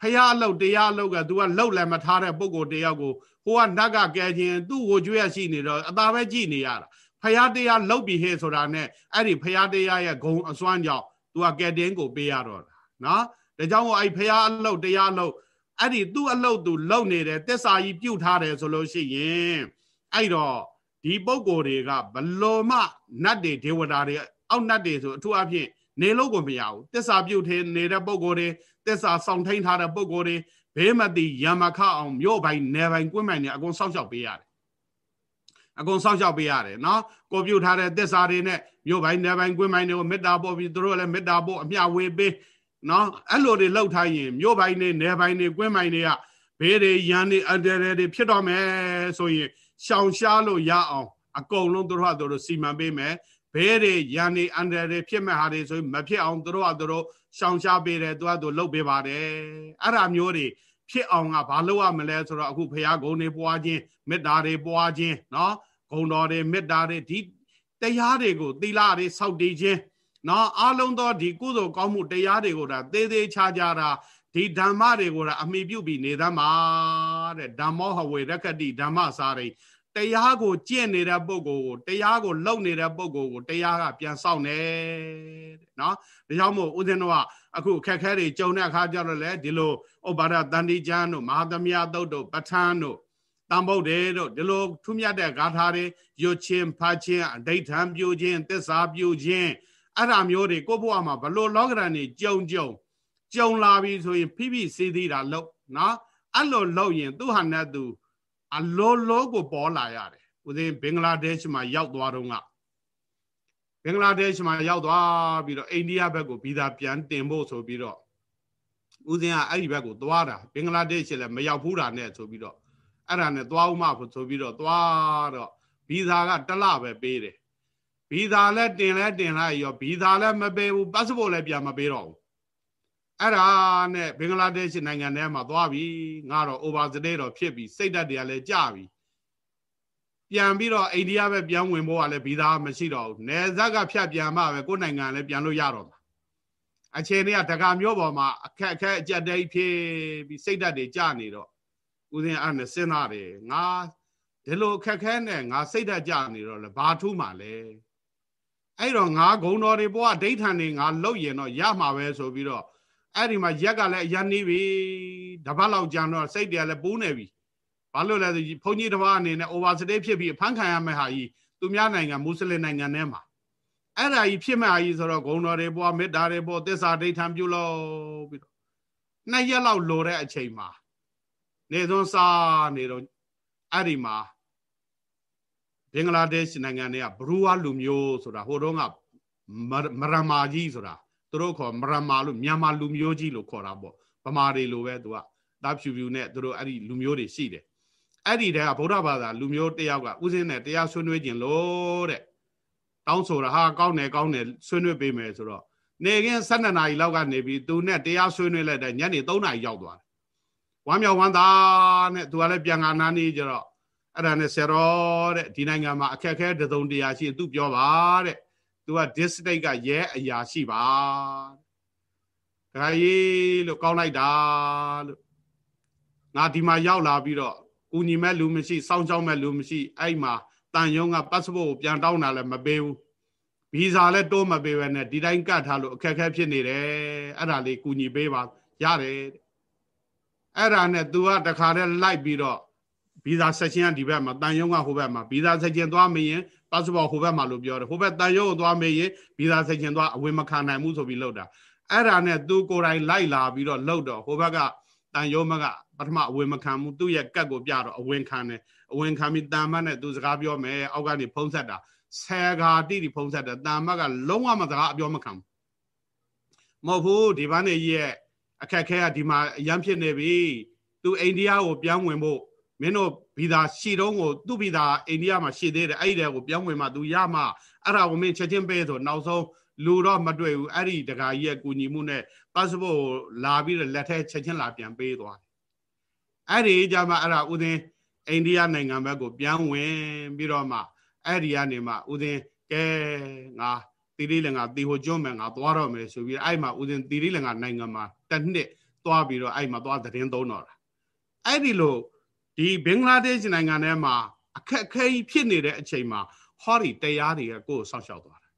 ဖះအလုတ်တရားအလုတ်က तू ကလှုပ်လည်းမထားတဲ့ပုံကိုတယောက်ကိုဟိုကနတ်ကကဲခြင်းသူ့ကိုကြွေးရရှိနေတော့အသာပဲကြည်နေရတာဖះတရားလှုပ်ပြီးဟဲ့ဆိုတာနဲ့အဲ့ဒီဖះတရားရဲ့ဂုံအစွမ်းကြောင့် तू ကကဲတင်းကိုပေးရတော့တာနော်ဒါကြောင့်မို့အဲ့ဖះအလုတ်တရားအလုတ်အဲ့ဒီသူ့အလုတ်သူလှုပ်နေတယ်တစ္ဆာကြီးပြုတ်ထားတယ်ဆိုလို့ရှိရင်အဲ့တော့ ဒီပုံကိုယ်တွေကဘလောမနတ်တွေဒေဝတာတွေအောက်နတ်တွေဆိုအထူးအဖြင့်နေလို့ကိုမရဘူးတစ္ဆာပြုတ်ထနေတဲ့ပုံကိုယ်တွေတစ္ဆာဆောင်ထိန်ထားတဲ့ပုံကိုယ်တွေဘေးမတိရမခအောင်မြို့ပိုင်နယ်ပိုင်ကွင်းပိုင်တွေအကုန်စောင့်ရှောက်ပေးရတယ်အကုန်စောင့်ရှောက်ပေးရတယ်နော်ကိုပြုတ်ထားတဲ့တစ္ဆာတွေနဲ့မြို့ပိုင်နယ်ပိုင်ကွင်းပိုင်တွေကိုမေတ္တာပို့ပြီးသူတို့လည်းမေတ္တာပို့အမျှဝေပေးနော်အဲ့လိုတွေလှုပ်ထားရင်မြို့ပိုင်တွေနယ်ပိုင်တွေကွင်းပိုင်တွေကဘေးတွေရန်တွေအန္တရာယ်တွေဖြစ်တော့မယ်ဆိုရင် ရှောင်ရှားလို့ရအောင်အကုန်လုံးတို့တို့တို့စီမံပေးမယ်ဘဲတွေရန်နေအန္တရာယ်ဖြစ်မဲ့ဟာတွေဆိုမဖြစ်အောင်တို့ကတို့ရှောင်ရှားပေးတယ်သူကသူလှုပ်ပေးပါတယ်အဲ့ဒါမျိုးတွေဖြစ်အောင်ကဘာလုပ်ရမလဲဆိုတော့အခုဖရာဂုံတွေပွားခြင်းမေတ္တာတွေပွားခြင်းနော်ဂုံတော်တွေမေတ္တာတွေဒီတရားတွေကိုသီလတွေစောင့်တည်ခြင်းနော်အလုံးသောဒီကုသိုလ်ကောင်းမှုတရားတွေကိုဒါသေးသေးချာချာတာဒီဓမ္မတွေကိုဒါအမိပြုပြီးနေသမှာတဲ့ဓမ္မောဟဝေရကတိဓမ္မစာရိ တရားကိုကျင့်နေတဲ့ပုဂ္ဂိုလ်ကိုတရားကိုလုံနေတဲ့ပုဂ္ဂိုလ်ကိုတရားကပြန်ဆောင်တယ်တဲ့နော်ဒါကြောင့်မို့ဦးဇင်းတို့ကအခုခက်ခဲတွေကြုံတဲ့အခါကျတော့လေဒီလိုဥပါဒတန်တိကျမ်းတို့မဟာသမယသုတ်တို့ပဋ္ဌာန်းတို့တတန်ဖို့တယ်တို့ဒီလိုထူးမြတ်တဲ့ဂါထာတွေရွတ်ချင်းဖတ်ချင်းအဋိဋ္ဌံပြုခြင်းသစ္စာပြုခြင်းအဲ့ဒါမျိုးတွေကိုဘုရားမှာဘလို့လောကရန်နေကြုံကြုံကြုံလာပြီဆိုရင်ဖိဖိစေးသေးတာလို့နော်အဲ့လိုလုပ်ရင်သူဟာနဲ့သူ အလိုလိုကိုပေါ်လာရတယ်ဦးဇင်းဘင်္ဂလားဒေ့ရှ်မှာရောက်သွားတော့ကဘင်္ဂလားဒေ့ရှ်မှာရောက်သွားပြီးတော့အိန္ဒိယဘက်ကိုဗီဇာပြန်တင်ဖို့ဆိုပြီးတော့ဦးဇင်းကအဲ့ဒီဘက်ကိုသွားတာဘင်္ဂလားဒေ့ရှ်လည်းမရောက်ဘူးတာနဲ့ဆိုပြီးတော့အဲ့ဒါနဲ့သွားဦးမှဆိုပြီးတော့သွားတော့ဗီဇာကတစ်လပဲပေးတယ်ဗီဇာလည်းတင်လဲတင်လိုက်ရောဗီဇာလည်းမပေးဘူးပတ်စပို့လည်းပြန်မပေးတော့ဘူး အဲ့ဒါနဲ့ဘင်္ဂလားဒေ့ရှ်နိုင်ငံထဲမှာသွားပြီငါတော့ over stay တော့ဖြစ်ပြီစိတ်ဓာတ်တွေကလည်းကြပြီပြန်ပြီးတော့အိန္ဒိယပဲပြန်ဝင်ဖို့ကလည်းဗီဇာမရှိတော့ဘူးနယ်စပ်ကဖြတ်ပြန်မှပဲကိုယ်နိုင်ငံလည်းပြန်လို့ရတော့မှာအခြေအနေကတက္ကမျိုးပေါ်မှာအခက်အခက်အကြက်တိတ်ဖြစ်ပြီးစိတ်ဓာတ်တွေကြနေတော့ဦးဇင်းအဲ့နဲ့စဉ်းစားတယ်ငါဒီလိုအခက်ခဲနဲ့ငါစိတ်ဓာတ်ကြနေတော့လေဘာထူးမှလဲအဲ့တော့ငါဂုံတော်တွေဘဝဒိဋ္ဌံတွေငါလုတ်ရင်တော့ရမှာပဲဆိုပြီးတော့ အဲ့ဒီမှာရက်ကလည်းအရန်နေပြီတပတ်လောက်ကြာတော့စိတ်တွေကလည်းပူးနေပြီဘာလို့လဲဆိုဘုန်းကြီးတစ်ပါးအနေနဲ့ overstay ဖြစ်ပြီးအဖမ်းခံရမယ့်ဟာကြီးသူများနိုင်ငံမွတ်စလင်နိုင်ငံထဲမှာအဲ့ဒါကြီးဖြစ်မဲ့ဟာကြီးဆိုတော့ဂုံတော်တွေဘွားမေတ္တာတွေဘွားသစ္စာဒိဋ္ဌံပြုလို့ပြီးတော့နှစ်ရက်လောက်လိုတဲ့အချိန်မှာနေသွန်းစားနေတော့အဲ့ဒီမှာဘင်္ဂလားဒေ့ရှ်နိုင်ငံတွေကဘရူဝါလူမျိုးဆိုတာဟိုတုန်းကမရမာကြီးဆိုတာ သူတို့ခေါ်မရမာလို့မြန်မာလူမျိုးကြီးလို့ခေါ်တာပေါ့ဗမာတွေလိုပဲသူကတာဖြူဖြူနဲ့သူတို့အဲ့ဒီလူမျိုးတွေရှိတယ်အဲ့ဒီတည်းကဗုဒ္ဓဘာသာလူမျိုးတယောက်ကဥစဉ်နဲ့တရားဆွေးနွေးခြင်းလို့တဲ့တောင်းဆိုတာဟာကောင်းတယ်ကောင်းတယ်ဆွေးနွေးပေးမယ်ဆိုတော့နေကင်း12နာရီလောက်ကနေပြီးသူနဲ့တရားဆွေးနွေးလိုက်တဲ့ညနေ3နာရီရောက်သွားတယ်ဝမ်းမြောက်ဝမ်းသာနဲ့သူကလည်းပြန်ငါနာနေကြတော့အဲ့ဒါနဲ့ဆရောတဲ့ဒီနိုင်ငံမှာအခက်အခဲတစုံတရာရှိသူပြောပါတဲ့ သူက district ကရဲအရာရှိပါဒါကြီးလို့ကောင်းလိုက်တာလို့ငါဒီမှာရောက်လာပြီးတော့ကူညီမဲ့လူမရှိစောင့်ရှောက်မဲ့လူမရှိအဲ့မှာတန်ယုံက passport ကိုပြန်တောင်းတာလည်းမပေးဘူးဗီဇာလည်းတိုးမပေးဘဲနဲ့ဒီတိုင်းကတ်ထားလို့အခက်အခဲဖြစ်နေတယ်အဲ့ဒါလေးကူညီပေးပါရတယ်အဲ့ဒါနဲ့ तू ကတခါတည်းလိုက်ပြီးတော့ဗီဇာဆက်ချင်းကဒီဘက်မှာတန်ယုံကဟိုဘက်မှာဗီဇာဆက်ချင်း သွားမရင် passport ဟိုဘက်မှာလို့ပြောတယ်ဟိုဘက်တန်ယုံကိုသွားမရင်ဗီဇာဆက်ချင်းသွားအဝင်မခံနိုင်ဘူးဆိုပြီးလောက်တာအဲ့ဒါနဲ့ तू ကိုယ်တိုင်လိုက်လာပြီးတော့လောက်တော့ဟိုဘက်ကတန်ယုံမကပထမအဝင်မခံဘူးသူ့ရဲ့ကတ်ကိုပြတော့အဝင်ခံတယ်အဝင်ခံပြီးတန်မတ်နဲ့သူစကားပြောမယ်အောက်ကနေဖုံးဆက်တာဆယ်ခါတိတိဖုံးဆက်တယ်တန်မတ်ကလုံးဝမစကားအပြောမခံဘူးမဟုတ်ဘူးဒီဘန်းနေရဲ့အခက်ခဲကဒီမှာအရန်ဖြစ်နေပြီသူအိန္ဒိယကိုပြောင်းဝင်ဖို့ မင်းတို့ဗီဇာရှီတုံးကိုသူ့ဗီဇာအိန္ဒိယမှာရှီသေးတယ်အဲ့ဒီတဲကိုပြောင်းဝင်မှသူရမှအဲ့ဒါကိုမင်းချက်ချင်းပေးဆိုနောက်ဆုံးလူတော့မတွေ့ဘူးအဲ့ဒီတကာကြီးရဲ့ကူညီမှုနဲ့ passport ကိုလာပြီးတော့လက်ထဲချက်ချင်းလာပြန်ပေးသွားအဲ့ဒီကြမှာအဲ့ဒါဥစဉ်အိန္ဒိယနိုင်ငံဘက်ကိုပြန်ဝင်ပြီးတော့မှအဲ့ဒီကနေမှဥစဉ်ကဲငါတိရိလင်္ကာတီဟိုကျွန်းမယ်ငါသွားတော့မယ်ဆိုပြီးအဲ့မှာဥစဉ်တိရိလင်္ကာနိုင်ငံမှာတစ်နှစ်သွားပြီးတော့အဲ့မှာသွားသတင်းသုံးတော့တာအဲ့ဒီလို ဒီဘင်္ဂလားဒေ့ရှ်နိုင်ငံထဲမှာအခက်အခဲဖြစ်နေတဲ့အချိန်မှာဟောဒီတရားတွေကကိုယ်ဆောက်ရှောက်သွားတာ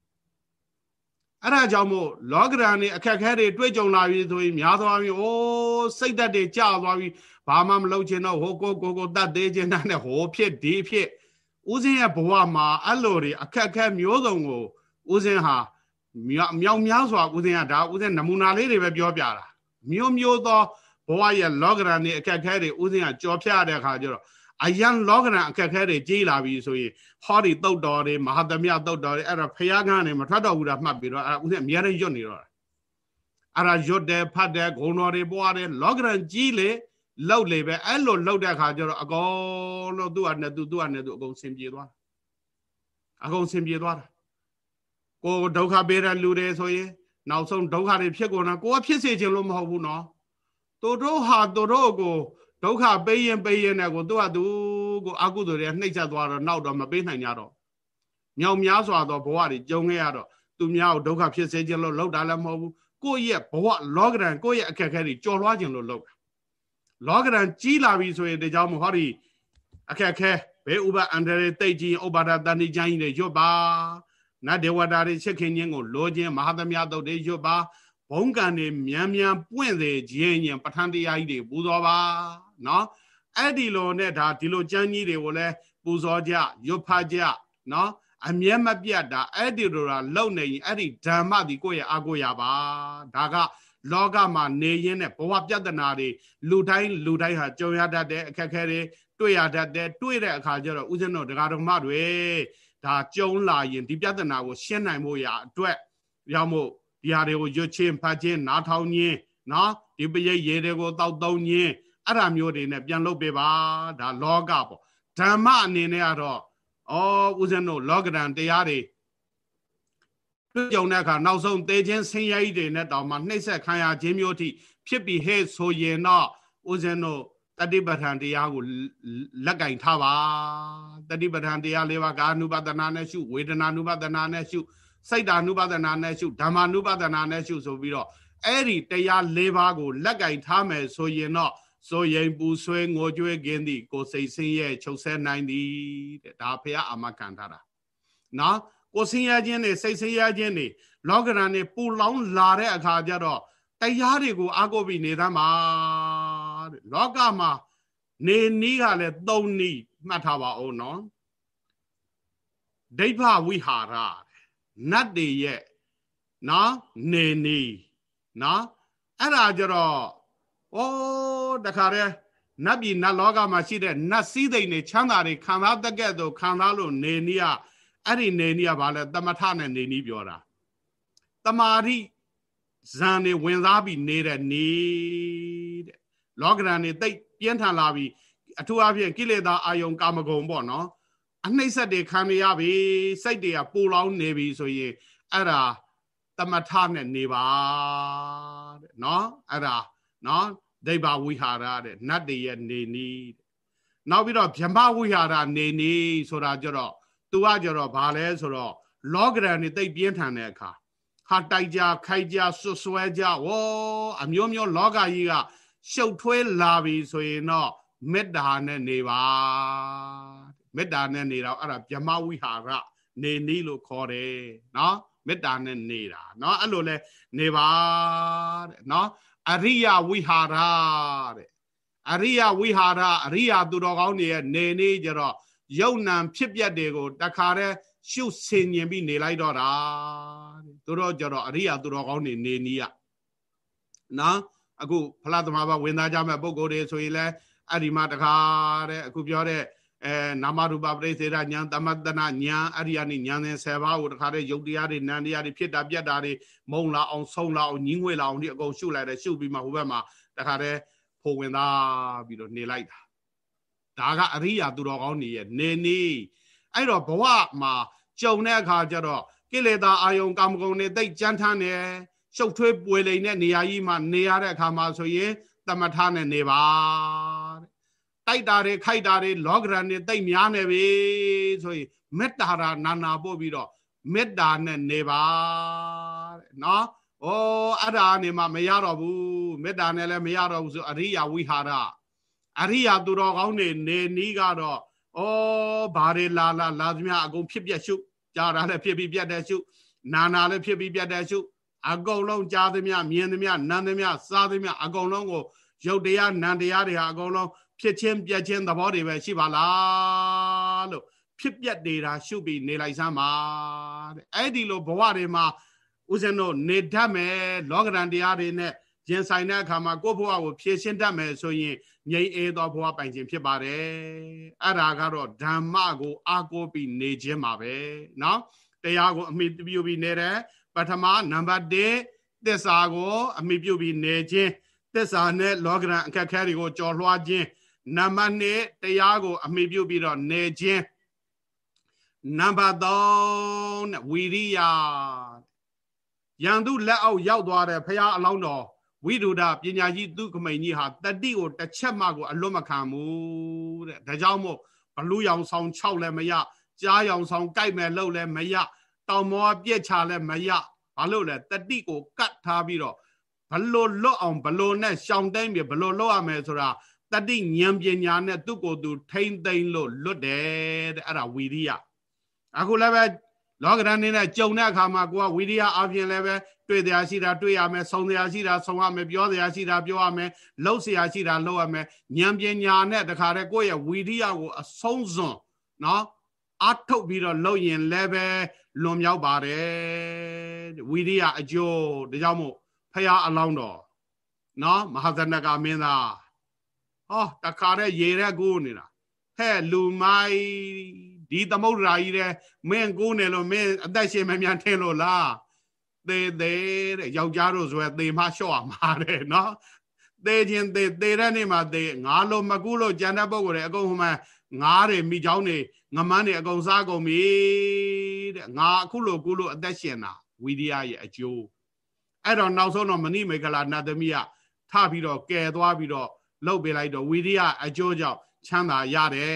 အဲ့ဒါကြောင့်မို့လောကရန်နေအခက်အခဲတွေတွေ့ကြုံလာပြီဆိုရင်များသွားပြီအိုးစိတ်သက်တွေကြာသွားပြီဘာမှမလုပ်ချင်တော့ဟိုကိုကိုကိုတတ်သေးချင်တာနဲ့ဟိုဖြစ်ဒီဖြစ်ဦးစင်းရဲ့ဘဝမှာအဲ့လိုတွေအခက်အခဲမျိုးစုံကိုဦးစင်းဟာမြောက်များစွာဦးစင်းကဒါဦးစင်းနမူနာလေးတွေပဲပြောပြတာမျိုးမျိုးသော ဘဝရဲ့လောကရန်နေအခက်အခဲတွေဦးစင်းကကြော်ဖြတ်တဲ့အခါကျတော့အယံလောကရန်အခက်အခဲတွေကြီးလာပြီဆိုရင်ဟောဒီတုတ်တော်တွေမဟာသမယတုတ်တော်တွေအဲ့ဒါဖယားကန်းနေမထွက်တော့ဘူးတာမှတ်ပြီးတော့အဲ့ဦးစင်းအများကြီးရွတ်နေတော့အဲ့ဒါရွတ်တယ်ဖတ်တယ်ဂုံတော်တွေပွားတယ်လောကရန်ကြီးလေလောက်လေပဲအဲ့လိုလောက်တဲ့အခါကျတော့အကုန်လုံးသူ့အနေနဲ့သူသူ့အနေနဲ့သူအကုန်ဆင်ပြေသွားအကုန်ဆင်ပြေသွားတာကိုဒုက္ခပေးတဲ့လူတွေဆိုရင်နောက်ဆုံးဒုက္ခတွေဖြစ်ကုန်တာကိုကဖြစ်စေချင်လို့မဟုတ်ဘူးနော် သူတို့ဟာသူတို့ကိုဒုက္ခပေးရင်ပေးရင်နဲ့ကိုသူကသူကိုအကုသိုလ်တွေနှိမ့်ဆက်သွားတော့နောက်တော့မပေးနိုင်ကြတော့မြောင်များစွာသောဘဝတွေကြုံခဲ့ရတော့သူများကိုဒုက္ခဖြစ်စေခြင်းလို့လောက်တာလည်းမဟုတ်ဘူးကိုယ့်ရဲ့ဘဝလောကရန်ကိုယ့်ရဲ့အခက်အခဲတွေကြော်လွှားခြင်းလို့လောက်တာလောကရန်ကြီးလာပြီဆိုရင်ဒီကြောင့်မဟောဒီအခက်ခဲဘေးဥပအန္တရာယ်တိတ်ကြီးဥပါဒတန်တိချမ်းကြီးတွေရွတ်ပါနတ်ဒေဝတာတွေချစ်ခင်ခြင်းကိုလိုခြင်းမဟာသမယတုတ်တွေရွတ်ပါ ဘုံကံတွေမြန်မြန်ပွင့်စေခြင်းရင်ပဋ္ဌာန်းတရားကြီးတွေပူဇော်ပါနော်အဲ့ဒီလိုနဲ့ဒါဒီလိုကျမ်းကြီးတွေကိုလည်းပူဇော်ကြရွတ်ဖတ်ကြနော်အမျက်မပြတ်တာအဲ့ဒီလိုတာလုံနေရင်အဲ့ဒီဓမ္မဒီကိုယ့်ရဲ့အာကိုရပါဒါကလောကမှာနေရင်းနဲ့ဘဝပြဿနာတွေလူတိုင်းလူတိုင်းဟာကြုံရတတ်တဲ့အခက်အခဲတွေတွေ့ရတတ်တဲ့တွေ့တဲ့အခါကျတော့ဥစဉ်တို့ဒကာဒကမတွေဒါကြုံလာရင်ဒီပြဿနာကိုရှင်းနိုင်ဖို့ရအတွက်ရောက်မို့ ဒီဟာတွေကိုရွတ်ချင်းဖတ်ချင်းနားထောင်ခြင်းနော်ဒီပရိတ်ရေတွေကိုတောက်သုံးခြင်းအဲ့ဒါမျိုးတွေနဲ့ပြန်လုပ်ပေးပါဒါလောကပေါ့ဓမ္မအနေနဲ့ကတော့ဩဦးဇင်းတို့လောကဒန်တရားတွေတွေ့ကြုံတဲ့အခါနောက်ဆုံးသေခြင်းဆင်းရဲကြီးတွေနဲ့တောင်မှနှိမ့်ဆက်ခံရခြင်းမျိုးအထိဖြစ်ပြီးဟဲ့ဆိုရင်တော့ဦးဇင်းတို့တတိပဋ္ဌာန်တရားကိုလက်ကင်ထားပါတတိပဋ္ဌာန်တရားလေးပါးကာနုပဒနာနဲ့ရှုဝေဒနာနုပဒနာနဲ့ရှု စိတ်ဓာနုပဒနာနဲ့ရှုဓမ္မနုပဒနာနဲ့ရှုဆိုပြီးတော့အဲ့ဒီတရား၄ပါးကိုလက်ကင်ထားမယ်ဆိုရင်တော့ဆိုရင်ပူဆွဲငိုကြွေးခြင်းသည်ကိုစိတ်ဆင်းရဲချုပ်ဆဲနိုင်သည်တဲ့ဒါဖះအာမခံထားတာနော်ကိုဆင်းရဲခြင်းတွေစိတ်ဆင်းရဲခြင်းတွေလောကရန်တွေပူလောင်လာတဲ့အခါကျတော့တရားတွေကိုအာကိုပြီးနေသမှာတဲ့လောကမှာနေနီးကလည်း၃နီးမှတ်ထားပါဦးနော်ဒိဋ္ဌဝိဟာရ နတ်တွေရဲ့နော်နေနီးနော်အဲ့ဒါကြတော့ဩတခါတည်းနတ်ပြည်နတ်လောကမှာရှိတဲ့နတ်စည်းသိမ့်တွေချမ်းသာတွေခံစားတက်ကဲ့သို့ခံစားလို့နေနီးကအဲ့ဒီနေနီးကဘာလဲတမထနဲ့နေနီးပြောတာတမာရိဇန်တွေဝင်စားပြီးနေတဲ့နေတဲ့လောကရန်တွေတိတ်ပြင်းထန်လာပြီးအထူးအဖြင့်ကိလေသာအာယုံကာမဂုဏ်ပေါ့နော် အနှိမ့်ဆက်တွေခံရပြီစိတ်တွေကပူလောင်နေပြီဆိုရင်အဲ့ဒါတမထနဲ့နေပါတဲ့နော်အဲ့ဒါနော်ဒိဗ္ဗဝိဟာရတဲ့နတ်တွေရဲ့နေနီးနောက်ပြီးတော့ဗြဟ္မဝိဟာရနေနီးဆိုတာကြတော့သူကကြတော့ဘာလဲဆိုတော့လောကရန်တွေတိတ်ပြင်းထန်တဲ့အခါဟာတိုက်ကြခိုက်ကြဆွဆွဲကြဝေါ်အမျိုးမျိုးလောကကြီးကရှုပ်ထွေးလာပြီဆိုရင်တော့မေတ္တာနဲ့နေပါ မေတ္တာနဲ့နေတော့အဲ့ဒါဗြဟ္မဝိဟာရနေနီးလို့ခေါ်တယ်နော်မေတ္တာနဲ့နေတာနော်အဲ့လိုလဲနေပါတဲ့နော်အရိယဝိဟာရတဲ့အရိယဝိဟာရအရိယသူတော်ကောင်းတွေရဲ့နေနေကြတော့ယုံနံဖြစ်ပျက်တွေကိုတခါတည်းရှုဆင်ញင်ပြီးနေလိုက်တော့တာသူတို့ကြတော့အရိယသူတော်ကောင်းတွေနေနီးရနော်အခုဖလားသမားဘဝင်သားကြမဲ့ပုံကိုယ်တွေဆိုရင်လဲအဲ့ဒီမှာတခါတဲ့အခုပြောတဲ့ အဲနာမရူပပရိစေရညာသမတနာညာအဲ့ဒီကနေညာစဉ်10ပါးကိုတခါတည်းယုတ်တရားတွေနံတရားတွေဖြစ်တာပြက်တာတွေမုံလာအောင်ဆုံးလာအောင်ညင်းငွေလာအောင်ဒီအကုန်ရှုလိုက်တယ်ရှုပြီးမှဟိုဘက်မှာတခါတည်းဖိုဝင်သားပြီးတော့နေလိုက်တာဒါကအရိယာသူတော်ကောင်းနေရဲ့နေနေအဲ့တော့ဘဝမှာကြုံတဲ့အခါကျတော့ကိလေသာအာယုံကာမဂုဏ်တွေတိတ်ကြမ်းထမ်းနေရှုပ်ထွေးပွေလိန်တဲ့နေရာကြီးမှာနေရတဲ့အခါမှာဆိုရင်တမထနဲ့နေပါ တိုက်တာတွေခိုက်တာတွေလောကရန်တွေတိတ်များနေပြီဆိုရင်မေတ္တာရာနာနာပို့ပြီးတော့မေတ္တာနဲ့နေပါတဲ့နော်။ဩအဲ့ဒါနေမှမရတော့ဘူးမေတ္တာနဲ့လည်းမရတော့ဘူးဆိုအရိယာဝိဟာရအရိယာသူတော်ကောင်းနေနေနီးကတော့ဩဘာတွေလာလာလာသမျှအကုန်ဖြစ်ပြက်ရှုကြားတာလည်းဖြစ်ပြီးပြတ်တဲ့ရှုနာနာလည်းဖြစ်ပြီးပြတ်တဲ့ရှုအကုန်လုံးကြားသမျှမြင်သမျှနားသမျှစားသမျှအကုန်လုံးကိုရုပ်တရားနာမ်တရားတွေဟာအကုန်လုံး ဖြစ်ချင်းပြက်ချင်းသဘောတွေပဲရှိပါလားလို့ဖြစ်ပြက်နေတာရှုပြီးနေလိုက်စမ်းပါတဲ့အဲ့ဒီလိုဘဝတွေမှာဦးဇင်းတို့နေတတ်မယ်လောကရန်တရားတွေနဲ့ရင်ဆိုင်တဲ့အခါမှာကိုယ့်ဘဝကိုဖြည့်ရှင်းတတ်မယ်ဆိုရင်ငြိမ်းအေးသောဘဝပိုင်ခြင်းဖြစ်ပါတယ်အဲ့ဒါကတော့ဓမ္မကိုအာကိုပြီးနေခြင်းပါပဲเนาะတရားကိုအမိပြုပြီးနေတယ်ပထမနံပါတ်1သစ္စာကို အမိပြုပြီးနေခြင်းသစ္စာနဲ့လောကရန်အခက်အခဲတွေကိုကြော်လွှားခြင်း နံပါတ်2တရားကို အမိပြုပြီးတော့နေခြင်းနံပါတ်3နဲ့ဝီရိယရန်သူလက်အောက်ရောက်သွားတဲ့ဖရာအလောင်းတော်ဝိဒုဒပညာကြီးသူခမိန်ကြီးဟာတတိကိုတစ်ချက်မှကိုအလွတ်မခံဘူးတဲ့ဒါကြောင့်မို့ဘလူရောင်ဆောင်6လည်းမရကြားရောင်ဆောင်ကြိုက်မဲ့လို့လည်းမရတောင်မောပြက်ချလည်းမရဘာလို့လဲတတိကိုကတ်ထားပြီးတော့ဘလို့လွတ်အောင်ဘလို့နဲ့ရှောင်တိုင်းပြီဘလို့လွတ်ရမယ်ဆိုတာ တတိဉာဏ်ပညာနဲ့သူ့ကိုယ်သူထိမ့်သိမ့်လို့လွတ်တယ်တဲ့အဲ့ဒါဝီရိယအခုလည်းပဲလောကဓာတ်နေနဲ့ကြုံတဲ့အခါမှာကိုကဝိရိယအပြင်လည်းပဲတွေ့တရားရှိတာတွေ့ရမယ်ဆုံတရားရှိတာဆုံရမယ်ပြောတရားရှိတာပြောရမယ်လှုပ်တရားရှိတာလှုပ်ရမယ်ဉာဏ်ပညာနဲ့တခါတည်းကိုယ့်ရဲ့ဝိရိယကိုအဆုံးစွန်နော်အထုတ်ပြီးတော့လှုပ်ရင်လည်းပဲလွန်မြောက်ပါတယ်ဝိရိယအကျိုးဒါကြောင့်မို့ဖရာအလောင်းတော်နော်မဟာဇနကမင်းသား ဟောတခါတည်းရေရက်ကိုနေတာဟဲ့လူမိုင်းဒီသမုဒ္ဒရာကြီးတဲ့မင်းကိုနေလို့မင်းအသက်ရှင်မမြန်ထင်လို့လားသေးသေးတဲ့ယောက်ျားတို့ဆိုရသေမလျှော့ရမှာတဲ့နော်သေခြင်းသေသေတဲ့နေ့မှာသေငါလိုမကူလို့ကြံတဲ့ပုံကိုယ်တွေအကုန်ဟိုမှာငါးတွေမိချောင်းတွေငမန်းတွေအကုန်စားကုန်ပြီတဲ့ငါအခုလိုကူလို့အသက်ရှင်တာဝိရိယရဲ့အကျိုးအဲ့တော့နောက်ဆုံးတော့မဏိမေကလာနတ်သမီးကထပြီးတော့ကယ်သွားပြီးတော့ လှုပ်ပေးလိုက်တော့ဝိရိယအကျိုးကြောင့်ချမ်းသာရတယ်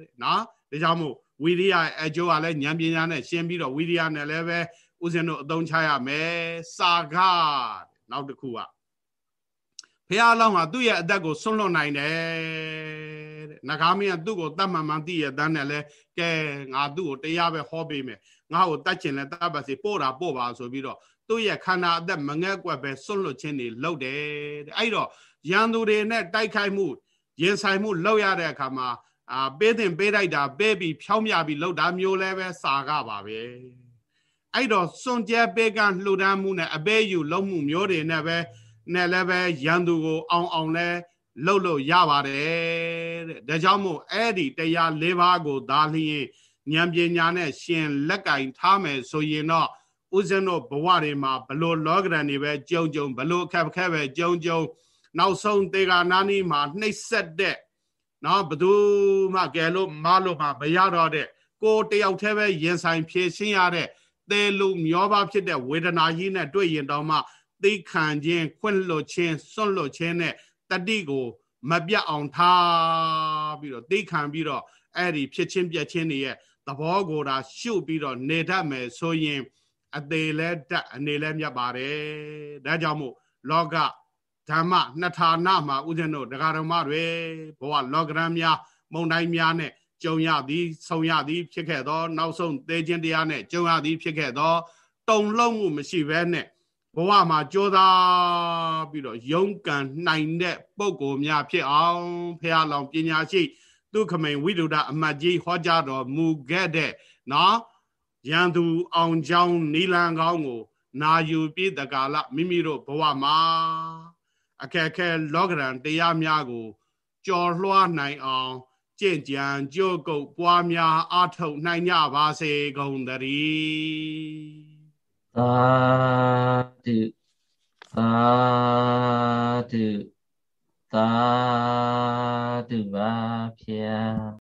တဲ့နော်ဒါကြောင့်မို့ဝိရိယအကျိုးကလည်းဉာဏ်ပညာနဲ့ရှင်းပြီးတော့ဝိရိယနဲ့လည်းပဲဥစဉ်တို့အသုံးချရမယ်စာကနောက်တစ်ခုကဖះလောင်းဟာသူ့ရဲ့အသက်ကိုဆွန့်လွတ်နိုင်တယ်တဲ့နဂါမင်းကသူ့ကိုတတ်မှန်မှန်သိရတဲ့နဲ့လဲကဲငါသူ့ကိုတရားပဲဟောပေးမယ်ငါ့ကိုတတ်ချင်လဲတတ်ပါစေပို့တာပို့ပါဆိုပြီးတော့သူ့ရဲ့ခန္ဓာအသက်မငဲ့ကွက်ပဲဆွန့်လွတ်ခြင်းတွေလုပ်တယ်တဲ့အဲ့တော့ ရန်သူတွေနဲ့တိုက်ခိုက်မှုရင်ဆိုင်မှုလုပ်ရတဲ့အခါမှာအာပေးတင်ပေးလိုက်တာပေးပြီးဖြောင်းမြပြီးလှုပ်တာမျိုးလဲပဲစာကပါပဲအဲ့တော့စွန့်ကြဲပေးကလှူဒန်းမှုနဲ့အပေးယူလုံးမှုမျိုးတွေနဲ့ပဲနဲ့လည်းပဲရန်သူကိုအောင်အောင်လဲလှုပ်လို့ရပါတယ်တဲ့ဒါကြောင့်မို့အဲ့ဒီတရား၄ပါးကိုဒါလျင်ဉာဏ်ပညာနဲ့ရှင်လက်ကင်ထားမယ်ဆိုရင်တော့ဥစဉ်တို့ဘဝတွေမှာဘလို့လောကရန်တွေပဲကြုံကြုံဘလို့အခက်ခဲပဲကြုံကြုံ နောက်ဆုံးတေဂာနာနီမှာနှိပ်စက်တဲ့နော်ဘသူမှကဲလို့မလို့မှမရတော့တဲ့ကိုတယောက်တည်းပဲရင်ဆိုင်ဖြည့်ရှင်းရတဲ့သေလူမျောပါဖြစ်တဲ့ဝေဒနာကြီးနဲ့တွေ့ရင်တော့မှသိခံခြင်းခွင့်လွတ်ခြင်းစွန့်လွတ်ခြင်းနဲ့တတိကိုမပြတ်အောင်ထားပြီးတော့သိခံပြီးတော့အဲ့ဒီဖြစ်ချင်းပြက်ချင်းတွေရဲ့သဘောကိုဒါရှုပ်ပြီးတော့နေတတ်မယ်ဆိုရင် အသေးလဲတတ်အနေလဲမြတ်ပါတယ်ဒါကြောင့်မို့လောက ဓမ္မနှစ်ဌာနမှာဥစဉ်တို့ဒကာတော်မတွေဘဝလောကရန်များမုံတိုင်းများနဲ့ကြုံရသည်ဆုံရသည် ဖြစ်ခဲ့သော နောက်ဆုံးသေခြင်းတရားနဲ့ကြုံရသည်ဖြစ်ခဲ့သောတုံလုံးမှုမရှိဘဲနဲ့ဘဝမှာကြိုးစားပြီးတော့ယုံကန်နိုင်တဲ့ပုံကိုများဖြစ်အောင်ဖះလောင်ပညာရှိသူခမိန်ဝိဒုဒအမတ်ကြီးဟောကြားတော်မူခဲ့တဲ့နော်ရန်သူအောင်ချောင်းနီလန်ကောင်းကို နာယူပြည့်တကာလမိမိတို့ဘဝမှာ အခက်ခဲလောကရန်တရားများကို ကြော်လွှားနိုင်အောင်ကြင့်ကြံကြိုးကုပ်ပွားများအထုတ်နိုင်ကြပါစေကုန်သတည်းသာဓုသာဓုသာဓုပါဗျာ